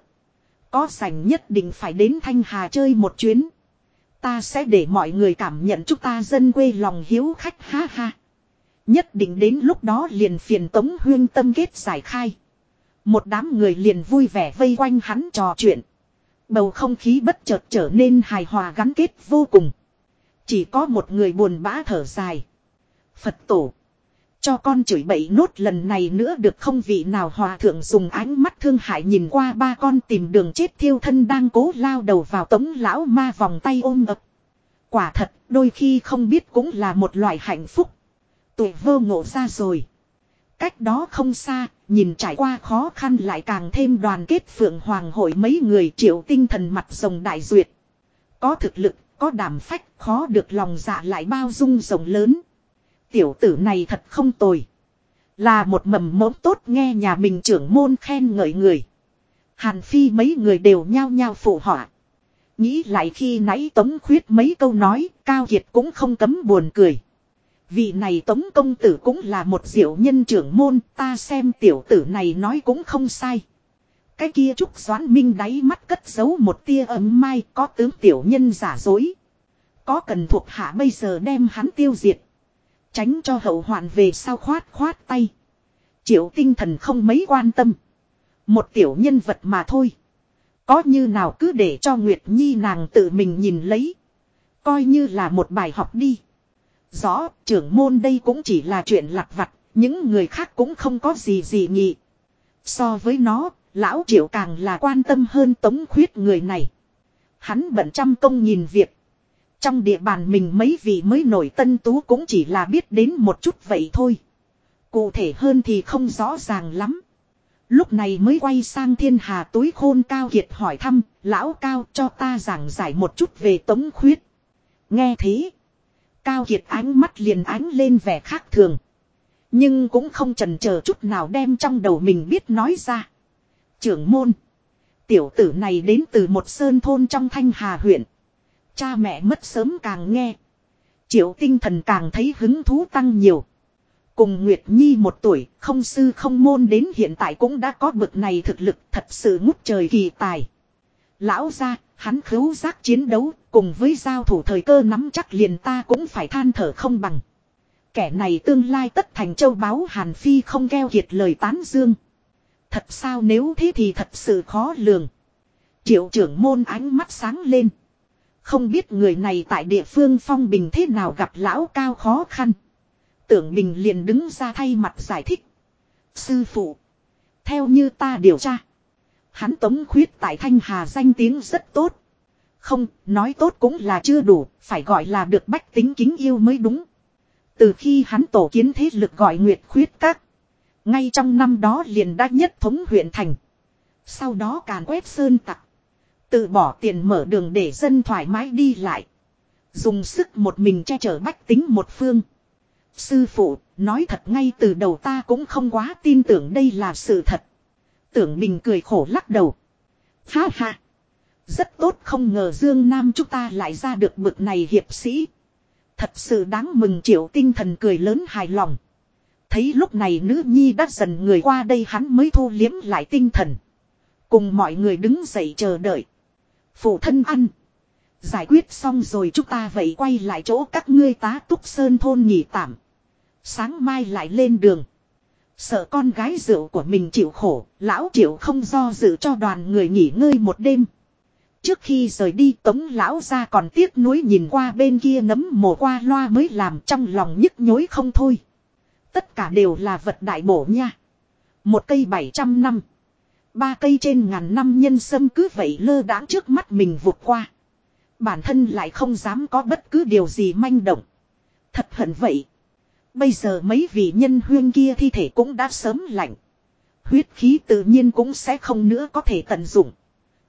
A: Có sành nhất định phải đến Thanh Hà chơi một chuyến. Ta sẽ để mọi người cảm nhận chúng ta dân quê lòng hiếu khách, ha ha. Nhất định đến lúc đó liền phiền Tống Huyên tâm kết giải khai. Một đám người liền vui vẻ vây quanh hắn trò chuyện. Bầu không khí bất chợt trở nên hài hòa gắn kết vô cùng. Chỉ có một người buồn bã thở dài. Phật tổ. Cho con chửi bậy nốt lần này nữa được không vị nào hòa thượng dùng ánh mắt thương hại nhìn qua ba con tìm đường chết thiêu thân đang cố lao đầu vào tống lão ma vòng tay ôm ập. Quả thật, đôi khi không biết cũng là một loại hạnh phúc. Tuổi vô ngộ ra rồi. Cách đó không xa, nhìn trải qua khó khăn lại càng thêm đoàn kết phượng hoàng hội mấy người triệu tinh thần mặt rồng đại duyệt. Có thực lực, có đảm phách, khó được lòng dạ lại bao dung rộng lớn. Tiểu tử này thật không tồi. Là một mầm mống tốt nghe nhà mình trưởng môn khen ngợi người. Hàn Phi mấy người đều nhao nhao phụ họa. Nghĩ lại khi nãy Tống Khuyết mấy câu nói, Cao Kiệt cũng không cấm buồn cười. Vị này Tống Công Tử cũng là một diệu nhân trưởng môn, ta xem tiểu tử này nói cũng không sai. Cái kia Trúc Doãn Minh đáy mắt cất giấu một tia ấm mai có tướng tiểu nhân giả dối. Có cần thuộc hạ bây giờ đem hắn tiêu diệt. Tránh cho hậu hoạn về sau khoát khoát tay. Triệu tinh thần không mấy quan tâm. Một tiểu nhân vật mà thôi. Có như nào cứ để cho Nguyệt Nhi nàng tự mình nhìn lấy. Coi như là một bài học đi. Rõ, trưởng môn đây cũng chỉ là chuyện lặt vặt, những người khác cũng không có gì gì nhị. So với nó, lão triệu càng là quan tâm hơn tống khuyết người này. Hắn bận trăm công nhìn việc. Trong địa bàn mình mấy vị mới nổi tân tú cũng chỉ là biết đến một chút vậy thôi. Cụ thể hơn thì không rõ ràng lắm. Lúc này mới quay sang thiên hà túi khôn cao kiệt hỏi thăm, lão cao cho ta giảng giải một chút về tống khuyết. Nghe thế, cao kiệt ánh mắt liền ánh lên vẻ khác thường. Nhưng cũng không trần chờ chút nào đem trong đầu mình biết nói ra. Trưởng môn, tiểu tử này đến từ một sơn thôn trong thanh hà huyện. Cha mẹ mất sớm càng nghe. Triệu tinh thần càng thấy hứng thú tăng nhiều. Cùng Nguyệt Nhi một tuổi, không sư không môn đến hiện tại cũng đã có bực này thực lực thật sự ngút trời kỳ tài. Lão ra, hắn khứu giác chiến đấu, cùng với giao thủ thời cơ nắm chắc liền ta cũng phải than thở không bằng. Kẻ này tương lai tất thành châu báu Hàn Phi không keo kiệt lời tán dương. Thật sao nếu thế thì thật sự khó lường. Triệu trưởng môn ánh mắt sáng lên. Không biết người này tại địa phương phong bình thế nào gặp lão cao khó khăn. Tưởng bình liền đứng ra thay mặt giải thích. Sư phụ. Theo như ta điều tra. Hắn tống khuyết tại Thanh Hà danh tiếng rất tốt. Không, nói tốt cũng là chưa đủ, phải gọi là được bách tính kính yêu mới đúng. Từ khi hắn tổ kiến thế lực gọi Nguyệt khuyết các. Ngay trong năm đó liền đã nhất thống huyện thành. Sau đó càn quét sơn tặc. Tự bỏ tiền mở đường để dân thoải mái đi lại. Dùng sức một mình che chở bách tính một phương. Sư phụ, nói thật ngay từ đầu ta cũng không quá tin tưởng đây là sự thật. Tưởng mình cười khổ lắc đầu. Ha ha. Rất tốt không ngờ Dương Nam chúng ta lại ra được bực này hiệp sĩ. Thật sự đáng mừng triệu tinh thần cười lớn hài lòng. Thấy lúc này nữ nhi đã dần người qua đây hắn mới thu liếm lại tinh thần. Cùng mọi người đứng dậy chờ đợi. Phụ thân ăn. Giải quyết xong rồi chúng ta vậy quay lại chỗ các ngươi tá túc sơn thôn nghỉ tạm. Sáng mai lại lên đường. Sợ con gái rượu của mình chịu khổ, lão triệu không do dự cho đoàn người nghỉ ngơi một đêm. Trước khi rời đi tống lão ra còn tiếc nuối nhìn qua bên kia nấm mồ qua loa mới làm trong lòng nhức nhối không thôi. Tất cả đều là vật đại bổ nha. Một cây 700 năm. Ba cây trên ngàn năm nhân sâm cứ vậy lơ đãng trước mắt mình vụt qua. Bản thân lại không dám có bất cứ điều gì manh động. Thật hận vậy. Bây giờ mấy vị nhân huyên kia thi thể cũng đã sớm lạnh. Huyết khí tự nhiên cũng sẽ không nữa có thể tận dụng.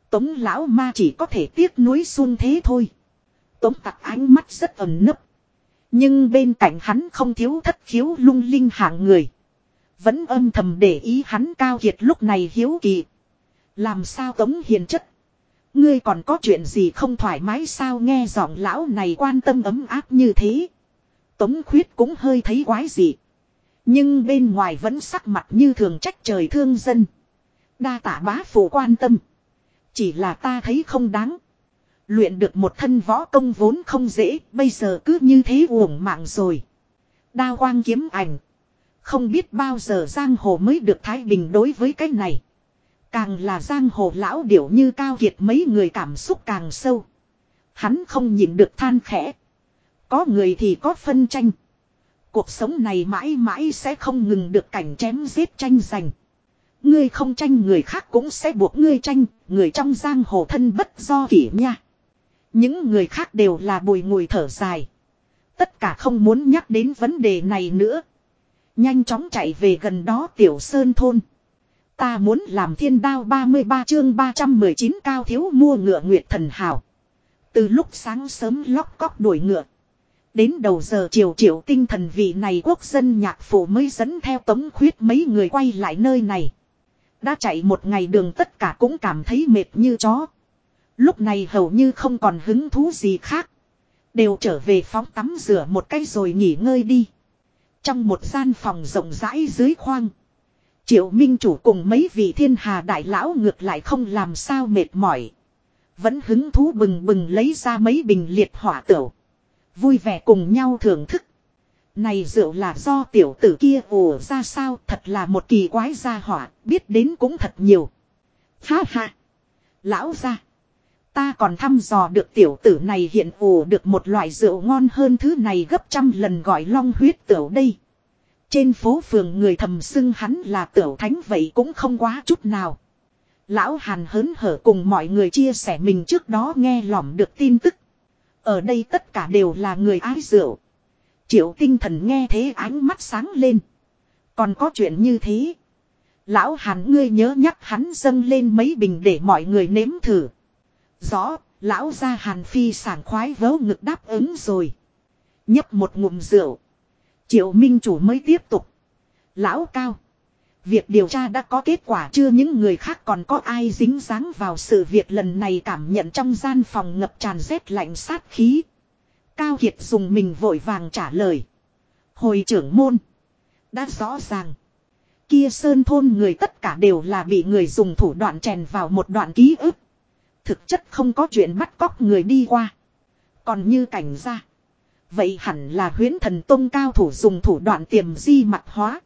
A: Tống lão ma chỉ có thể tiếc nuối xuân thế thôi. Tống tặc ánh mắt rất ẩn nấp. Nhưng bên cạnh hắn không thiếu thất khiếu lung linh hạng người. Vẫn âm thầm để ý hắn cao kiệt lúc này hiếu kỳ. Làm sao tống hiền chất. Ngươi còn có chuyện gì không thoải mái sao nghe giọng lão này quan tâm ấm áp như thế. Tống khuyết cũng hơi thấy quái gì. Nhưng bên ngoài vẫn sắc mặt như thường trách trời thương dân. Đa tả bá phụ quan tâm. Chỉ là ta thấy không đáng. Luyện được một thân võ công vốn không dễ, bây giờ cứ như thế uổng mạng rồi. Đao quang kiếm ảnh. Không biết bao giờ giang hồ mới được thái bình đối với cái này. Càng là giang hồ lão điểu như cao kiệt mấy người cảm xúc càng sâu. Hắn không nhìn được than khẽ. Có người thì có phân tranh. Cuộc sống này mãi mãi sẽ không ngừng được cảnh chém giết tranh giành. Ngươi không tranh người khác cũng sẽ buộc ngươi tranh, người trong giang hồ thân bất do kỷ nha. Những người khác đều là bùi ngùi thở dài. Tất cả không muốn nhắc đến vấn đề này nữa. Nhanh chóng chạy về gần đó tiểu sơn thôn. Ta muốn làm thiên đao 33 chương 319 cao thiếu mua ngựa nguyệt thần hào. Từ lúc sáng sớm lóc cóc đuổi ngựa. Đến đầu giờ chiều triệu tinh thần vị này quốc dân nhạc phủ mới dẫn theo tống khuyết mấy người quay lại nơi này. Đã chạy một ngày đường tất cả cũng cảm thấy mệt như chó. Lúc này hầu như không còn hứng thú gì khác. Đều trở về phóng tắm rửa một cái rồi nghỉ ngơi đi. Trong một gian phòng rộng rãi dưới khoang. Triệu Minh Chủ cùng mấy vị thiên hà đại lão ngược lại không làm sao mệt mỏi. Vẫn hứng thú bừng bừng lấy ra mấy bình liệt hỏa tửu. Vui vẻ cùng nhau thưởng thức. Này rượu là do tiểu tử kia ồ ra sao thật là một kỳ quái gia hỏa, biết đến cũng thật nhiều. Ha ha! Lão ra! Ta còn thăm dò được tiểu tử này hiện ồ được một loại rượu ngon hơn thứ này gấp trăm lần gọi long huyết tửu đây. Trên phố phường người thầm xưng hắn là tiểu thánh vậy cũng không quá chút nào. Lão Hàn hớn hở cùng mọi người chia sẻ mình trước đó nghe lỏm được tin tức. Ở đây tất cả đều là người ái rượu. Triệu tinh thần nghe thế ánh mắt sáng lên. Còn có chuyện như thế. Lão hàn ngươi nhớ nhắc hắn dâng lên mấy bình để mọi người nếm thử. Rõ, lão ra hàn phi sảng khoái vớ ngực đáp ứng rồi. Nhấp một ngụm rượu. Triệu minh chủ mới tiếp tục. Lão cao. Việc điều tra đã có kết quả chưa những người khác còn có ai dính dáng vào sự việc lần này cảm nhận trong gian phòng ngập tràn rét lạnh sát khí. Cao Kiệt dùng mình vội vàng trả lời. Hồi trưởng môn. Đã rõ ràng. Kia sơn thôn người tất cả đều là bị người dùng thủ đoạn chèn vào một đoạn ký ức. Thực chất không có chuyện bắt cóc người đi qua. Còn như cảnh ra. Vậy hẳn là huyến thần tông cao thủ dùng thủ đoạn tiềm di mặt hóa.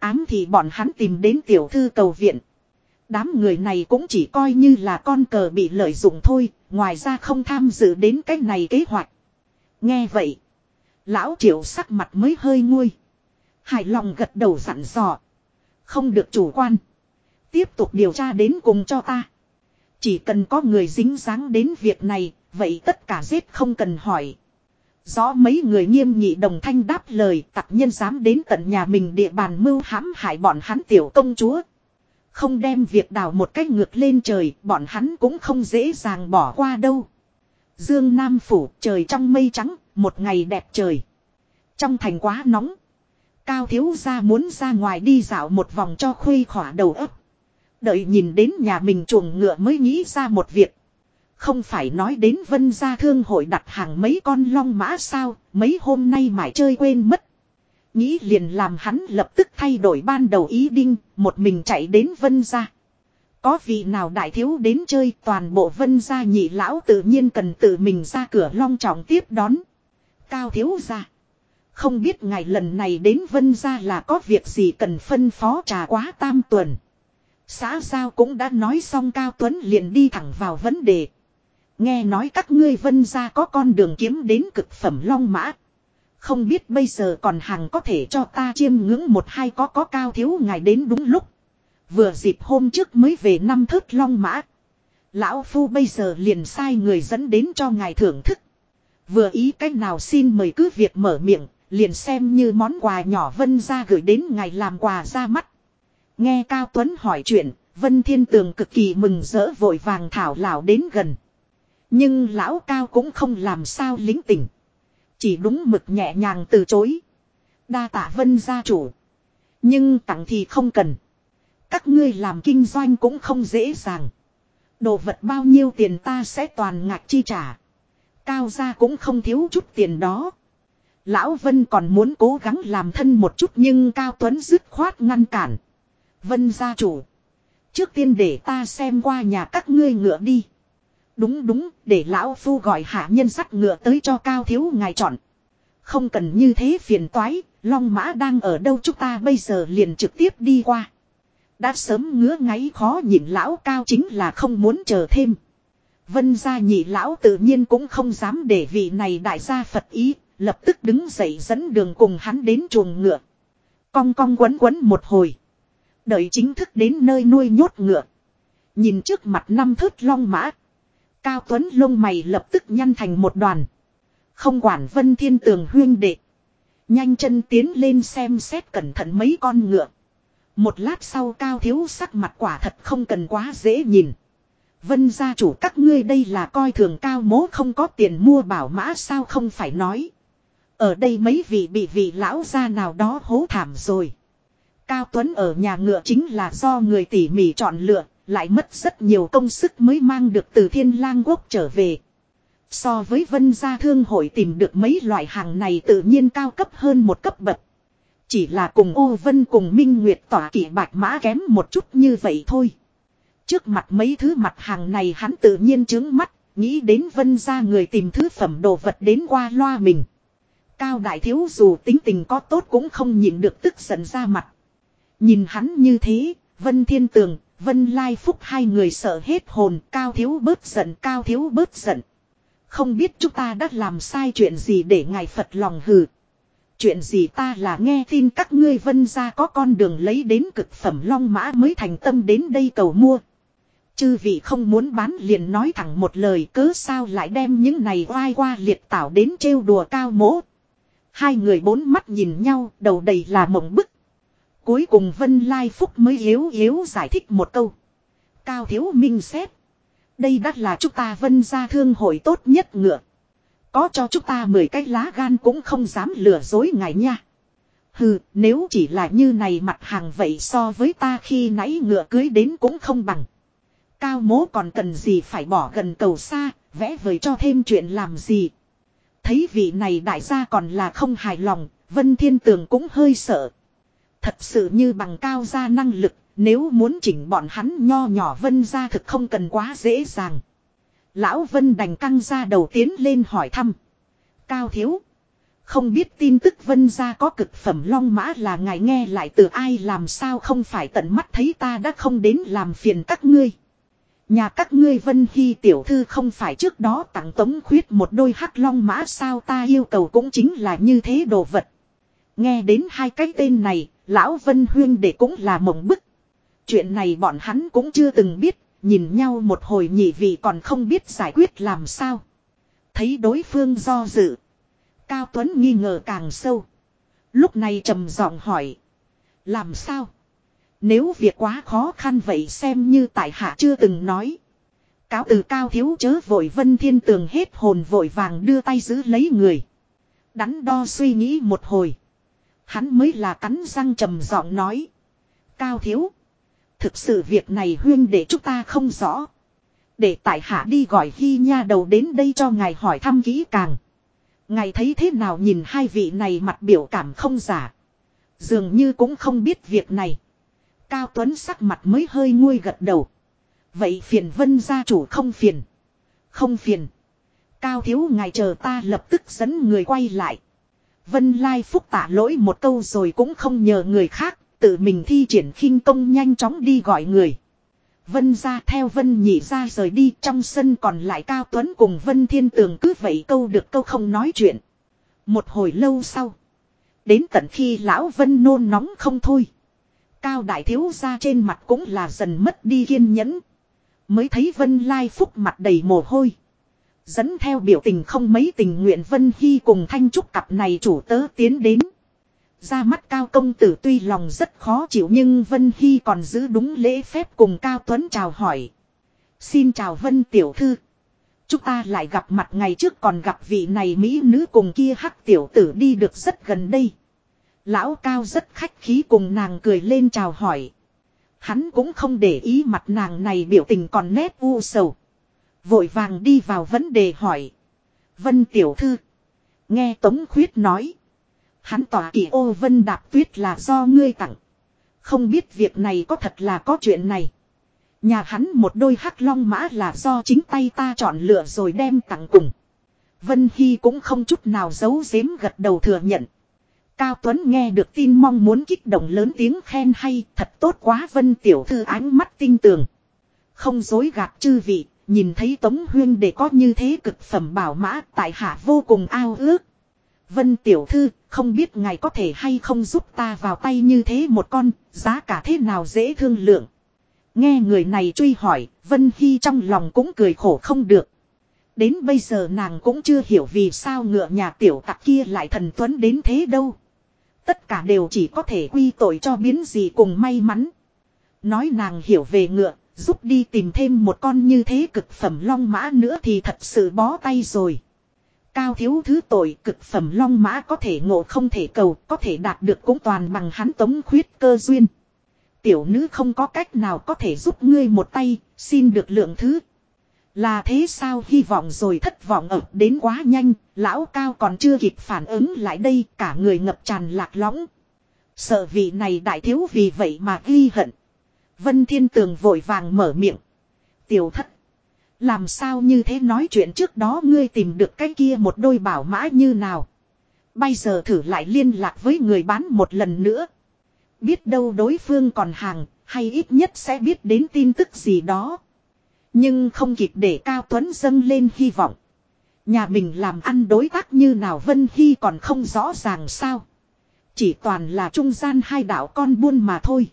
A: Ám thì bọn hắn tìm đến tiểu thư cầu viện. Đám người này cũng chỉ coi như là con cờ bị lợi dụng thôi, ngoài ra không tham dự đến cái này kế hoạch. Nghe vậy. Lão triệu sắc mặt mới hơi nguôi. Hài lòng gật đầu dặn dò. Không được chủ quan. Tiếp tục điều tra đến cùng cho ta. Chỉ cần có người dính dáng đến việc này, vậy tất cả giết không cần hỏi. Rõ mấy người nghiêm nghị đồng thanh đáp lời tặc nhân dám đến tận nhà mình địa bàn mưu hãm hại bọn hắn tiểu công chúa. Không đem việc đào một cách ngược lên trời, bọn hắn cũng không dễ dàng bỏ qua đâu. Dương Nam Phủ trời trong mây trắng, một ngày đẹp trời. Trong thành quá nóng. Cao thiếu gia muốn ra ngoài đi dạo một vòng cho khuây khỏa đầu ấp. Đợi nhìn đến nhà mình chuồng ngựa mới nghĩ ra một việc. Không phải nói đến vân gia thương hội đặt hàng mấy con long mã sao, mấy hôm nay mải chơi quên mất. Nghĩ liền làm hắn lập tức thay đổi ban đầu ý định, một mình chạy đến vân gia. Có vị nào đại thiếu đến chơi toàn bộ vân gia nhị lão tự nhiên cần tự mình ra cửa long trọng tiếp đón. Cao thiếu gia. Không biết ngày lần này đến vân gia là có việc gì cần phân phó trà quá tam tuần. Xã giao cũng đã nói xong Cao Tuấn liền đi thẳng vào vấn đề. Nghe nói các ngươi vân gia có con đường kiếm đến cực phẩm long mã. Không biết bây giờ còn hàng có thể cho ta chiêm ngưỡng một hai có có cao thiếu ngài đến đúng lúc. Vừa dịp hôm trước mới về năm thớt long mã. Lão Phu bây giờ liền sai người dẫn đến cho ngài thưởng thức. Vừa ý cách nào xin mời cứ việc mở miệng, liền xem như món quà nhỏ Vân ra gửi đến ngài làm quà ra mắt. Nghe Cao Tuấn hỏi chuyện, Vân Thiên Tường cực kỳ mừng rỡ vội vàng thảo lão đến gần. Nhưng lão Cao cũng không làm sao lính tỉnh. Chỉ đúng mực nhẹ nhàng từ chối. Đa tạ Vân gia chủ. Nhưng tặng thì không cần. Các ngươi làm kinh doanh cũng không dễ dàng. Đồ vật bao nhiêu tiền ta sẽ toàn ngạc chi trả. Cao gia cũng không thiếu chút tiền đó. Lão Vân còn muốn cố gắng làm thân một chút nhưng Cao Tuấn dứt khoát ngăn cản. Vân gia chủ. Trước tiên để ta xem qua nhà các ngươi ngựa đi. Đúng đúng, để lão phu gọi hạ nhân sắt ngựa tới cho cao thiếu ngài chọn. Không cần như thế phiền toái, long mã đang ở đâu chúng ta bây giờ liền trực tiếp đi qua. Đã sớm ngứa ngáy khó nhìn lão cao chính là không muốn chờ thêm. Vân gia nhị lão tự nhiên cũng không dám để vị này đại gia Phật ý, lập tức đứng dậy dẫn đường cùng hắn đến chuồng ngựa. Cong cong quấn quấn một hồi. Đợi chính thức đến nơi nuôi nhốt ngựa. Nhìn trước mặt năm thớt long mã. Cao Tuấn lông mày lập tức nhăn thành một đoàn. Không quản vân thiên tường huyên đệ. Nhanh chân tiến lên xem xét cẩn thận mấy con ngựa. Một lát sau cao thiếu sắc mặt quả thật không cần quá dễ nhìn. Vân gia chủ các ngươi đây là coi thường cao mố không có tiền mua bảo mã sao không phải nói. Ở đây mấy vị bị vị lão gia nào đó hố thảm rồi. Cao Tuấn ở nhà ngựa chính là do người tỉ mỉ chọn lựa, lại mất rất nhiều công sức mới mang được từ thiên lang quốc trở về. So với vân gia thương hội tìm được mấy loại hàng này tự nhiên cao cấp hơn một cấp bậc. Chỉ là cùng ô vân cùng minh nguyệt tỏa kỷ bạch mã kém một chút như vậy thôi. Trước mặt mấy thứ mặt hàng này hắn tự nhiên trướng mắt, nghĩ đến vân gia người tìm thứ phẩm đồ vật đến qua loa mình. Cao đại thiếu dù tính tình có tốt cũng không nhịn được tức giận ra mặt. Nhìn hắn như thế, vân thiên tường, vân lai phúc hai người sợ hết hồn, cao thiếu bớt giận, cao thiếu bớt giận. Không biết chúng ta đã làm sai chuyện gì để ngài Phật lòng hừ. Chuyện gì ta là nghe tin các ngươi vân ra có con đường lấy đến cực phẩm long mã mới thành tâm đến đây cầu mua. Chư vị không muốn bán liền nói thẳng một lời cớ sao lại đem những này oai qua liệt tảo đến trêu đùa cao mỗ. Hai người bốn mắt nhìn nhau đầu đầy là mộng bức. Cuối cùng Vân Lai Phúc mới yếu yếu giải thích một câu. Cao Thiếu Minh xét. Đây đắt là chúng ta vân ra thương hội tốt nhất ngựa. Có cho chúng ta 10 cái lá gan cũng không dám lừa dối ngài nha. Hừ, nếu chỉ là như này mặt hàng vậy so với ta khi nãy ngựa cưới đến cũng không bằng. Cao mố còn cần gì phải bỏ gần cầu xa, vẽ vời cho thêm chuyện làm gì. Thấy vị này đại gia còn là không hài lòng, Vân Thiên Tường cũng hơi sợ. Thật sự như bằng cao gia năng lực, nếu muốn chỉnh bọn hắn nho nhỏ Vân ra thực không cần quá dễ dàng. Lão Vân đành căng ra đầu tiến lên hỏi thăm. Cao thiếu. Không biết tin tức Vân ra có cực phẩm long mã là ngài nghe lại từ ai làm sao không phải tận mắt thấy ta đã không đến làm phiền các ngươi. Nhà các ngươi Vân Hy tiểu thư không phải trước đó tặng tống khuyết một đôi hắc long mã sao ta yêu cầu cũng chính là như thế đồ vật. Nghe đến hai cái tên này, lão Vân Huyên để cũng là mộng bức. Chuyện này bọn hắn cũng chưa từng biết, nhìn nhau một hồi nhị vị còn không biết giải quyết làm sao. Thấy đối phương do dự. Cao Tuấn nghi ngờ càng sâu. Lúc này trầm giọng hỏi. Làm sao? Nếu việc quá khó khăn vậy xem như tại hạ chưa từng nói. Cáo từ cao thiếu chớ vội vân thiên tường hết hồn vội vàng đưa tay giữ lấy người. Đắn đo suy nghĩ một hồi. Hắn mới là cắn răng trầm giọng nói. Cao thiếu. Thực sự việc này huyên để chúng ta không rõ. Để tại hạ đi gọi Hy Nha đầu đến đây cho ngài hỏi thăm kỹ càng. Ngài thấy thế nào nhìn hai vị này mặt biểu cảm không giả. Dường như cũng không biết việc này. Cao Tuấn sắc mặt mới hơi nguôi gật đầu. Vậy phiền vân gia chủ không phiền. Không phiền. Cao thiếu ngài chờ ta lập tức dẫn người quay lại. Vân Lai Phúc tạ lỗi một câu rồi cũng không nhờ người khác, tự mình thi triển khinh công nhanh chóng đi gọi người. Vân ra theo Vân nhị ra rời đi trong sân còn lại Cao Tuấn cùng Vân Thiên Tường cứ vậy câu được câu không nói chuyện. Một hồi lâu sau. Đến tận khi lão Vân nôn nóng không thôi. Cao đại thiếu ra trên mặt cũng là dần mất đi kiên nhẫn. Mới thấy Vân Lai Phúc mặt đầy mồ hôi. Dẫn theo biểu tình không mấy tình nguyện Vân Hy cùng Thanh Trúc cặp này chủ tớ tiến đến. Ra mắt Cao công tử tuy lòng rất khó chịu nhưng Vân Hy còn giữ đúng lễ phép cùng Cao Tuấn chào hỏi. Xin chào Vân Tiểu Thư. Chúng ta lại gặp mặt ngày trước còn gặp vị này Mỹ nữ cùng kia hắc tiểu tử đi được rất gần đây. Lão Cao rất khách khí cùng nàng cười lên chào hỏi. Hắn cũng không để ý mặt nàng này biểu tình còn nét u sầu. Vội vàng đi vào vấn đề hỏi. Vân Tiểu Thư. Nghe Tống Khuyết nói. Hắn tỏa kỳ ô vân đạp tuyết là do ngươi tặng. Không biết việc này có thật là có chuyện này. Nhà hắn một đôi hắc long mã là do chính tay ta chọn lựa rồi đem tặng cùng. Vân Hy cũng không chút nào giấu giếm gật đầu thừa nhận. Cao Tuấn nghe được tin mong muốn kích động lớn tiếng khen hay thật tốt quá Vân Tiểu Thư ánh mắt tinh tường. Không dối gạt chư vị, nhìn thấy Tống Huyên để có như thế cực phẩm bảo mã tại hạ vô cùng ao ước. Vân Tiểu Thư, không biết ngài có thể hay không giúp ta vào tay như thế một con, giá cả thế nào dễ thương lượng. Nghe người này truy hỏi, Vân Hy trong lòng cũng cười khổ không được. Đến bây giờ nàng cũng chưa hiểu vì sao ngựa nhà tiểu tặc kia lại thần tuấn đến thế đâu. Tất cả đều chỉ có thể quy tội cho biến gì cùng may mắn. Nói nàng hiểu về ngựa, giúp đi tìm thêm một con như thế cực phẩm long mã nữa thì thật sự bó tay rồi. Cao thiếu thứ tội cực phẩm long mã có thể ngộ không thể cầu, có thể đạt được cũng toàn bằng hắn tống khuyết cơ duyên. Tiểu nữ không có cách nào có thể giúp ngươi một tay, xin được lượng thứ. Là thế sao hy vọng rồi thất vọng ập đến quá nhanh, lão cao còn chưa kịp phản ứng lại đây, cả người ngập tràn lạc lõng. Sợ vị này đại thiếu vì vậy mà ghi hận. Vân Thiên Tường vội vàng mở miệng. Tiểu thất. Làm sao như thế nói chuyện trước đó ngươi tìm được cái kia một đôi bảo mã như nào. Bây giờ thử lại liên lạc với người bán một lần nữa. Biết đâu đối phương còn hàng, hay ít nhất sẽ biết đến tin tức gì đó. Nhưng không kịp để Cao Tuấn dâng lên hy vọng. Nhà mình làm ăn đối tác như nào Vân Hy còn không rõ ràng sao. Chỉ toàn là trung gian hai đạo con buôn mà thôi.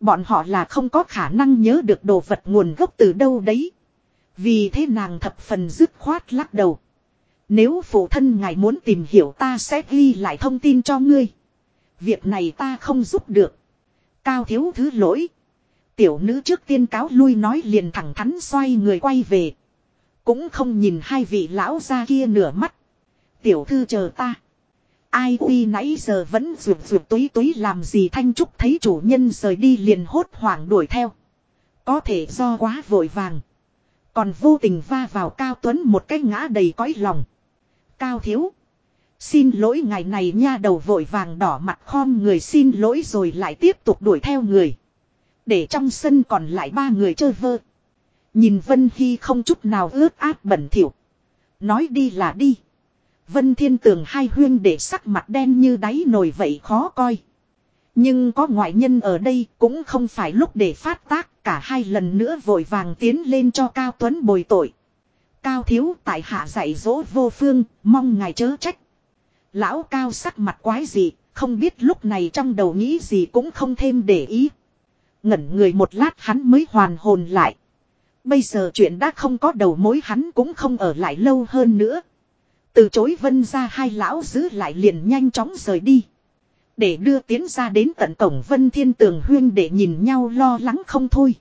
A: Bọn họ là không có khả năng nhớ được đồ vật nguồn gốc từ đâu đấy. Vì thế nàng thập phần dứt khoát lắc đầu. Nếu phụ thân ngài muốn tìm hiểu ta sẽ ghi lại thông tin cho ngươi. Việc này ta không giúp được. Cao thiếu thứ lỗi. Tiểu nữ trước tiên cáo lui nói liền thẳng thắn xoay người quay về. Cũng không nhìn hai vị lão ra kia nửa mắt. Tiểu thư chờ ta. Ai uy nãy giờ vẫn rụt rụt túi túi làm gì Thanh Trúc thấy chủ nhân rời đi liền hốt hoảng đuổi theo. Có thể do quá vội vàng. Còn vô tình va vào Cao Tuấn một cái ngã đầy cõi lòng. Cao thiếu. Xin lỗi ngày này nha đầu vội vàng đỏ mặt khom người xin lỗi rồi lại tiếp tục đuổi theo người. Để trong sân còn lại ba người chơi vơ. Nhìn Vân Hy không chút nào ướt át bẩn thỉu. Nói đi là đi. Vân Thiên Tường hai huyên để sắc mặt đen như đáy nồi vậy khó coi. Nhưng có ngoại nhân ở đây cũng không phải lúc để phát tác cả hai lần nữa vội vàng tiến lên cho Cao Tuấn bồi tội. Cao thiếu tại hạ dạy dỗ vô phương, mong ngài chớ trách. Lão Cao sắc mặt quái gì, không biết lúc này trong đầu nghĩ gì cũng không thêm để ý. Ngẩn người một lát hắn mới hoàn hồn lại. Bây giờ chuyện đã không có đầu mối hắn cũng không ở lại lâu hơn nữa. Từ chối vân ra hai lão giữ lại liền nhanh chóng rời đi. Để đưa tiến ra đến tận cổng vân thiên tường huyên để nhìn nhau lo lắng không thôi.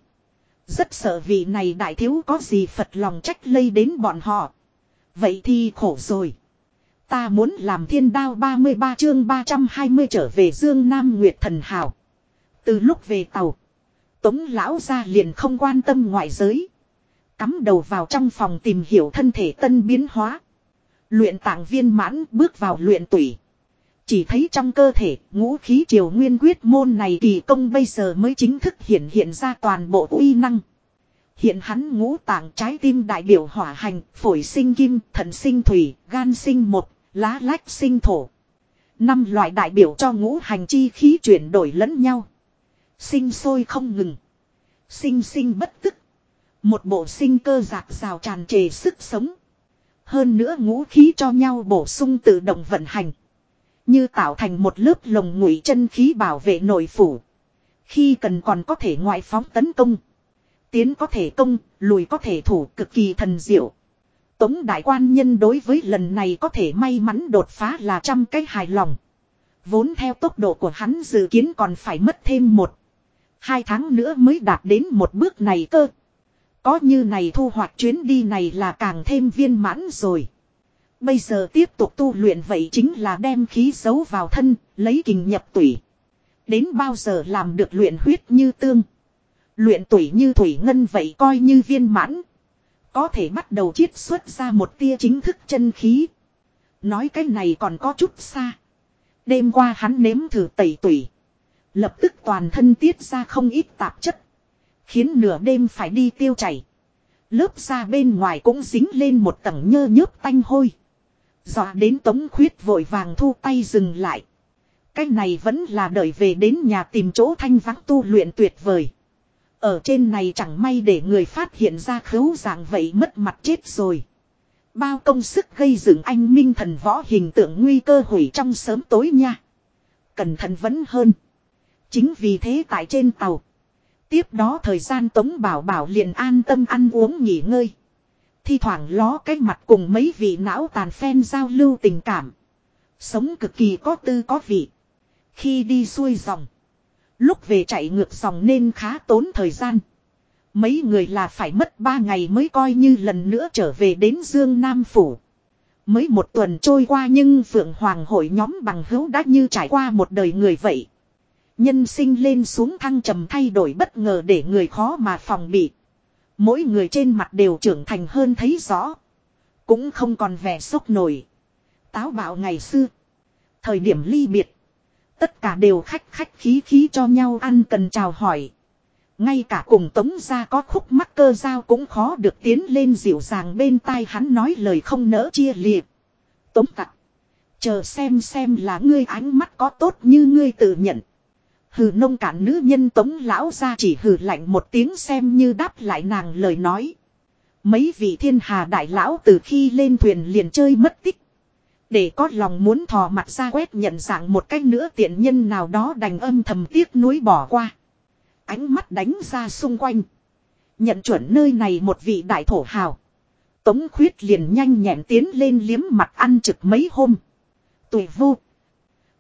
A: Rất sợ vị này đại thiếu có gì Phật lòng trách lây đến bọn họ. Vậy thì khổ rồi. Ta muốn làm thiên đao 33 chương 320 trở về Dương Nam Nguyệt Thần Hào. Từ lúc về tàu. Tống lão ra liền không quan tâm ngoại giới. Cắm đầu vào trong phòng tìm hiểu thân thể tân biến hóa. Luyện tạng viên mãn bước vào luyện tủy. Chỉ thấy trong cơ thể ngũ khí triều nguyên quyết môn này kỳ công bây giờ mới chính thức hiện hiện ra toàn bộ uy năng. Hiện hắn ngũ tạng trái tim đại biểu hỏa hành, phổi sinh kim, thận sinh thủy, gan sinh một, lá lách sinh thổ. Năm loại đại biểu cho ngũ hành chi khí chuyển đổi lẫn nhau. Sinh sôi không ngừng. Sinh sinh bất tức. Một bộ sinh cơ giạc rào tràn trề sức sống. Hơn nữa ngũ khí cho nhau bổ sung tự động vận hành. Như tạo thành một lớp lồng ngụy chân khí bảo vệ nội phủ. Khi cần còn có thể ngoại phóng tấn công. Tiến có thể công, lùi có thể thủ cực kỳ thần diệu. Tống đại quan nhân đối với lần này có thể may mắn đột phá là trăm cái hài lòng. Vốn theo tốc độ của hắn dự kiến còn phải mất thêm một. Hai tháng nữa mới đạt đến một bước này cơ. Có như này thu hoạch chuyến đi này là càng thêm viên mãn rồi. Bây giờ tiếp tục tu luyện vậy chính là đem khí giấu vào thân, lấy kình nhập tủy. Đến bao giờ làm được luyện huyết như tương. Luyện tủy như thủy ngân vậy coi như viên mãn. Có thể bắt đầu chiết xuất ra một tia chính thức chân khí. Nói cái này còn có chút xa. Đêm qua hắn nếm thử tẩy tủy. Lập tức toàn thân tiết ra không ít tạp chất. Khiến nửa đêm phải đi tiêu chảy. Lớp da bên ngoài cũng dính lên một tầng nhơ nhớp tanh hôi. Dọa đến tống khuyết vội vàng thu tay dừng lại. Cái này vẫn là đợi về đến nhà tìm chỗ thanh vắng tu luyện tuyệt vời. Ở trên này chẳng may để người phát hiện ra khấu dạng vậy mất mặt chết rồi. Bao công sức gây dựng anh minh thần võ hình tượng nguy cơ hủy trong sớm tối nha. Cẩn thận vẫn hơn. Chính vì thế tại trên tàu. Tiếp đó thời gian Tống Bảo Bảo liền an tâm ăn uống nghỉ ngơi. Thi thoảng ló cái mặt cùng mấy vị não tàn phen giao lưu tình cảm. Sống cực kỳ có tư có vị. Khi đi xuôi dòng. Lúc về chạy ngược dòng nên khá tốn thời gian. Mấy người là phải mất ba ngày mới coi như lần nữa trở về đến Dương Nam Phủ. Mới một tuần trôi qua nhưng Phượng Hoàng hội nhóm bằng hữu đã như trải qua một đời người vậy. Nhân sinh lên xuống thăng trầm thay đổi bất ngờ để người khó mà phòng bị. Mỗi người trên mặt đều trưởng thành hơn thấy rõ. Cũng không còn vẻ sốc nổi. Táo bạo ngày xưa. Thời điểm ly biệt. Tất cả đều khách khách khí khí cho nhau ăn cần chào hỏi. Ngay cả cùng tống ra có khúc mắc cơ giao cũng khó được tiến lên dịu dàng bên tai hắn nói lời không nỡ chia liệt. Tống tặc. Chờ xem xem là ngươi ánh mắt có tốt như ngươi tự nhận. Hừ, nông cản nữ nhân tống lão ra chỉ hừ lạnh một tiếng xem như đáp lại nàng lời nói. Mấy vị thiên hà đại lão từ khi lên thuyền liền chơi mất tích. Để có lòng muốn thò mặt ra quét nhận dạng một cách nữa tiện nhân nào đó đành âm thầm tiếc nuối bỏ qua. Ánh mắt đánh ra xung quanh. Nhận chuẩn nơi này một vị đại thổ hào. Tống khuyết liền nhanh nhẹn tiến lên liếm mặt ăn trực mấy hôm. Tùy vô.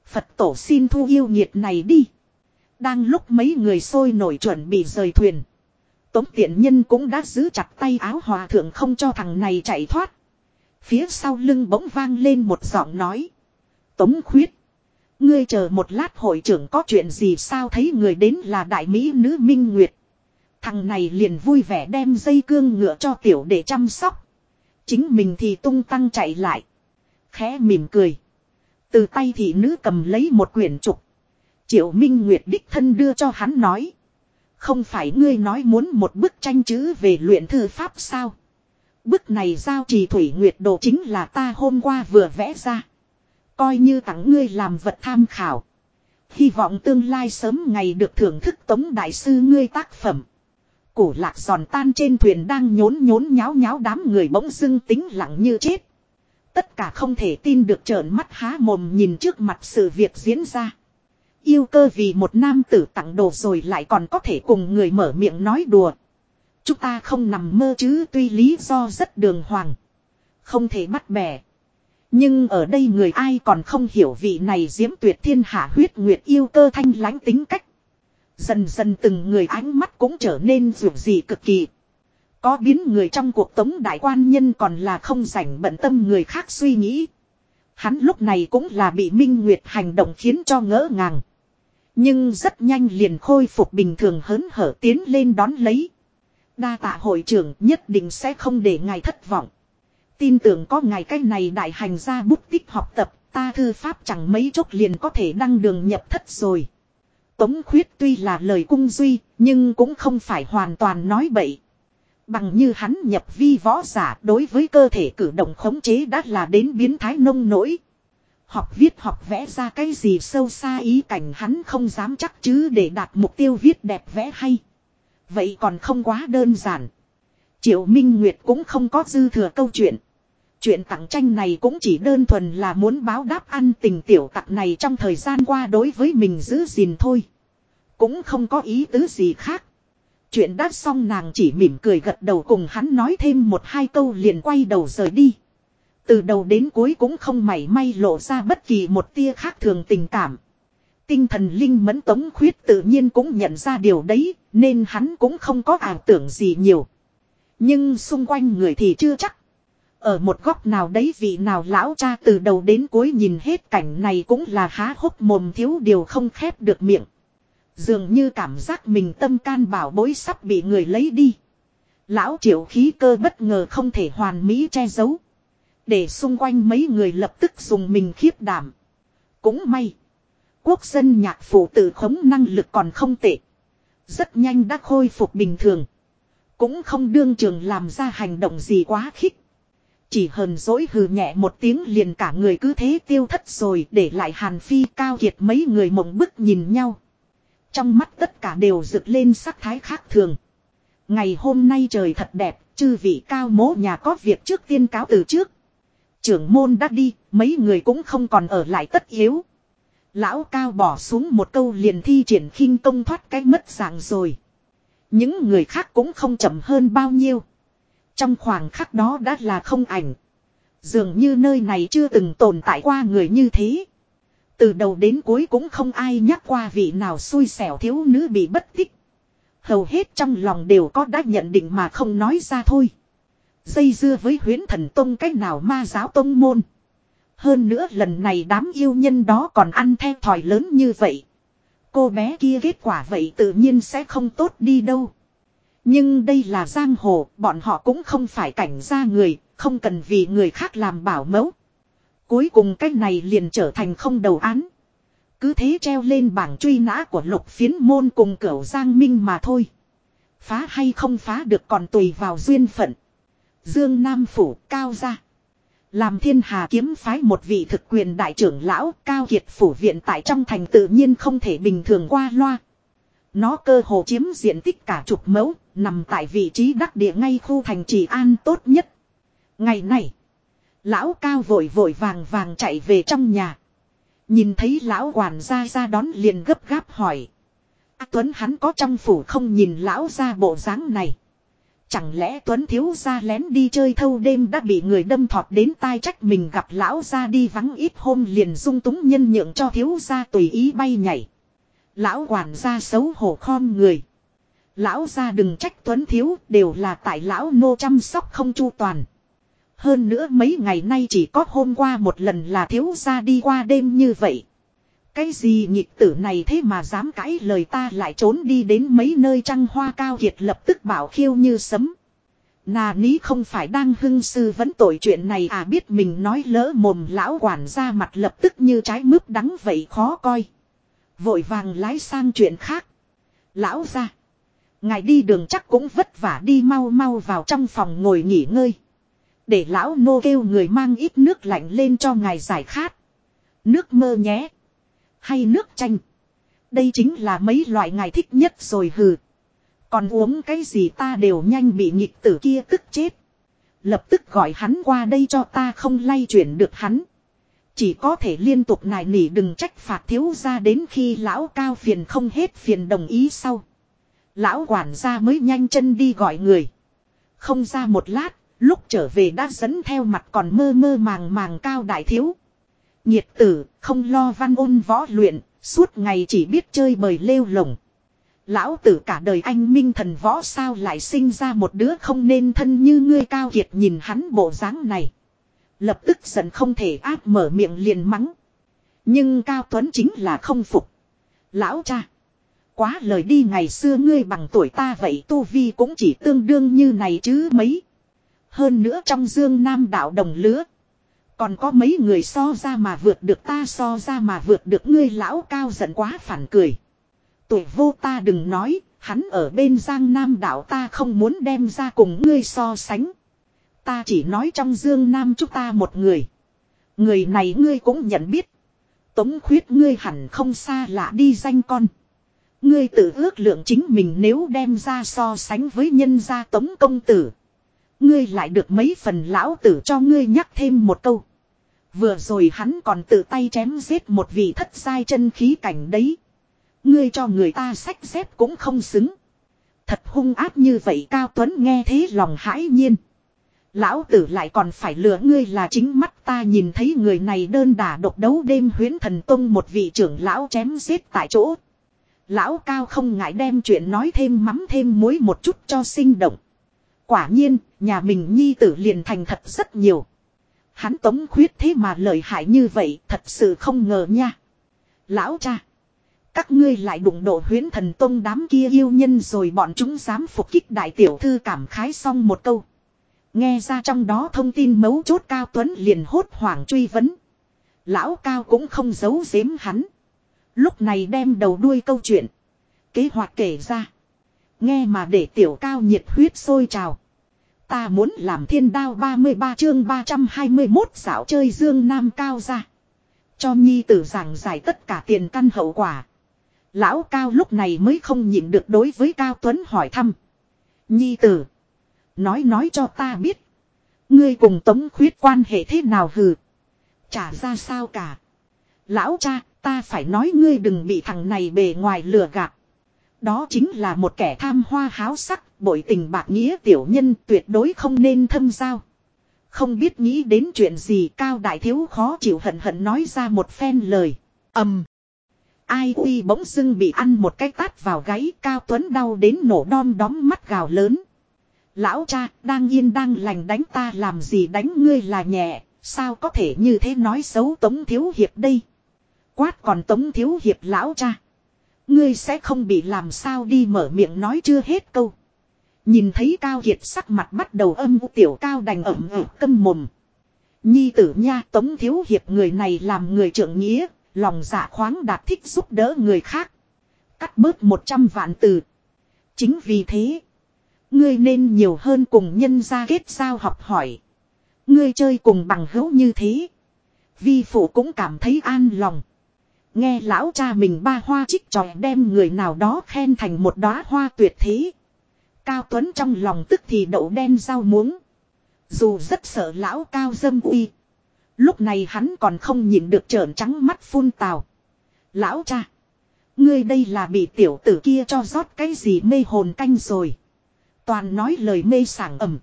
A: Phật tổ xin thu yêu nhiệt này đi. Đang lúc mấy người sôi nổi chuẩn bị rời thuyền. Tống tiện nhân cũng đã giữ chặt tay áo hòa thượng không cho thằng này chạy thoát. Phía sau lưng bỗng vang lên một giọng nói. Tống khuyết. Ngươi chờ một lát hội trưởng có chuyện gì sao thấy người đến là đại mỹ nữ Minh Nguyệt. Thằng này liền vui vẻ đem dây cương ngựa cho tiểu để chăm sóc. Chính mình thì tung tăng chạy lại. Khẽ mỉm cười. Từ tay thị nữ cầm lấy một quyển trục. Triệu Minh Nguyệt đích thân đưa cho hắn nói. Không phải ngươi nói muốn một bức tranh chữ về luyện thư pháp sao? Bức này giao trì thủy nguyệt đồ chính là ta hôm qua vừa vẽ ra. Coi như tặng ngươi làm vật tham khảo. Hy vọng tương lai sớm ngày được thưởng thức tống đại sư ngươi tác phẩm. Cổ lạc giòn tan trên thuyền đang nhốn nhốn nháo nháo đám người bỗng dưng tính lặng như chết. Tất cả không thể tin được trợn mắt há mồm nhìn trước mặt sự việc diễn ra. Yêu cơ vì một nam tử tặng đồ rồi lại còn có thể cùng người mở miệng nói đùa. Chúng ta không nằm mơ chứ, tuy lý do rất đường hoàng. Không thể bắt bẻ. Nhưng ở đây người ai còn không hiểu vị này diễm tuyệt thiên hạ huyết nguyệt yêu cơ thanh lánh tính cách. Dần dần từng người ánh mắt cũng trở nên dù gì cực kỳ. Có biến người trong cuộc tống đại quan nhân còn là không rảnh bận tâm người khác suy nghĩ. Hắn lúc này cũng là bị Minh Nguyệt hành động khiến cho ngỡ ngàng. Nhưng rất nhanh liền khôi phục bình thường hớn hở tiến lên đón lấy. Đa tạ hội trưởng nhất định sẽ không để ngài thất vọng. Tin tưởng có ngài cách này đại hành ra bút tích học tập, ta thư pháp chẳng mấy chốc liền có thể đăng đường nhập thất rồi. Tống khuyết tuy là lời cung duy, nhưng cũng không phải hoàn toàn nói bậy. Bằng như hắn nhập vi võ giả đối với cơ thể cử động khống chế đã là đến biến thái nông nỗi. Học viết học vẽ ra cái gì sâu xa ý cảnh hắn không dám chắc chứ để đạt mục tiêu viết đẹp vẽ hay. Vậy còn không quá đơn giản. Triệu Minh Nguyệt cũng không có dư thừa câu chuyện. Chuyện tặng tranh này cũng chỉ đơn thuần là muốn báo đáp ăn tình tiểu tặc này trong thời gian qua đối với mình giữ gìn thôi. Cũng không có ý tứ gì khác. Chuyện đã xong nàng chỉ mỉm cười gật đầu cùng hắn nói thêm một hai câu liền quay đầu rời đi. Từ đầu đến cuối cũng không mảy may lộ ra bất kỳ một tia khác thường tình cảm. Tinh thần linh mẫn tống khuyết tự nhiên cũng nhận ra điều đấy, nên hắn cũng không có ảo tưởng gì nhiều. Nhưng xung quanh người thì chưa chắc. Ở một góc nào đấy vị nào lão cha từ đầu đến cuối nhìn hết cảnh này cũng là há hốc mồm thiếu điều không khép được miệng. Dường như cảm giác mình tâm can bảo bối sắp bị người lấy đi. Lão triệu khí cơ bất ngờ không thể hoàn mỹ che giấu. Để xung quanh mấy người lập tức dùng mình khiếp đảm. Cũng may. Quốc dân nhạc phụ tự khống năng lực còn không tệ. Rất nhanh đã khôi phục bình thường. Cũng không đương trường làm ra hành động gì quá khích. Chỉ hờn dỗi hừ nhẹ một tiếng liền cả người cứ thế tiêu thất rồi để lại Hàn Phi cao kiệt mấy người mộng bức nhìn nhau. Trong mắt tất cả đều rực lên sắc thái khác thường. Ngày hôm nay trời thật đẹp, chư vị cao mố nhà có việc trước tiên cáo từ trước. Trưởng môn đã đi, mấy người cũng không còn ở lại tất yếu. Lão cao bỏ xuống một câu liền thi triển khinh công thoát cái mất dạng rồi. Những người khác cũng không chậm hơn bao nhiêu. Trong khoảng khắc đó đã là không ảnh. Dường như nơi này chưa từng tồn tại qua người như thế. Từ đầu đến cuối cũng không ai nhắc qua vị nào xui xẻo thiếu nữ bị bất tích. Hầu hết trong lòng đều có đã nhận định mà không nói ra thôi. Dây dưa với huyến thần tông cách nào ma giáo tông môn. Hơn nữa lần này đám yêu nhân đó còn ăn theo thòi lớn như vậy. Cô bé kia kết quả vậy tự nhiên sẽ không tốt đi đâu. Nhưng đây là giang hồ, bọn họ cũng không phải cảnh gia người, không cần vì người khác làm bảo mẫu. Cuối cùng cách này liền trở thành không đầu án. Cứ thế treo lên bảng truy nã của lục phiến môn cùng cửu giang minh mà thôi. Phá hay không phá được còn tùy vào duyên phận. Dương Nam Phủ cao ra. Làm thiên hà kiếm phái một vị thực quyền đại trưởng lão cao kiệt phủ viện tại trong thành tự nhiên không thể bình thường qua loa. Nó cơ hồ chiếm diện tích cả chục mẫu, nằm tại vị trí đắc địa ngay khu thành trì an tốt nhất. Ngày này, lão cao vội vội vàng vàng chạy về trong nhà. Nhìn thấy lão quản gia ra đón liền gấp gáp hỏi. À, Tuấn hắn có trong phủ không nhìn lão ra bộ dáng này. Chẳng lẽ Tuấn thiếu ra lén đi chơi thâu đêm đã bị người đâm thọt đến tai trách mình gặp lão ra đi vắng ít hôm liền dung túng nhân nhượng cho thiếu ra tùy ý bay nhảy. Lão quản gia xấu hổ khom người. Lão ra đừng trách Tuấn thiếu, đều là tại lão nô chăm sóc không chu toàn. Hơn nữa mấy ngày nay chỉ có hôm qua một lần là thiếu ra đi qua đêm như vậy. Cái gì nhịp tử này thế mà dám cãi lời ta lại trốn đi đến mấy nơi trăng hoa cao kiệt lập tức bảo khiêu như sấm. Nà ní không phải đang hưng sư vẫn tội chuyện này à biết mình nói lỡ mồm lão quản ra mặt lập tức như trái mướp đắng vậy khó coi. Vội vàng lái sang chuyện khác. Lão ra. Ngài đi đường chắc cũng vất vả đi mau mau vào trong phòng ngồi nghỉ ngơi. Để lão nô kêu người mang ít nước lạnh lên cho ngài giải khát. Nước mơ nhé. Hay nước chanh. Đây chính là mấy loại ngài thích nhất rồi hừ. Còn uống cái gì ta đều nhanh bị nghịch tử kia tức chết. Lập tức gọi hắn qua đây cho ta không lay chuyển được hắn. Chỉ có thể liên tục nài nỉ đừng trách phạt thiếu ra đến khi lão cao phiền không hết phiền đồng ý sau. Lão quản gia mới nhanh chân đi gọi người. Không ra một lát, lúc trở về đã dẫn theo mặt còn mơ mơ màng màng cao đại thiếu. Nhiệt tử, không lo văn ôn võ luyện, suốt ngày chỉ biết chơi bời lêu lồng. Lão tử cả đời anh minh thần võ sao lại sinh ra một đứa không nên thân như ngươi cao kiệt nhìn hắn bộ dáng này. Lập tức giận không thể áp mở miệng liền mắng. Nhưng Cao Tuấn chính là không phục. Lão cha. Quá lời đi ngày xưa ngươi bằng tuổi ta vậy Tu Vi cũng chỉ tương đương như này chứ mấy. Hơn nữa trong dương nam đạo đồng lứa. Còn có mấy người so ra mà vượt được ta so ra mà vượt được ngươi lão cao giận quá phản cười. Tuổi vô ta đừng nói, hắn ở bên Giang Nam đảo ta không muốn đem ra cùng ngươi so sánh. Ta chỉ nói trong Dương Nam chúng ta một người. Người này ngươi cũng nhận biết. Tống khuyết ngươi hẳn không xa lạ đi danh con. Ngươi tự ước lượng chính mình nếu đem ra so sánh với nhân gia tống công tử. Ngươi lại được mấy phần lão tử cho ngươi nhắc thêm một câu. Vừa rồi hắn còn tự tay chém giết một vị thất sai chân khí cảnh đấy. Ngươi cho người ta sách xếp cũng không xứng. Thật hung áp như vậy Cao Tuấn nghe thế lòng hãi nhiên. Lão tử lại còn phải lừa ngươi là chính mắt ta nhìn thấy người này đơn đả độc đấu đêm huyến thần tông một vị trưởng lão chém giết tại chỗ. Lão cao không ngại đem chuyện nói thêm mắm thêm muối một chút cho sinh động. Quả nhiên, nhà mình nhi tử liền thành thật rất nhiều. Hắn tống khuyết thế mà lợi hại như vậy, thật sự không ngờ nha. Lão cha, các ngươi lại đụng độ huyến thần tông đám kia yêu nhân rồi bọn chúng dám phục kích đại tiểu thư cảm khái xong một câu. Nghe ra trong đó thông tin mấu chốt Cao Tuấn liền hốt hoảng truy vấn. Lão Cao cũng không giấu giếm hắn. Lúc này đem đầu đuôi câu chuyện. Kế hoạch kể ra. Nghe mà để tiểu cao nhiệt huyết sôi trào. Ta muốn làm thiên đao 33 chương 321 xảo chơi dương nam cao ra. Cho nhi tử giảng giải tất cả tiền căn hậu quả. Lão cao lúc này mới không nhịn được đối với Cao Tuấn hỏi thăm. Nhi tử. Nói nói cho ta biết. Ngươi cùng tống khuyết quan hệ thế nào hừ. Chả ra sao cả. Lão cha, ta phải nói ngươi đừng bị thằng này bề ngoài lừa gạt. Đó chính là một kẻ tham hoa háo sắc, bội tình bạc nghĩa tiểu nhân tuyệt đối không nên thâm giao. Không biết nghĩ đến chuyện gì cao đại thiếu khó chịu hận hận nói ra một phen lời. ầm Ai uy bỗng dưng bị ăn một cái tát vào gáy cao tuấn đau đến nổ đom đóm mắt gào lớn. Lão cha, đang yên đang lành đánh ta làm gì đánh ngươi là nhẹ, sao có thể như thế nói xấu Tống Thiếu Hiệp đây. Quát còn Tống Thiếu Hiệp lão cha. Ngươi sẽ không bị làm sao đi mở miệng nói chưa hết câu. Nhìn thấy Cao Kiệt sắc mặt bắt đầu âm u tiểu cao đành ẩm ẩm câm mồm. Nhi tử nha Tống Thiếu Hiệp người này làm người trưởng nghĩa, lòng dạ khoáng đạt thích giúp đỡ người khác. Cắt bớt một trăm vạn từ. Chính vì thế, Ngươi nên nhiều hơn cùng nhân gia kết giao học hỏi. Ngươi chơi cùng bằng hữu như thế. Vi phụ cũng cảm thấy an lòng. Nghe lão cha mình ba hoa trích tròi đem người nào đó khen thành một đóa hoa tuyệt thế. Cao Tuấn trong lòng tức thì đậu đen rau muống. Dù rất sợ lão cao dâm uy. Lúc này hắn còn không nhìn được trợn trắng mắt phun tào. Lão cha. Ngươi đây là bị tiểu tử kia cho rót cái gì mê hồn canh rồi. Toàn nói lời mê sảng ẩm.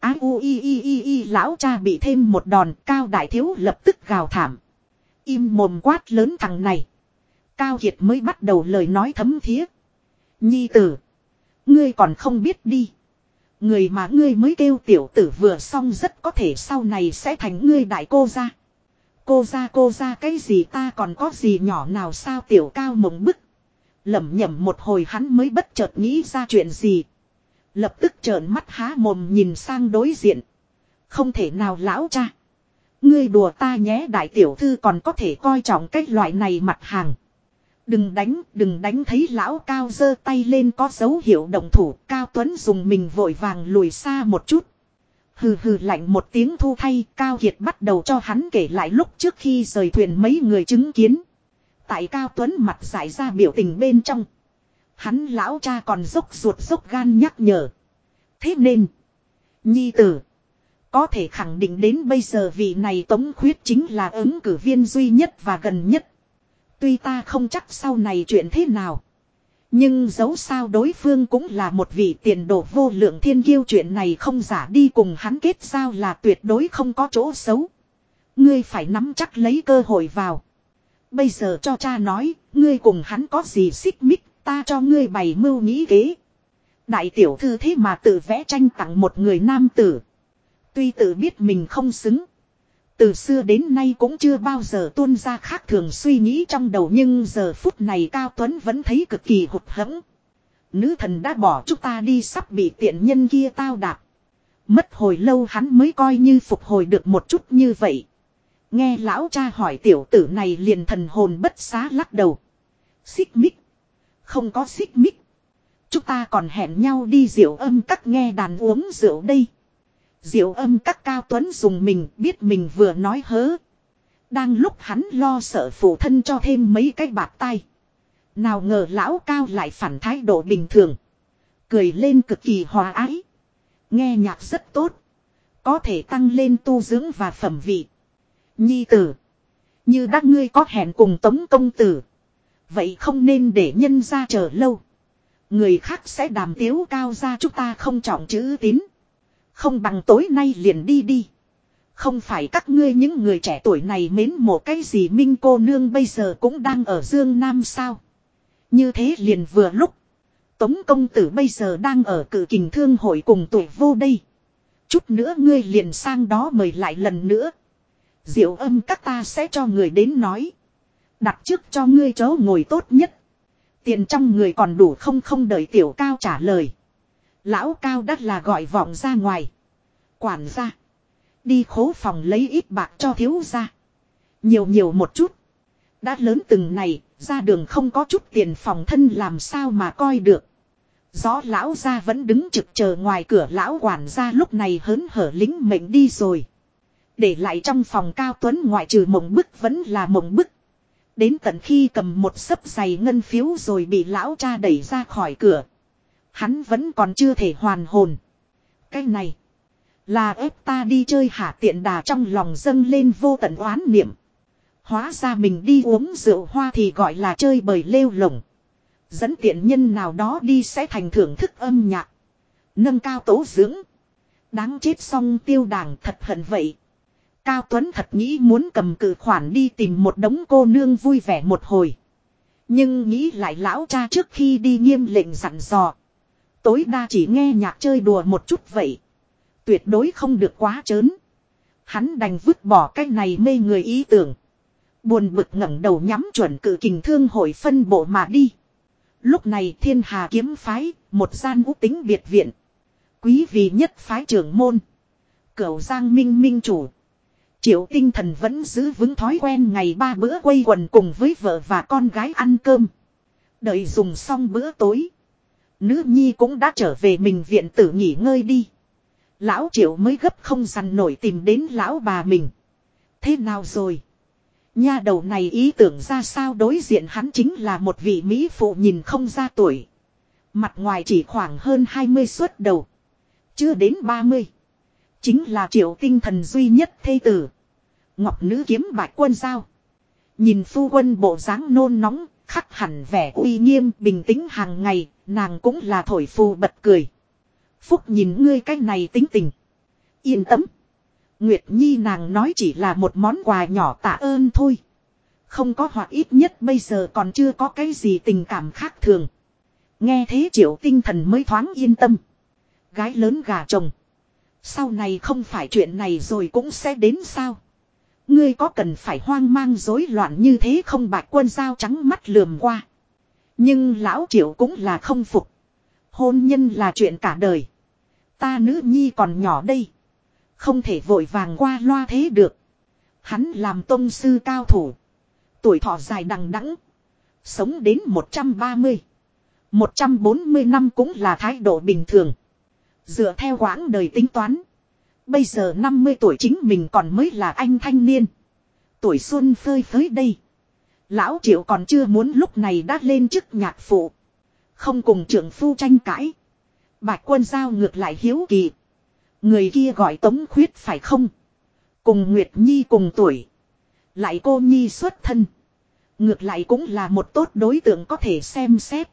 A: Á, u y y y y lão cha bị thêm một đòn, cao đại thiếu lập tức gào thảm. Im mồm quát lớn thằng này. Cao Kiệt mới bắt đầu lời nói thấm thiết. Nhi tử. Ngươi còn không biết đi. Người mà ngươi mới kêu tiểu tử vừa xong rất có thể sau này sẽ thành ngươi đại cô ra. Cô ra cô ra cái gì ta còn có gì nhỏ nào sao tiểu cao mộng bức. Lẩm nhẩm một hồi hắn mới bất chợt nghĩ ra chuyện gì. Lập tức trợn mắt há mồm nhìn sang đối diện. Không thể nào lão cha. Ngươi đùa ta nhé đại tiểu thư còn có thể coi trọng cái loại này mặt hàng. Đừng đánh, đừng đánh thấy lão cao giơ tay lên có dấu hiệu động thủ. Cao Tuấn dùng mình vội vàng lùi xa một chút. Hừ hừ lạnh một tiếng thu thay, Cao Kiệt bắt đầu cho hắn kể lại lúc trước khi rời thuyền mấy người chứng kiến. Tại Cao Tuấn mặt giải ra biểu tình bên trong. Hắn lão cha còn dốc ruột dốc gan nhắc nhở. Thế nên. Nhi tử. Có thể khẳng định đến bây giờ vị này Tống Khuyết chính là ứng cử viên duy nhất và gần nhất. Tuy ta không chắc sau này chuyện thế nào. Nhưng dấu sao đối phương cũng là một vị tiền đồ vô lượng thiên kiêu chuyện này không giả đi cùng hắn kết giao là tuyệt đối không có chỗ xấu. Ngươi phải nắm chắc lấy cơ hội vào. Bây giờ cho cha nói, ngươi cùng hắn có gì xích mích Ta cho ngươi bày mưu nghĩ kế. Đại tiểu thư thế mà tự vẽ tranh tặng một người nam tử. Tuy tự biết mình không xứng. Từ xưa đến nay cũng chưa bao giờ tuôn ra khác thường suy nghĩ trong đầu nhưng giờ phút này Cao Tuấn vẫn thấy cực kỳ hụt hẫng. Nữ thần đã bỏ chúng ta đi sắp bị tiện nhân kia tao đạp. Mất hồi lâu hắn mới coi như phục hồi được một chút như vậy. Nghe lão cha hỏi tiểu tử này liền thần hồn bất xá lắc đầu. Xích mích. Không có xích mích. chúng ta còn hẹn nhau đi rượu âm các nghe đàn uống rượu đây. Diệu âm các cao tuấn dùng mình, biết mình vừa nói hớ. Đang lúc hắn lo sợ phụ thân cho thêm mấy cái bạc tay. Nào ngờ lão cao lại phản thái độ bình thường. Cười lên cực kỳ hòa ái. Nghe nhạc rất tốt. Có thể tăng lên tu dưỡng và phẩm vị. Nhi tử. Như đã ngươi có hẹn cùng tống công tử. Vậy không nên để nhân ra chờ lâu. Người khác sẽ đàm tiếu cao ra chúng ta không trọng chữ tín. Không bằng tối nay liền đi đi. Không phải các ngươi những người trẻ tuổi này mến mộ cái gì Minh cô nương bây giờ cũng đang ở Dương Nam sao. Như thế liền vừa lúc. Tống công tử bây giờ đang ở cử kình thương hội cùng tuổi vô đây. Chút nữa ngươi liền sang đó mời lại lần nữa. Diệu âm các ta sẽ cho người đến nói. Đặt trước cho ngươi chỗ ngồi tốt nhất. Tiền trong người còn đủ không không đợi tiểu cao trả lời. Lão cao đắt là gọi vọng ra ngoài. Quản ra. Đi khố phòng lấy ít bạc cho thiếu ra. Nhiều nhiều một chút. Đã lớn từng này, ra đường không có chút tiền phòng thân làm sao mà coi được. Gió lão ra vẫn đứng trực chờ ngoài cửa lão quản ra lúc này hớn hở lính mệnh đi rồi. Để lại trong phòng cao tuấn ngoại trừ mộng bức vẫn là mộng bức. Đến tận khi cầm một sấp giày ngân phiếu rồi bị lão cha đẩy ra khỏi cửa. Hắn vẫn còn chưa thể hoàn hồn. Cái này. Là ép ta đi chơi hạ tiện đà trong lòng dâng lên vô tận oán niệm. Hóa ra mình đi uống rượu hoa thì gọi là chơi bời lêu lồng. Dẫn tiện nhân nào đó đi sẽ thành thưởng thức âm nhạc. Nâng cao tố dưỡng. Đáng chết xong tiêu đảng thật hận vậy. Cao Tuấn thật nghĩ muốn cầm cự khoản đi tìm một đống cô nương vui vẻ một hồi. Nhưng nghĩ lại lão cha trước khi đi nghiêm lệnh dặn dò. Tối đa chỉ nghe nhạc chơi đùa một chút vậy. Tuyệt đối không được quá trớn. Hắn đành vứt bỏ cái này mê người ý tưởng. Buồn bực ngẩng đầu nhắm chuẩn cử kình thương hội phân bộ mà đi. Lúc này thiên hà kiếm phái, một gian ú tính biệt viện. Quý vị nhất phái trưởng môn. Cửu giang minh minh chủ. Triệu tinh thần vẫn giữ vững thói quen ngày ba bữa quây quần cùng với vợ và con gái ăn cơm. Đợi dùng xong bữa tối. Nữ nhi cũng đã trở về mình viện tử nghỉ ngơi đi. Lão triệu mới gấp không dằn nổi tìm đến lão bà mình. Thế nào rồi? Nha đầu này ý tưởng ra sao đối diện hắn chính là một vị Mỹ phụ nhìn không ra tuổi. Mặt ngoài chỉ khoảng hơn 20 suất đầu. Chưa đến 30. Chính là triệu tinh thần duy nhất thê tử. Ngọc nữ kiếm bạch quân sao. Nhìn phu quân bộ dáng nôn nóng, khắc hẳn vẻ uy nghiêm bình tĩnh hàng ngày, nàng cũng là thổi phù bật cười. Phúc nhìn ngươi cái này tính tình. Yên tâm. Nguyệt Nhi nàng nói chỉ là một món quà nhỏ tạ ơn thôi. Không có hoặc ít nhất bây giờ còn chưa có cái gì tình cảm khác thường. Nghe thế triệu tinh thần mới thoáng yên tâm. Gái lớn gà chồng. Sau này không phải chuyện này rồi cũng sẽ đến sao. Ngươi có cần phải hoang mang rối loạn như thế không bạch quân dao trắng mắt lườm qua. Nhưng lão triệu cũng là không phục. Hôn nhân là chuyện cả đời. Ta nữ nhi còn nhỏ đây. Không thể vội vàng qua loa thế được. Hắn làm tôn sư cao thủ. Tuổi thọ dài đằng đẵng Sống đến 130. 140 năm cũng là thái độ bình thường. Dựa theo quãng đời tính toán. Bây giờ 50 tuổi chính mình còn mới là anh thanh niên. Tuổi xuân phơi phới đây. Lão triệu còn chưa muốn lúc này đã lên chức nhạc phụ. Không cùng trưởng phu tranh cãi. Bạch quân giao ngược lại hiếu kỳ. Người kia gọi tống khuyết phải không? Cùng Nguyệt Nhi cùng tuổi. Lại cô Nhi xuất thân. Ngược lại cũng là một tốt đối tượng có thể xem xét.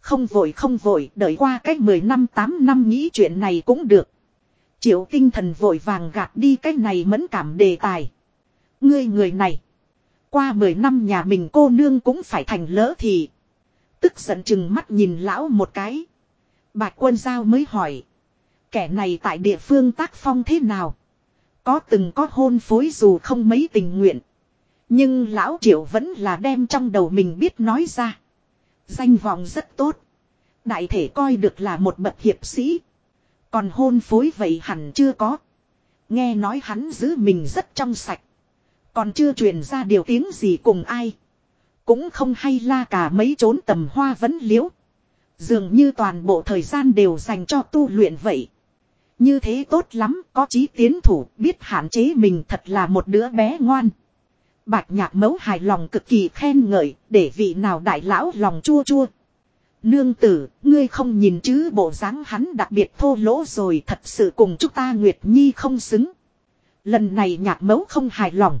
A: Không vội không vội, đợi qua cách 10 năm 8 năm nghĩ chuyện này cũng được. Triệu tinh thần vội vàng gạt đi cái này mẫn cảm đề tài. Ngươi người này. Qua 10 năm nhà mình cô nương cũng phải thành lỡ thì. Tức giận chừng mắt nhìn lão một cái. Bạch quân giao mới hỏi. Kẻ này tại địa phương tác phong thế nào? Có từng có hôn phối dù không mấy tình nguyện. Nhưng lão triệu vẫn là đem trong đầu mình biết nói ra. Danh vọng rất tốt. Đại thể coi được là một bậc hiệp sĩ. Còn hôn phối vậy hẳn chưa có. Nghe nói hắn giữ mình rất trong sạch. Còn chưa truyền ra điều tiếng gì cùng ai. Cũng không hay la cả mấy trốn tầm hoa vấn liễu. Dường như toàn bộ thời gian đều dành cho tu luyện vậy. Như thế tốt lắm, có chí tiến thủ, biết hạn chế mình thật là một đứa bé ngoan. Bạch nhạc mấu hài lòng cực kỳ khen ngợi, để vị nào đại lão lòng chua chua. Nương tử, ngươi không nhìn chứ bộ dáng hắn đặc biệt thô lỗ rồi thật sự cùng chúng ta Nguyệt Nhi không xứng. Lần này nhạc mấu không hài lòng.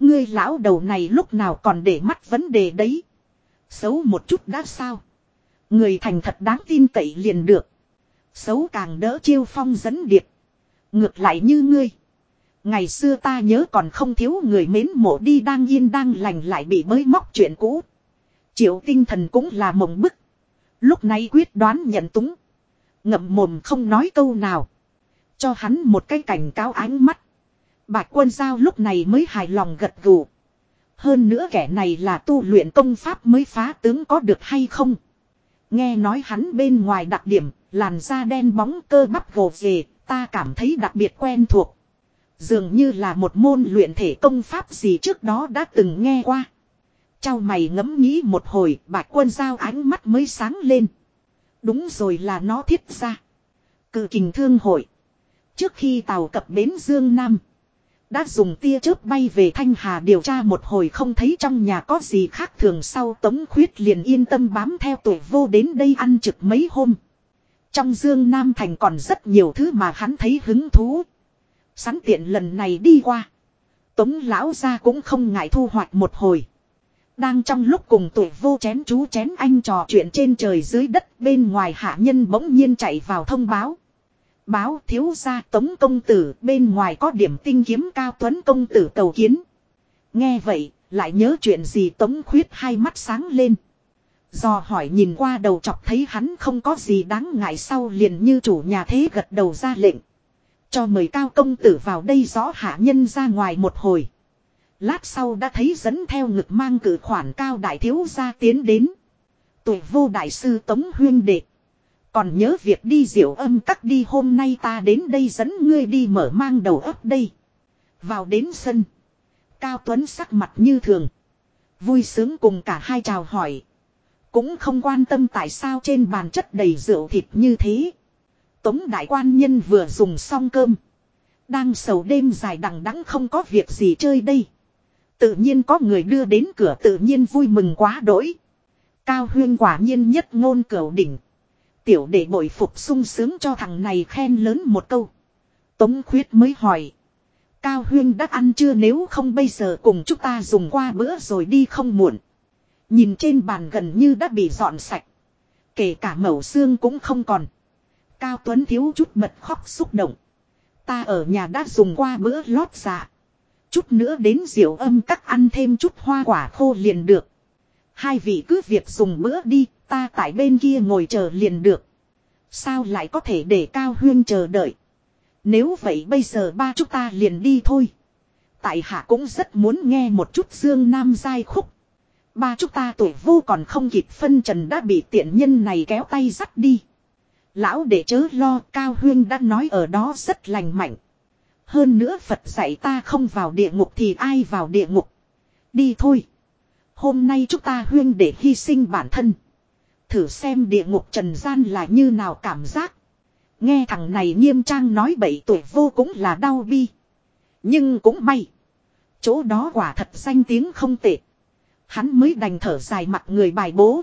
A: Ngươi lão đầu này lúc nào còn để mắt vấn đề đấy. Xấu một chút đã sao. Người thành thật đáng tin cậy liền được. Xấu càng đỡ chiêu phong dẫn điệp. Ngược lại như ngươi. Ngày xưa ta nhớ còn không thiếu người mến mộ đi đang yên đang lành lại bị bới móc chuyện cũ. Triệu tinh thần cũng là mộng bức. Lúc này quyết đoán nhận túng. Ngậm mồm không nói câu nào. Cho hắn một cái cảnh cáo ánh mắt. Bạch quân giao lúc này mới hài lòng gật gù. Hơn nữa kẻ này là tu luyện công pháp mới phá tướng có được hay không. Nghe nói hắn bên ngoài đặc điểm, làn da đen bóng cơ bắp gồ về, ta cảm thấy đặc biệt quen thuộc. Dường như là một môn luyện thể công pháp gì trước đó đã từng nghe qua. Chào mày ngẫm nghĩ một hồi, bạch quân giao ánh mắt mới sáng lên. Đúng rồi là nó thiết ra. Cự kình thương hội. Trước khi tàu cập bến Dương Nam. Đã dùng tia chớp bay về Thanh Hà điều tra một hồi không thấy trong nhà có gì khác thường sau Tống Khuyết liền yên tâm bám theo tuổi vô đến đây ăn trực mấy hôm. Trong Dương Nam Thành còn rất nhiều thứ mà hắn thấy hứng thú. sẵn tiện lần này đi qua. Tống lão ra cũng không ngại thu hoạch một hồi. Đang trong lúc cùng tuổi vô chén chú chén anh trò chuyện trên trời dưới đất bên ngoài hạ nhân bỗng nhiên chạy vào thông báo. Báo thiếu gia tống công tử bên ngoài có điểm tinh kiếm cao tuấn công tử cầu kiến. Nghe vậy, lại nhớ chuyện gì tống khuyết hai mắt sáng lên. Do hỏi nhìn qua đầu chọc thấy hắn không có gì đáng ngại sau liền như chủ nhà thế gật đầu ra lệnh. Cho mời cao công tử vào đây rõ hạ nhân ra ngoài một hồi. Lát sau đã thấy dẫn theo ngực mang cử khoản cao đại thiếu gia tiến đến. Tuổi vô đại sư Tống Huyên Đệ. Còn nhớ việc đi diệu âm cắt đi hôm nay ta đến đây dẫn ngươi đi mở mang đầu ấp đây. Vào đến sân. Cao Tuấn sắc mặt như thường. Vui sướng cùng cả hai chào hỏi. Cũng không quan tâm tại sao trên bàn chất đầy rượu thịt như thế. Tống đại quan nhân vừa dùng xong cơm. Đang sầu đêm dài đằng đẵng không có việc gì chơi đây. Tự nhiên có người đưa đến cửa tự nhiên vui mừng quá đỗi. Cao huyên quả nhiên nhất ngôn cửu đỉnh. Tiểu để bội phục sung sướng cho thằng này khen lớn một câu. Tống khuyết mới hỏi. Cao huyên đã ăn chưa nếu không bây giờ cùng chúng ta dùng qua bữa rồi đi không muộn. Nhìn trên bàn gần như đã bị dọn sạch. Kể cả mẩu xương cũng không còn. Cao Tuấn thiếu chút bật khóc xúc động. Ta ở nhà đã dùng qua bữa lót dạ. Chút nữa đến diệu âm cắt ăn thêm chút hoa quả khô liền được. Hai vị cứ việc dùng bữa đi, ta tại bên kia ngồi chờ liền được. Sao lại có thể để Cao Huyên chờ đợi? Nếu vậy bây giờ ba chúng ta liền đi thôi. Tại hạ cũng rất muốn nghe một chút Dương Nam giai khúc. Ba chúng ta tuổi vô còn không kịp phân trần đã bị tiện nhân này kéo tay dắt đi. Lão để chớ lo, Cao Huyên đã nói ở đó rất lành mạnh. Hơn nữa Phật dạy ta không vào địa ngục thì ai vào địa ngục. Đi thôi. Hôm nay chúng ta Huyên để hy sinh bản thân. Thử xem địa ngục trần gian là như nào cảm giác. Nghe thằng này nghiêm trang nói bậy tuổi vô cũng là đau bi. Nhưng cũng may. Chỗ đó quả thật danh tiếng không tệ. Hắn mới đành thở dài mặt người bài bố.